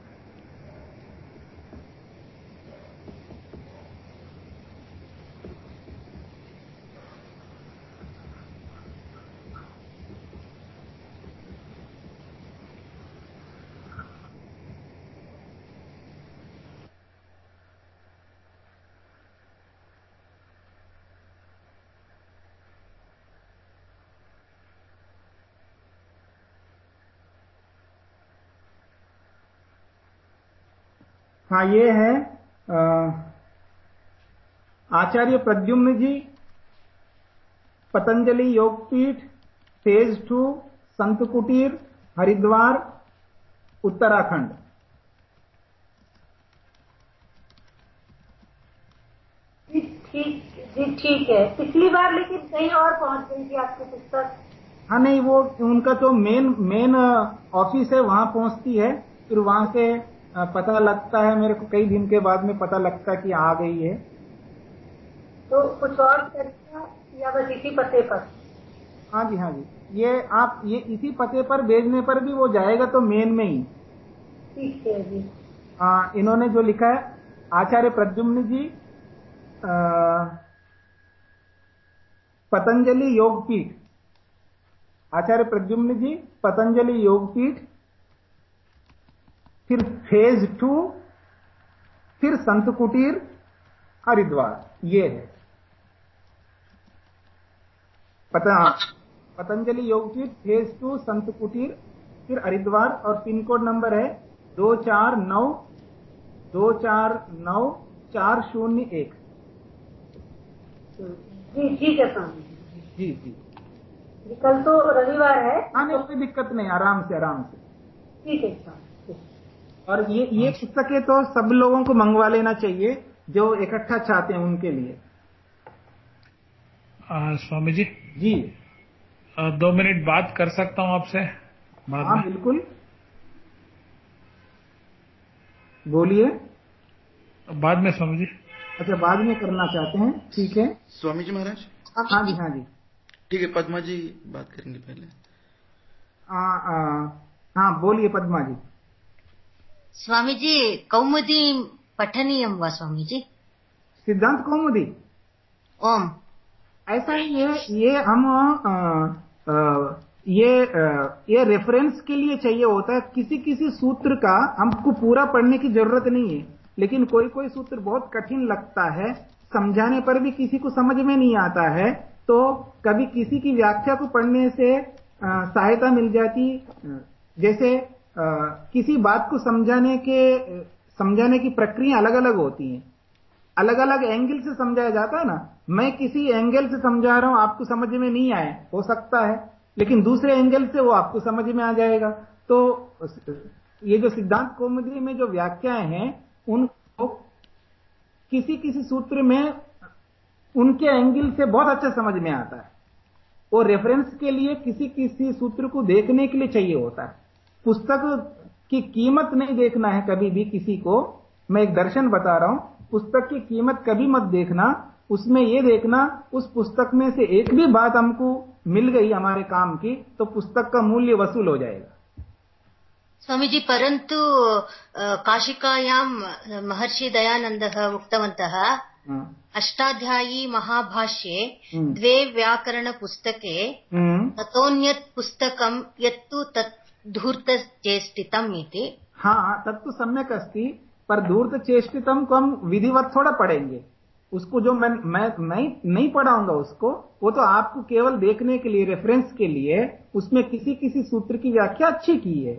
Speaker 1: हाँ ये है आचार्य प्रद्युम्न जी पतंजलि योगपीठ फ़ेज़ टू संत कुटीर हरिद्वार उत्तराखंड।
Speaker 4: ठीक जी ठीक है। पिछली बार लेकिन कहीं और पहुँच गई थी आपकी पुस्तक।
Speaker 1: हाँ नहीं वो उनका जो मेन मेन ऑफ़िस है वहाँ पहुँचती है फिर वहाँ से पता लगता है मेरे को कई दिन के बाद में पता लगता है कि आ गई है।
Speaker 4: तो कुछ और या बस इसी पते पर?
Speaker 1: हाँ जी हाँ जी। ये आप ये इसी पते पर भेजने पर भी वो जाएगा तो मेन में ही।
Speaker 4: ठीक है जी।
Speaker 1: आ, इन्होंने जो लिखा है आचार्य प्रद्युम्न जी आ, पतंजलि योगपीठ। आचार्य प्रद्युम्न जी पतंजलि योगपीठ फिर फ़ेज़ टू फिर संत कुटीर हरिद्वार। ये है। पता पतंजलि योगपीठ फ़ेज़ टू संत कुटीर फिर हरिद्वार और पिन कोड नंबर है दो चार नौ दो चार नौ चार शून्य एक।
Speaker 4: जी ठीक है स्वामी
Speaker 1: जी। जी
Speaker 4: कल तो रविवार है।
Speaker 1: हाँ नहीं कोई दिक्कत नहीं आराम से आराम से।
Speaker 4: ठीक है स्वामी।
Speaker 1: और ये ये पुस्तकें तो सब लोगों को मंगवा लेना चाहिए जो इकट्ठा चाहते हैं उनके लिए।
Speaker 6: आ, स्वामी जी।
Speaker 1: जी।
Speaker 6: आ, दो मिनट बात कर सकता हूँ आपसे?
Speaker 1: हाँ बिल्कुल। बोलिए।
Speaker 6: बाद में स्वामी जी।
Speaker 1: अच्छा बाद में करना चाहते हैं। ठीक है।
Speaker 3: स्वामी जी महाराज।
Speaker 1: हाँ जी हाँ जी।
Speaker 3: ठीक है पद्मा जी बात करेंगे पहले।
Speaker 1: आ, आ, हाँ बोलिए पद्मा जी।
Speaker 5: स्वामीजी कौमुदी पठनीयं वा स्वामीजी
Speaker 1: सिद्धांत कौमुदी
Speaker 5: ओम
Speaker 1: ऐसा ही है ये हम आ, आ, ये आ, ये रेफरेंस के लिए चाहिए होता है किसी किसी सूत्र का हमको पूरा पढ़ने की ज़रूरत नहीं है लेकिन कोई कोई सूत्र बहुत कठिन लगता है समझाने पर भी किसी को समझ में नहीं आता है तो कभी किसी की व्याख्या को पढ़ने से सहायता मिल जाती जैसे किसी बात को समझाने के, समझाने की प्रक्रिया अलग अलग होती है। अलग अलग एंगल से समझाया जाता है ना। मैं किसी एंगल से समझा रहा हूँ, आपको समझ में नहीं आए। हो सकता है, लेकिन दूसरे एंगल से वो आपको समझ में आ जाएगा। तो ये जो सिद्धांत कौमुदी में जो व्याख्याएँ हैं, उनको किसी किसी सूत्र में उनके एंगल से बहुत अच्छा समझ में आता है। वो रेफरेंस के लिए किसी किसी सूत्र को देखने के लिए चाहिए होता है। पुस्तक की कीमत नहीं देखना है कभी भी किसी को मैं एक दर्शन बता रहा हूँ पुस्तक की कीमत कभी मत देखना उसमें यह देखना उस पुस्तक में से एक भी बात हमको मिल गई हमारे काम की तो पुस्तक का मूल्य वसूल हो जाएगा
Speaker 5: स्वामीजी परन्तु अ, काशिकायां महर्षि दयानन्दः उक्तवन्तः
Speaker 1: हाँ।
Speaker 5: अष्टाध्यायी महाभाष्ये
Speaker 1: हम्म।
Speaker 5: द्वे व्याकरणपुस्तके
Speaker 1: हम्म।
Speaker 5: ततोऽन्यत् पुस्तकं यत्तु तत् धूर्तचेष्टितम् इति।
Speaker 1: हाँ तब तो सम्यक अस्ति पर धूर्त चेष्टितम को हम विधिवत थोड़ा पढ़ेंगे उसको जो मैं मैं नहीं नहीं पढ़ाऊँगा उसको वो तो आपको केवल देखने के लिए रेफरेंस के लिए उसमें किसी किसी सूत्र की व्याख्या अच्छी की है।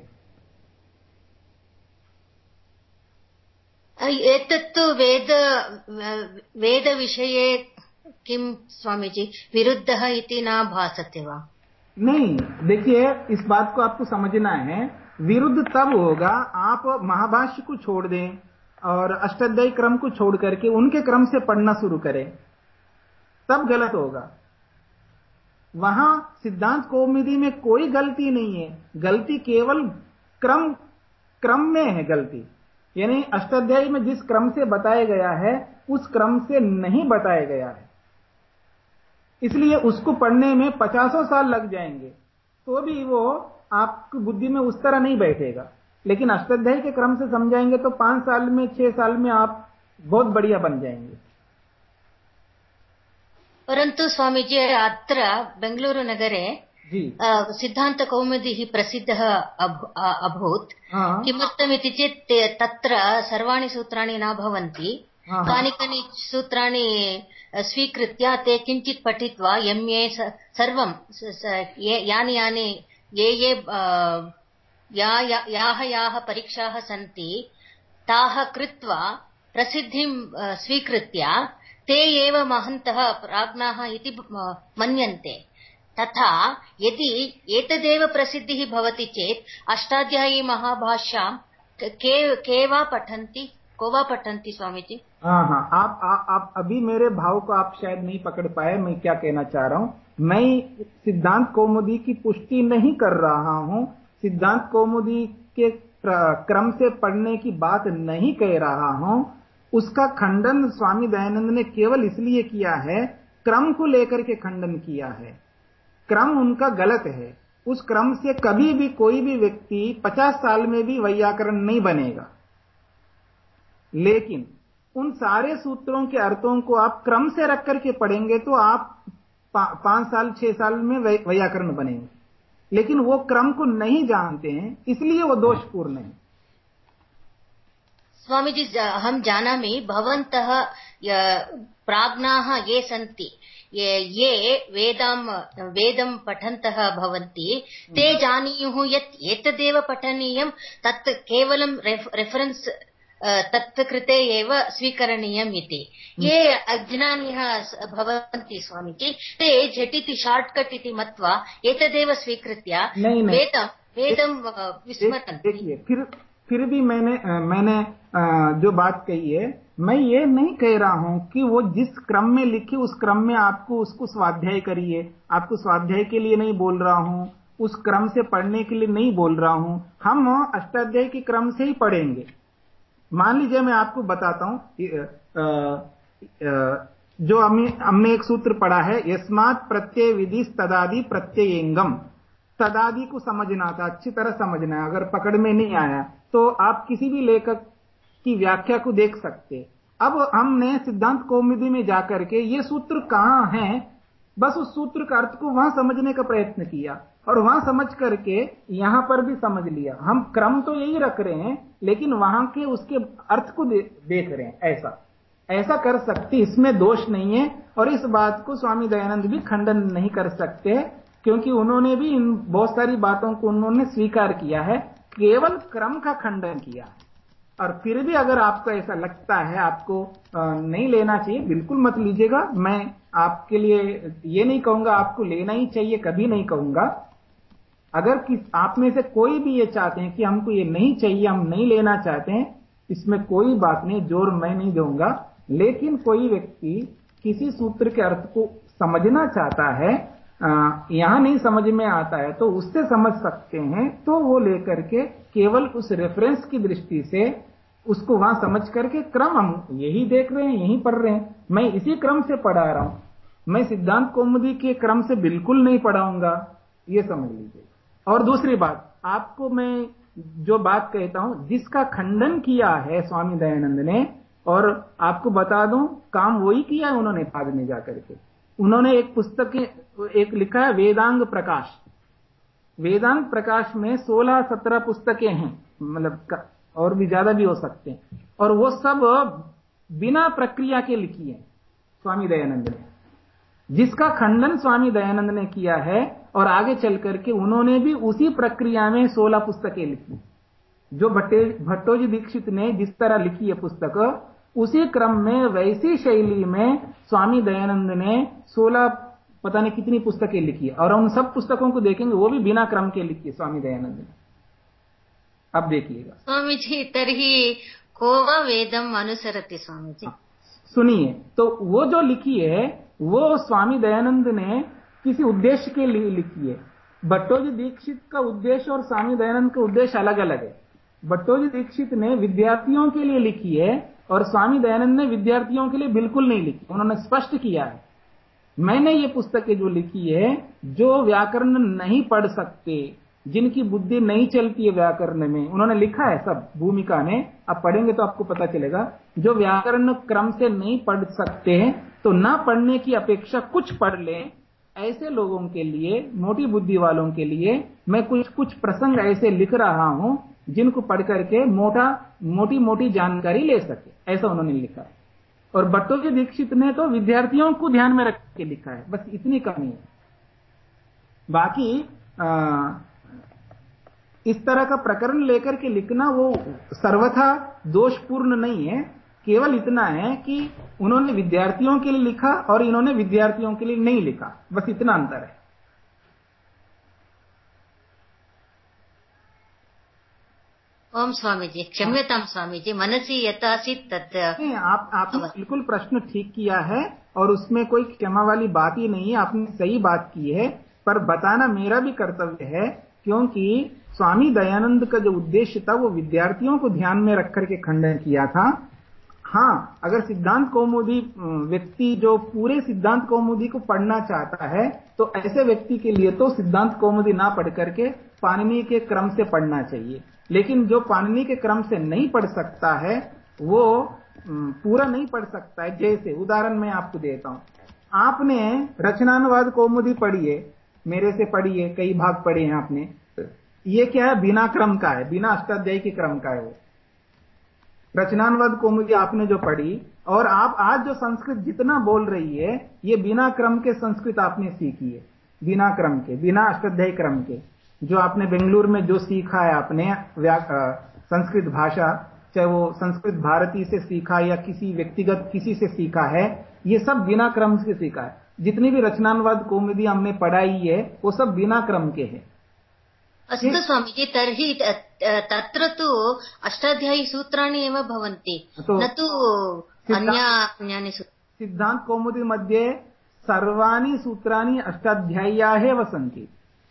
Speaker 5: एतत्तु वेद वेदविषये किं स्वामीजी? विरुद्धः इति न भासते वा?
Speaker 1: नहीं, देखिए, इस बात को आपको समझना है। विरुद्ध तब होगा, आप महाभाष्य को छोड़ दें और अष्टाध्यायी क्रम को छोड़ करके उनके क्रम से पढ़ना शुरू करें। तब गलत होगा। वहाँ सिद्धांत कौमुदी में कोई गलती नहीं है। गलती केवल क्रम क्रम में है गलती। यानी अष्टाध्यायी में जिस क्रम से बताया गया है, उस क्रम से नहीं बताया गया है। इसलिए उसको पढ़ने में पचासों साल लग जाएँगे। तो भी वो आपकी बुद्धि में उस तरह नहीं बैठेगा। लेकिन अष्टाध्यायी के क्रम से समझाएँगे तो पाँच साल में छह साल में आप बहुत बढ़िया बन जाएँगे।
Speaker 5: परन्तु स्वामीजी अत्र बेङ्गलूरुनगरे
Speaker 1: जी।
Speaker 5: सिद्धान्तकौमुदिः प्रसिद्धः अभ- अ- अभूत्।
Speaker 1: हाँ।
Speaker 5: किमर्थमिति चेत् तत्र सर्वाणि सूत्राणि न भवन्ति।
Speaker 1: हाँ।
Speaker 5: कानिकनि सूत्राणि अ, स्वीकृत्य ते किञ्चित् पठित्वा एम् ए सर्वं यानि यानि, या, या- याः याः परीक्षाः सन्ति, ताः कृत्वा प्रसिद्धिं स्वीकृत्य ते एव महन्तः प्राज्ञाः इति मन्यन्ते। तथा यदि एतदेव प्रसिद्धिः भवति चेत् अष्टाध्यायी महाभाष्यां के के वा पठन्ति? को वा पठन्ति स्वामीजी
Speaker 1: हाँ हाँ आप आ, आप अभी मेरे भाव को आप शायद नहीं पकड़ पाए मैं क्या कहना चाह रहा हूँ? मैं सिद्धांत कौमुदी की पुष्टि नहीं कर रहा हूँ सिद्धांत कौमुदी के क्रम से पढ़ने की बात नहीं कह रहा हूँ। उसका खंडन स्वामी दयानंद ने केवल इसलिए किया है क्रम को लेकर के खंडन किया है। क्रम उनका गलत है। उस क्रम से कभी भी कोई भी व्यक्ति 50 साल में भी वैयाकरण नहीं बनेगा। लेकिन उन सारे सूत्रों के अर्थों को आप क्रम से रख करके पढ़ेंगे तो आप पा, पाँच साल छह साल में वैयाकरण बनेंगे। लेकिन वो क्रम को नहीं जानते हैं इसलिए वो दोषपूर्ण है।
Speaker 5: स्वामी जी हम जानामि भवन्तः प्राज्ञाः ये सन्ति। ये, ये वेदां वेदं पठन्तः भवन्ति। ते जानीयुः यत् एतदेव पठनीयं तत् केवलं रेफरेन्स् तत् कृते एव स्वीकरणीयम् इति। ये अज्ञानिनः भवन्ति स्वामीजी ते झटिति शार्ट्कट् इति मत्वा एतदेव स्वीकृत्य वेदं वेदं विस्मरन्ति।
Speaker 1: फिर फिर भी मैंने मैंने जो बात कही है मैं ये नहीं कह रहा हूँ कि वो जिस क्रम में लिखी उस क्रम में आपको उसको स्वाध्याय करिए। आपको स्वाध्याय के लिए नहीं बोल रहा हूँ उस क्रम से पढ़ने के लिए नहीं बोल रहा हूँ। हम अष्टाध्याय के क्रम से ही पढ़ेंगे। मान लीजिए मैं आपको बताता हूँ जो हमने एक सूत्र पढ़ा है, यस्मात प्रत्यय विधि तदादि प्रत्ययंगम। तदादि को समझना था, अच्छी तरह समझना अगर पकड़ में नहीं आया तो आप किसी भी लेखक की व्याख्या को देख सकते। अब हमने सिद्धांत कौमुदी में जाकर के ये सूत्र कहाँ है, बस उस सूत्र का अर्थ को वहाँ समझने का प्रयत्न किया। और वहाँ समझ करके यहाँ पर भी समझ लिया। हम क्रम तो यही रख रहे हैं लेकिन वहाँ के उसके अर्थ को दे, देख रहे हैं ऐसा। ऐसा कर सकती इसमें दोष नहीं है और इस बात को स्वामी दयानंद भी खंडन नहीं कर सकते क्योंकि उन्होंने भी इन बहुत सारी बातों को उन्होंने स्वीकार किया है केवल क्रम का खंडन किया और फिर भी अगर आपको ऐसा लगता है आपको नहीं लेना चाहिए बिल्कुल मत लीजिएगा मैं आपके लिए ये नहीं कहूँगा आपको लेना ही चाहिए कभी नहीं कहूँगा। अगर किस, आप में से कोई भी ये चाहते हैं कि हमको ये नहीं चाहिए, हम नहीं लेना चाहते हैं, इसमें कोई बात नहीं, ज़ोर मैं नहीं दूँगा। लेकिन कोई व्यक्ति किसी सूत्र के अर्थ को समझना चाहता है यहाँ नहीं समझ में आता है तो उससे समझ सकते हैं तो वो लेकर के केवल उस रेफरेंस की दृष्टि से उसको वहाँ समझ करके क्रम हम यही देख रहे हैं, यही पढ़ रहे हैं। मैं इसी क्रम से पढ़ा रहा हूँ। मैं सिद्धांत कौमुदी के क्रम से बिल्कुल नहीं पढ़ाऊँगा। ये समझ लीजिए। और दूसरी बात, आपको मैं जो बात कहता हूँ, जिसका खंडन किया है स्वामी दयानंद ने, और आपको बता दूँ, काम वही किया है उन्होंने बाद में जाकर के। उन्होंने एक पुस्तक, एक लिखा है, वेदांग प्रकाश। वेदांग प्रकाश में 16 17 पुस्तकें हैं मतलब और भी ज़्यादा भी हो सकते हैं। और वो सब बिना प्रक्रिया के लिखी है स्वामी दयानंद ने। जिसका खंडन स्वामी दयानंद ने किया है और आगे चल करके उन्होंने भी उसी प्रक्रिया में सोलह पुस्तकें लिखी। जो भट्टे भट्टोजी दीक्षित ने जिस तरह लिखी है पुस्तक उसी क्रम में वैसी शैली में स्वामी दयानंद ने सोलह पता नहीं कितनी पुस्तकें लिखी। और उन सब पुस्तकों को देखेंगे वो भी बिना क्रम के लिखी स्वामी दयानंद ने। अब देखिएगा।
Speaker 5: स्वामी जी तरही कोवा वेदम अनुसरती स्वामी जी हाँ,
Speaker 1: सुनिए तो वो जो लिखी है वो स्वामी दयानंद ने किसी उद्देश्य के लिए लिखी है। भट्टोजी दीक्षित का उद्देश्य और स्वामी दयानंद का उद्देश्य अलग अलग है। भट्टोजी दीक्षित ने विद्यार्थियों के लिए लिखी है और स्वामी दयानंद ने विद्यार्थियों के लिए बिल्कुल नहीं लिखी। उन्होंने स्पष्ट किया है। मैंने ये पुस्तकें जो लिखी है, जो व्याकरण नहीं पढ़ सकते, जिनकी बुद्धि नहीं चलती है व्याकरण में, उन्होंने लिखा है सब। भूमिका में आप पढ़ेंगे तो आपको पता चलेगा। जो व्याकरण क्रम से नहीं पढ़ सकते हैं तो ना पढ़ने की अपेक्षा कुछ पढ़ लें ऐसे लोगों के लिए मोटी बुद्धि वालों के लिए मैं कुछ कुछ प्रसंग ऐसे लिख रहा हूँ जिनको पढ़ करके मोटा मोटी मोटी जानकारी ले सके। ऐसा उन्होंने लिखा है। और के दीक्षित ने तो विद्यार्थियों को ध्यान में रख के लिखा है। बस इतनी कमी है। बाकी आ, इस तरह का प्रकरण लेकर के लिखना वो सर्वथा दोषपूर्ण नहीं है। केवल इतना है कि उन्होंने विद्यार्थियों के लिए लिखा और इन्होंने विद्यार्थियों के लिए नहीं लिखा। बस इतना अंतर है।
Speaker 5: ओम स्वामी जी क्षम्यताम स्वामी जी मनसी यथासित
Speaker 1: तत्। आप आपने बिल्कुल प्रश्न ठीक किया है और उसमें कोई क्षमा वाली बात ही नहीं है। आपने सही बात की है पर बताना मेरा भी कर्तव्य है क्योंकि स्वामी दयानंद का जो उद्देश्य था वो विद्यार्थियों को ध्यान में रख करके खंडन किया था। हाँ अगर सिद्धांत कौमुदी व्यक्ति जो पूरे सिद्धांत कौमुदी को पढ़ना चाहता है तो ऐसे व्यक्ति के लिए तो सिद्धांत कौमुदी ना पढ़ करके पाणिनि के क्रम से पढ़ना चाहिए। लेकिन जो पाणिनि के क्रम से नहीं पढ़ सकता है, वो पूरा नहीं पढ़ सकता है। जैसे, उदाहरण मैं आपको देता हूँ। आपने रचनानुवाद कौमुदी पढ़िए मेरे से पढ़िए कई भाग पढ़े हैं आपने। ये क्या है? बिना क्रम का है, बिना अष्टाध्यायी के क्रम का है वो। रचनानुवाद कौमुदी आपने जो पढ़ी, और आप आज जो संस्कृत जितना बोल रही है, ये बिना क्रम के संस्कृत आपने सीखी है। बिना क्रम के, बिना अष्टाध्यायी क्रम के। जो आपने बेंगलुरु में जो सीखा है आपने संस्कृत भाषा, चाहे वो संस्कृत भारती से सीखा या किसी व्यक्तिगत किसी से सीखा है, ये सब बिना क्रम से सीखा है। जितनी भी रचनानुवाद कौमुदी हमने पढ़ाई है, वो सब बिना क्रम के है।
Speaker 5: अस्तु स्वामीजी तर्हि तत्र तु अष्टाध्यायी सूत्राणि एव भवन्ति। न तु अन्यानि सूत्राणि
Speaker 1: सिद्धांत कौमुदी मध्ये सर्वाणी सूत्राणी अष्टाध्याय्या एव सन्ति।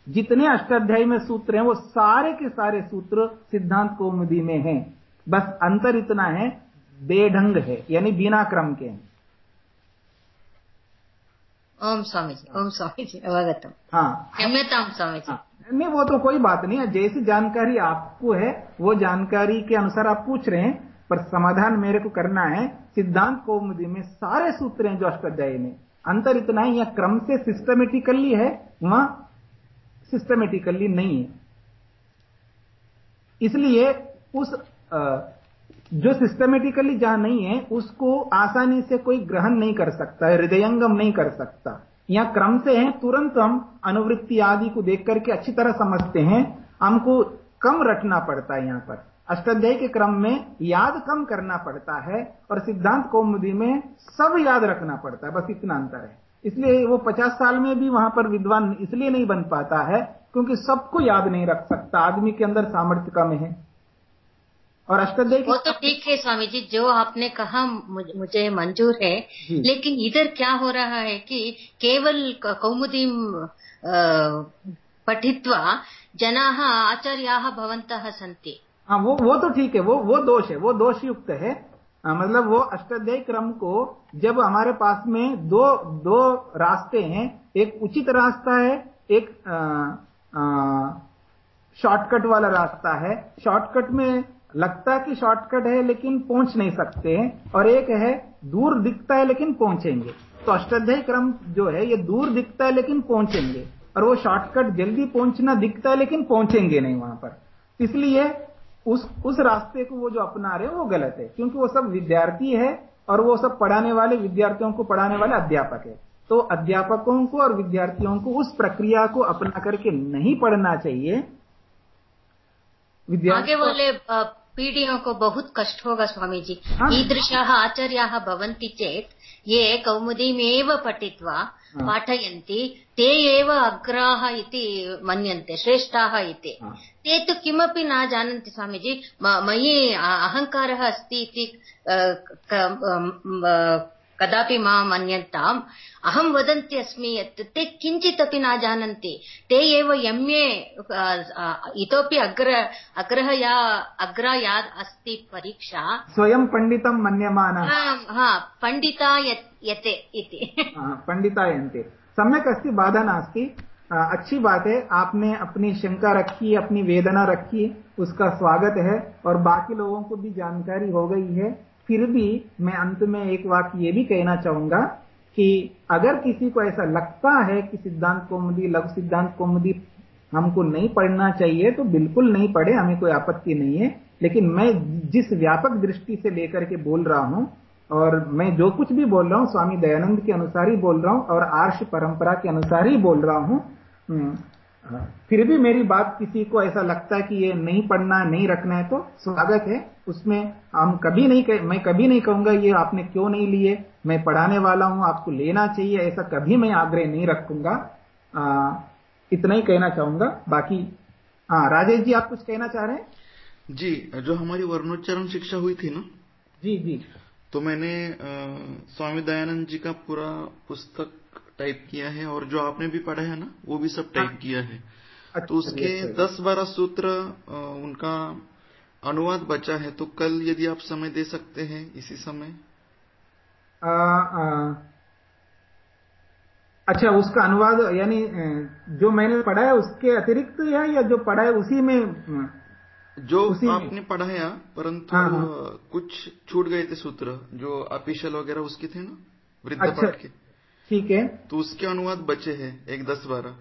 Speaker 1: जितने अष्टाध्यायी में सूत्र हैं वो सारे के सारे सूत्र सिद्धांत कौमुदी में हैं। बस अंतर इतना है बेढंग है यानी बिना क्रम के हैं।
Speaker 5: ओम स्वामी जी ओम स्वामी जी अवगतम्।
Speaker 1: हाँ।
Speaker 5: क्षम्यतां स्वामीजी।
Speaker 1: हाँ, नहीं, वो तो कोई बात नहीं है। जैसी जानकारी आपको है, वो जानकारी के अनुसार आप पूछ रहे हैं, पर समाधान मेरे को करना है। सिद्धांत कौमुदी में सारे सूत्र हैं जो अष्टाध्यायी में। अंतर इतना है या क्रम से सिस्टमेटिकली है, वहाँ सिस्टमेटिकली नहीं है। इसलिए उस जो सिस्टमेटिकली जहाँ नहीं है, उसको आसानी से कोई ग्रहण नहीं कर सकता, हृदयंगम नहीं कर सकता। यहाँ क्रम से है, तुरंत हम अनुवृत्ति आदि को देख करके अच्छी तरह समझते हैं। हमको कम रटना पड़ता है यहाँ पर। अष्टाध्यायी के क्रम में याद कम करना पड़ता है और सिद्धांत कौमुदी में सब याद रखना पड़ता है, बस इतना अंतर है। इसलिए वो पचास साल में भी वहाँ पर विद्वान इसलिए नहीं बन पाता है, क्योंकि सबको याद नहीं रख सकता, आदमी के अंदर सामर्थ्य कम है। और अष्टाध्यायी
Speaker 5: वो तो ठीक है स्वामी जी जो आपने कहा मुझे मंजूर है लेकिन इधर क्या हो रहा है कि केवल कौमुदी पठित्वा जनाः आचार्याः भवन्तः सन्ति।
Speaker 1: हाँ वो वो तो ठीक है वो वो दोष है वो दोष युक्त है। हाँ, मतलब वो अष्टाध्यायी क्रम को जब हमारे पास में दो दो रास्ते हैं एक उचित रास्ता है एक शॉर्टकट वाला रास्ता है। शॉर्टकट में लगता है कि शॉर्टकट है लेकिन पहुँच नहीं सकते हैं। और एक है दूर दिखता है लेकिन पहुँचेंगे। तो अष्टाध्यायी क्रम जो है ये दूर दिखता है लेकिन पहुँचेंगे। और वो शॉर्टकट जल्दी पहुँचना दिखता है लेकिन पहुँचेंगे नहीं वहाँ पर। इसलिए उस उस रास्ते को वो जो अपना रहे हैं वो गलत है। क्योंकि वो सब विद्यार्थी है और वो सब पढ़ाने वाले विद्यार्थियों को पढ़ाने वाले अध्यापक है। तो अध्यापकों को और विद्यार्थियों को उस प्रक्रिया को अपना करके नहीं पढ़ना चाहिए।
Speaker 5: आगे
Speaker 1: विद्यार्थी
Speaker 5: वाले पीढ़ियों को बहुत कष्ट होगा स्वामी जी
Speaker 1: हाँ।
Speaker 5: ईदृशाः आचार्याः भवन्ति चेत् ये कौमुदीमेव पठित्वा
Speaker 1: हाँ।
Speaker 5: पाठयन्ति ते एव अग्राः इति मन्यन्ते श्रेष्ठाः इति
Speaker 1: हाँ।
Speaker 5: ते तु किमपि न जानन्ति स्वामीजी मयि अहङ्कारः अस्ति इति कदापि माँ मन्यन्ताम् अहं वदन्ती अस्मि यत् ते किञ्चित् अपि न जानन्ति। ते एव एम् ए इतोपि अग्र अग्रः या अग्रा या अस्ति परीक्षा।
Speaker 1: स्वयं मन्यमानः।
Speaker 5: आम्, हा पण्डिता यत्- इति।
Speaker 1: हाँ, पंडितायन्ते सम्यक अस्ति बाधा नास्ति। अच्छी बात है आपने अपनी शंका रखी अपनी वेदना रखी उसका स्वागत है और बाकी लोगों को भी जानकारी हो गई है। फिर भी मैं अंत में एक वाक्य ये भी कहना चाहूँगा कि अगर किसी को ऐसा लगता है कि सिद्धांत कौमुदी लघु सिद्धांत कौमुदी हमको नहीं पढ़ना चाहिए तो बिल्कुल नहीं पढ़े हमें कोई आपत्ति नहीं है। लेकिन मैं जिस व्यापक दृष्टि से लेकर के बोल रहा हूँ और मैं जो कुछ भी बोल रहा हूँ स्वामी दयानंद के अनुसार ही बोल रहा हूँ और आर्ष परंपरा के अनुसार ही बोल रहा हूँ हम्म, फिर भी मेरी बात किसी को ऐसा लगता है कि ये नहीं पढ़ना नहीं रखना है तो स्वागत है। उसमें हम कभी नहीं मैं कभी नहीं कहूँगा ये आपने क्यों नहीं लिए? मैं पढ़ाने वाला हूँ आपको लेना चाहिए ऐसा कभी मैं आग्रह नहीं रखूँगा। आ, इतना ही कहना चाहूँगा। बाकी हाँ राजेश जी आप कुछ कहना चाह रहे हैं?
Speaker 3: जी जो हमारी वर्णोच्चारण शिक्षा हुई थी ना?
Speaker 1: जी जी।
Speaker 3: तो मैंने अ, स्वामी दयानंद जी का पूरा पुस्तक टाइप किया है और जो आपने भी पढ़ा है ना वो भी सब टाइप किया है।
Speaker 1: अच्छा,
Speaker 3: तो उसके। दस बारह सूत्र उनका अनुवाद बचा है तो कल यदि आप समय दे सकते हैं इसी समय
Speaker 1: आ, आ, अच्छा उसका अनुवाद यानी जो मैंने पढ़ा है उसके अतिरिक्त है या जो पढ़ा है उसी में
Speaker 3: जो
Speaker 1: उसी?
Speaker 3: आपने पढ़ाया परंतु
Speaker 1: हाँ, हाँ।
Speaker 3: कुछ छूट गए थे सूत्र जो अपिशल वगैरह उसके थे ना वृद्ध
Speaker 1: अच्छा।
Speaker 3: पाठ के
Speaker 1: ठीक है
Speaker 3: तो उसके अनुवाद बचे हैं एक दस बारह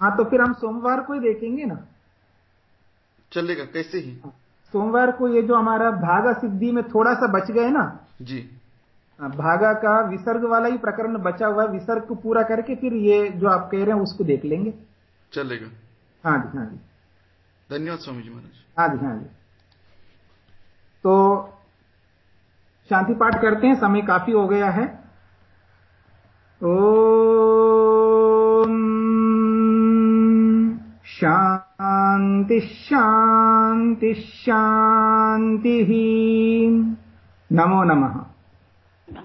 Speaker 1: हाँ तो फिर हम सोमवार को ही देखेंगे ना
Speaker 3: चलेगा कैसे ही
Speaker 1: सोमवार को ये जो हमारा भागा सिद्धि में थोड़ा सा बच गए ना?
Speaker 3: जी।
Speaker 1: भागा का विसर्ग वाला ही प्रकरण बचा हुआ है विसर्ग को पूरा करके फिर ये जो आप कह रहे हैं उसको देख लेंगे।
Speaker 3: चलेगा।
Speaker 1: हाँ जी हाँ जी।
Speaker 3: धन्यवाद स्वामी जी महाराज।
Speaker 1: हाँ जी हाँ जी। तो शांति पाठ करते हैं समय काफ़ी हो गया है। ओम शांति शांति शांति नमो नमः।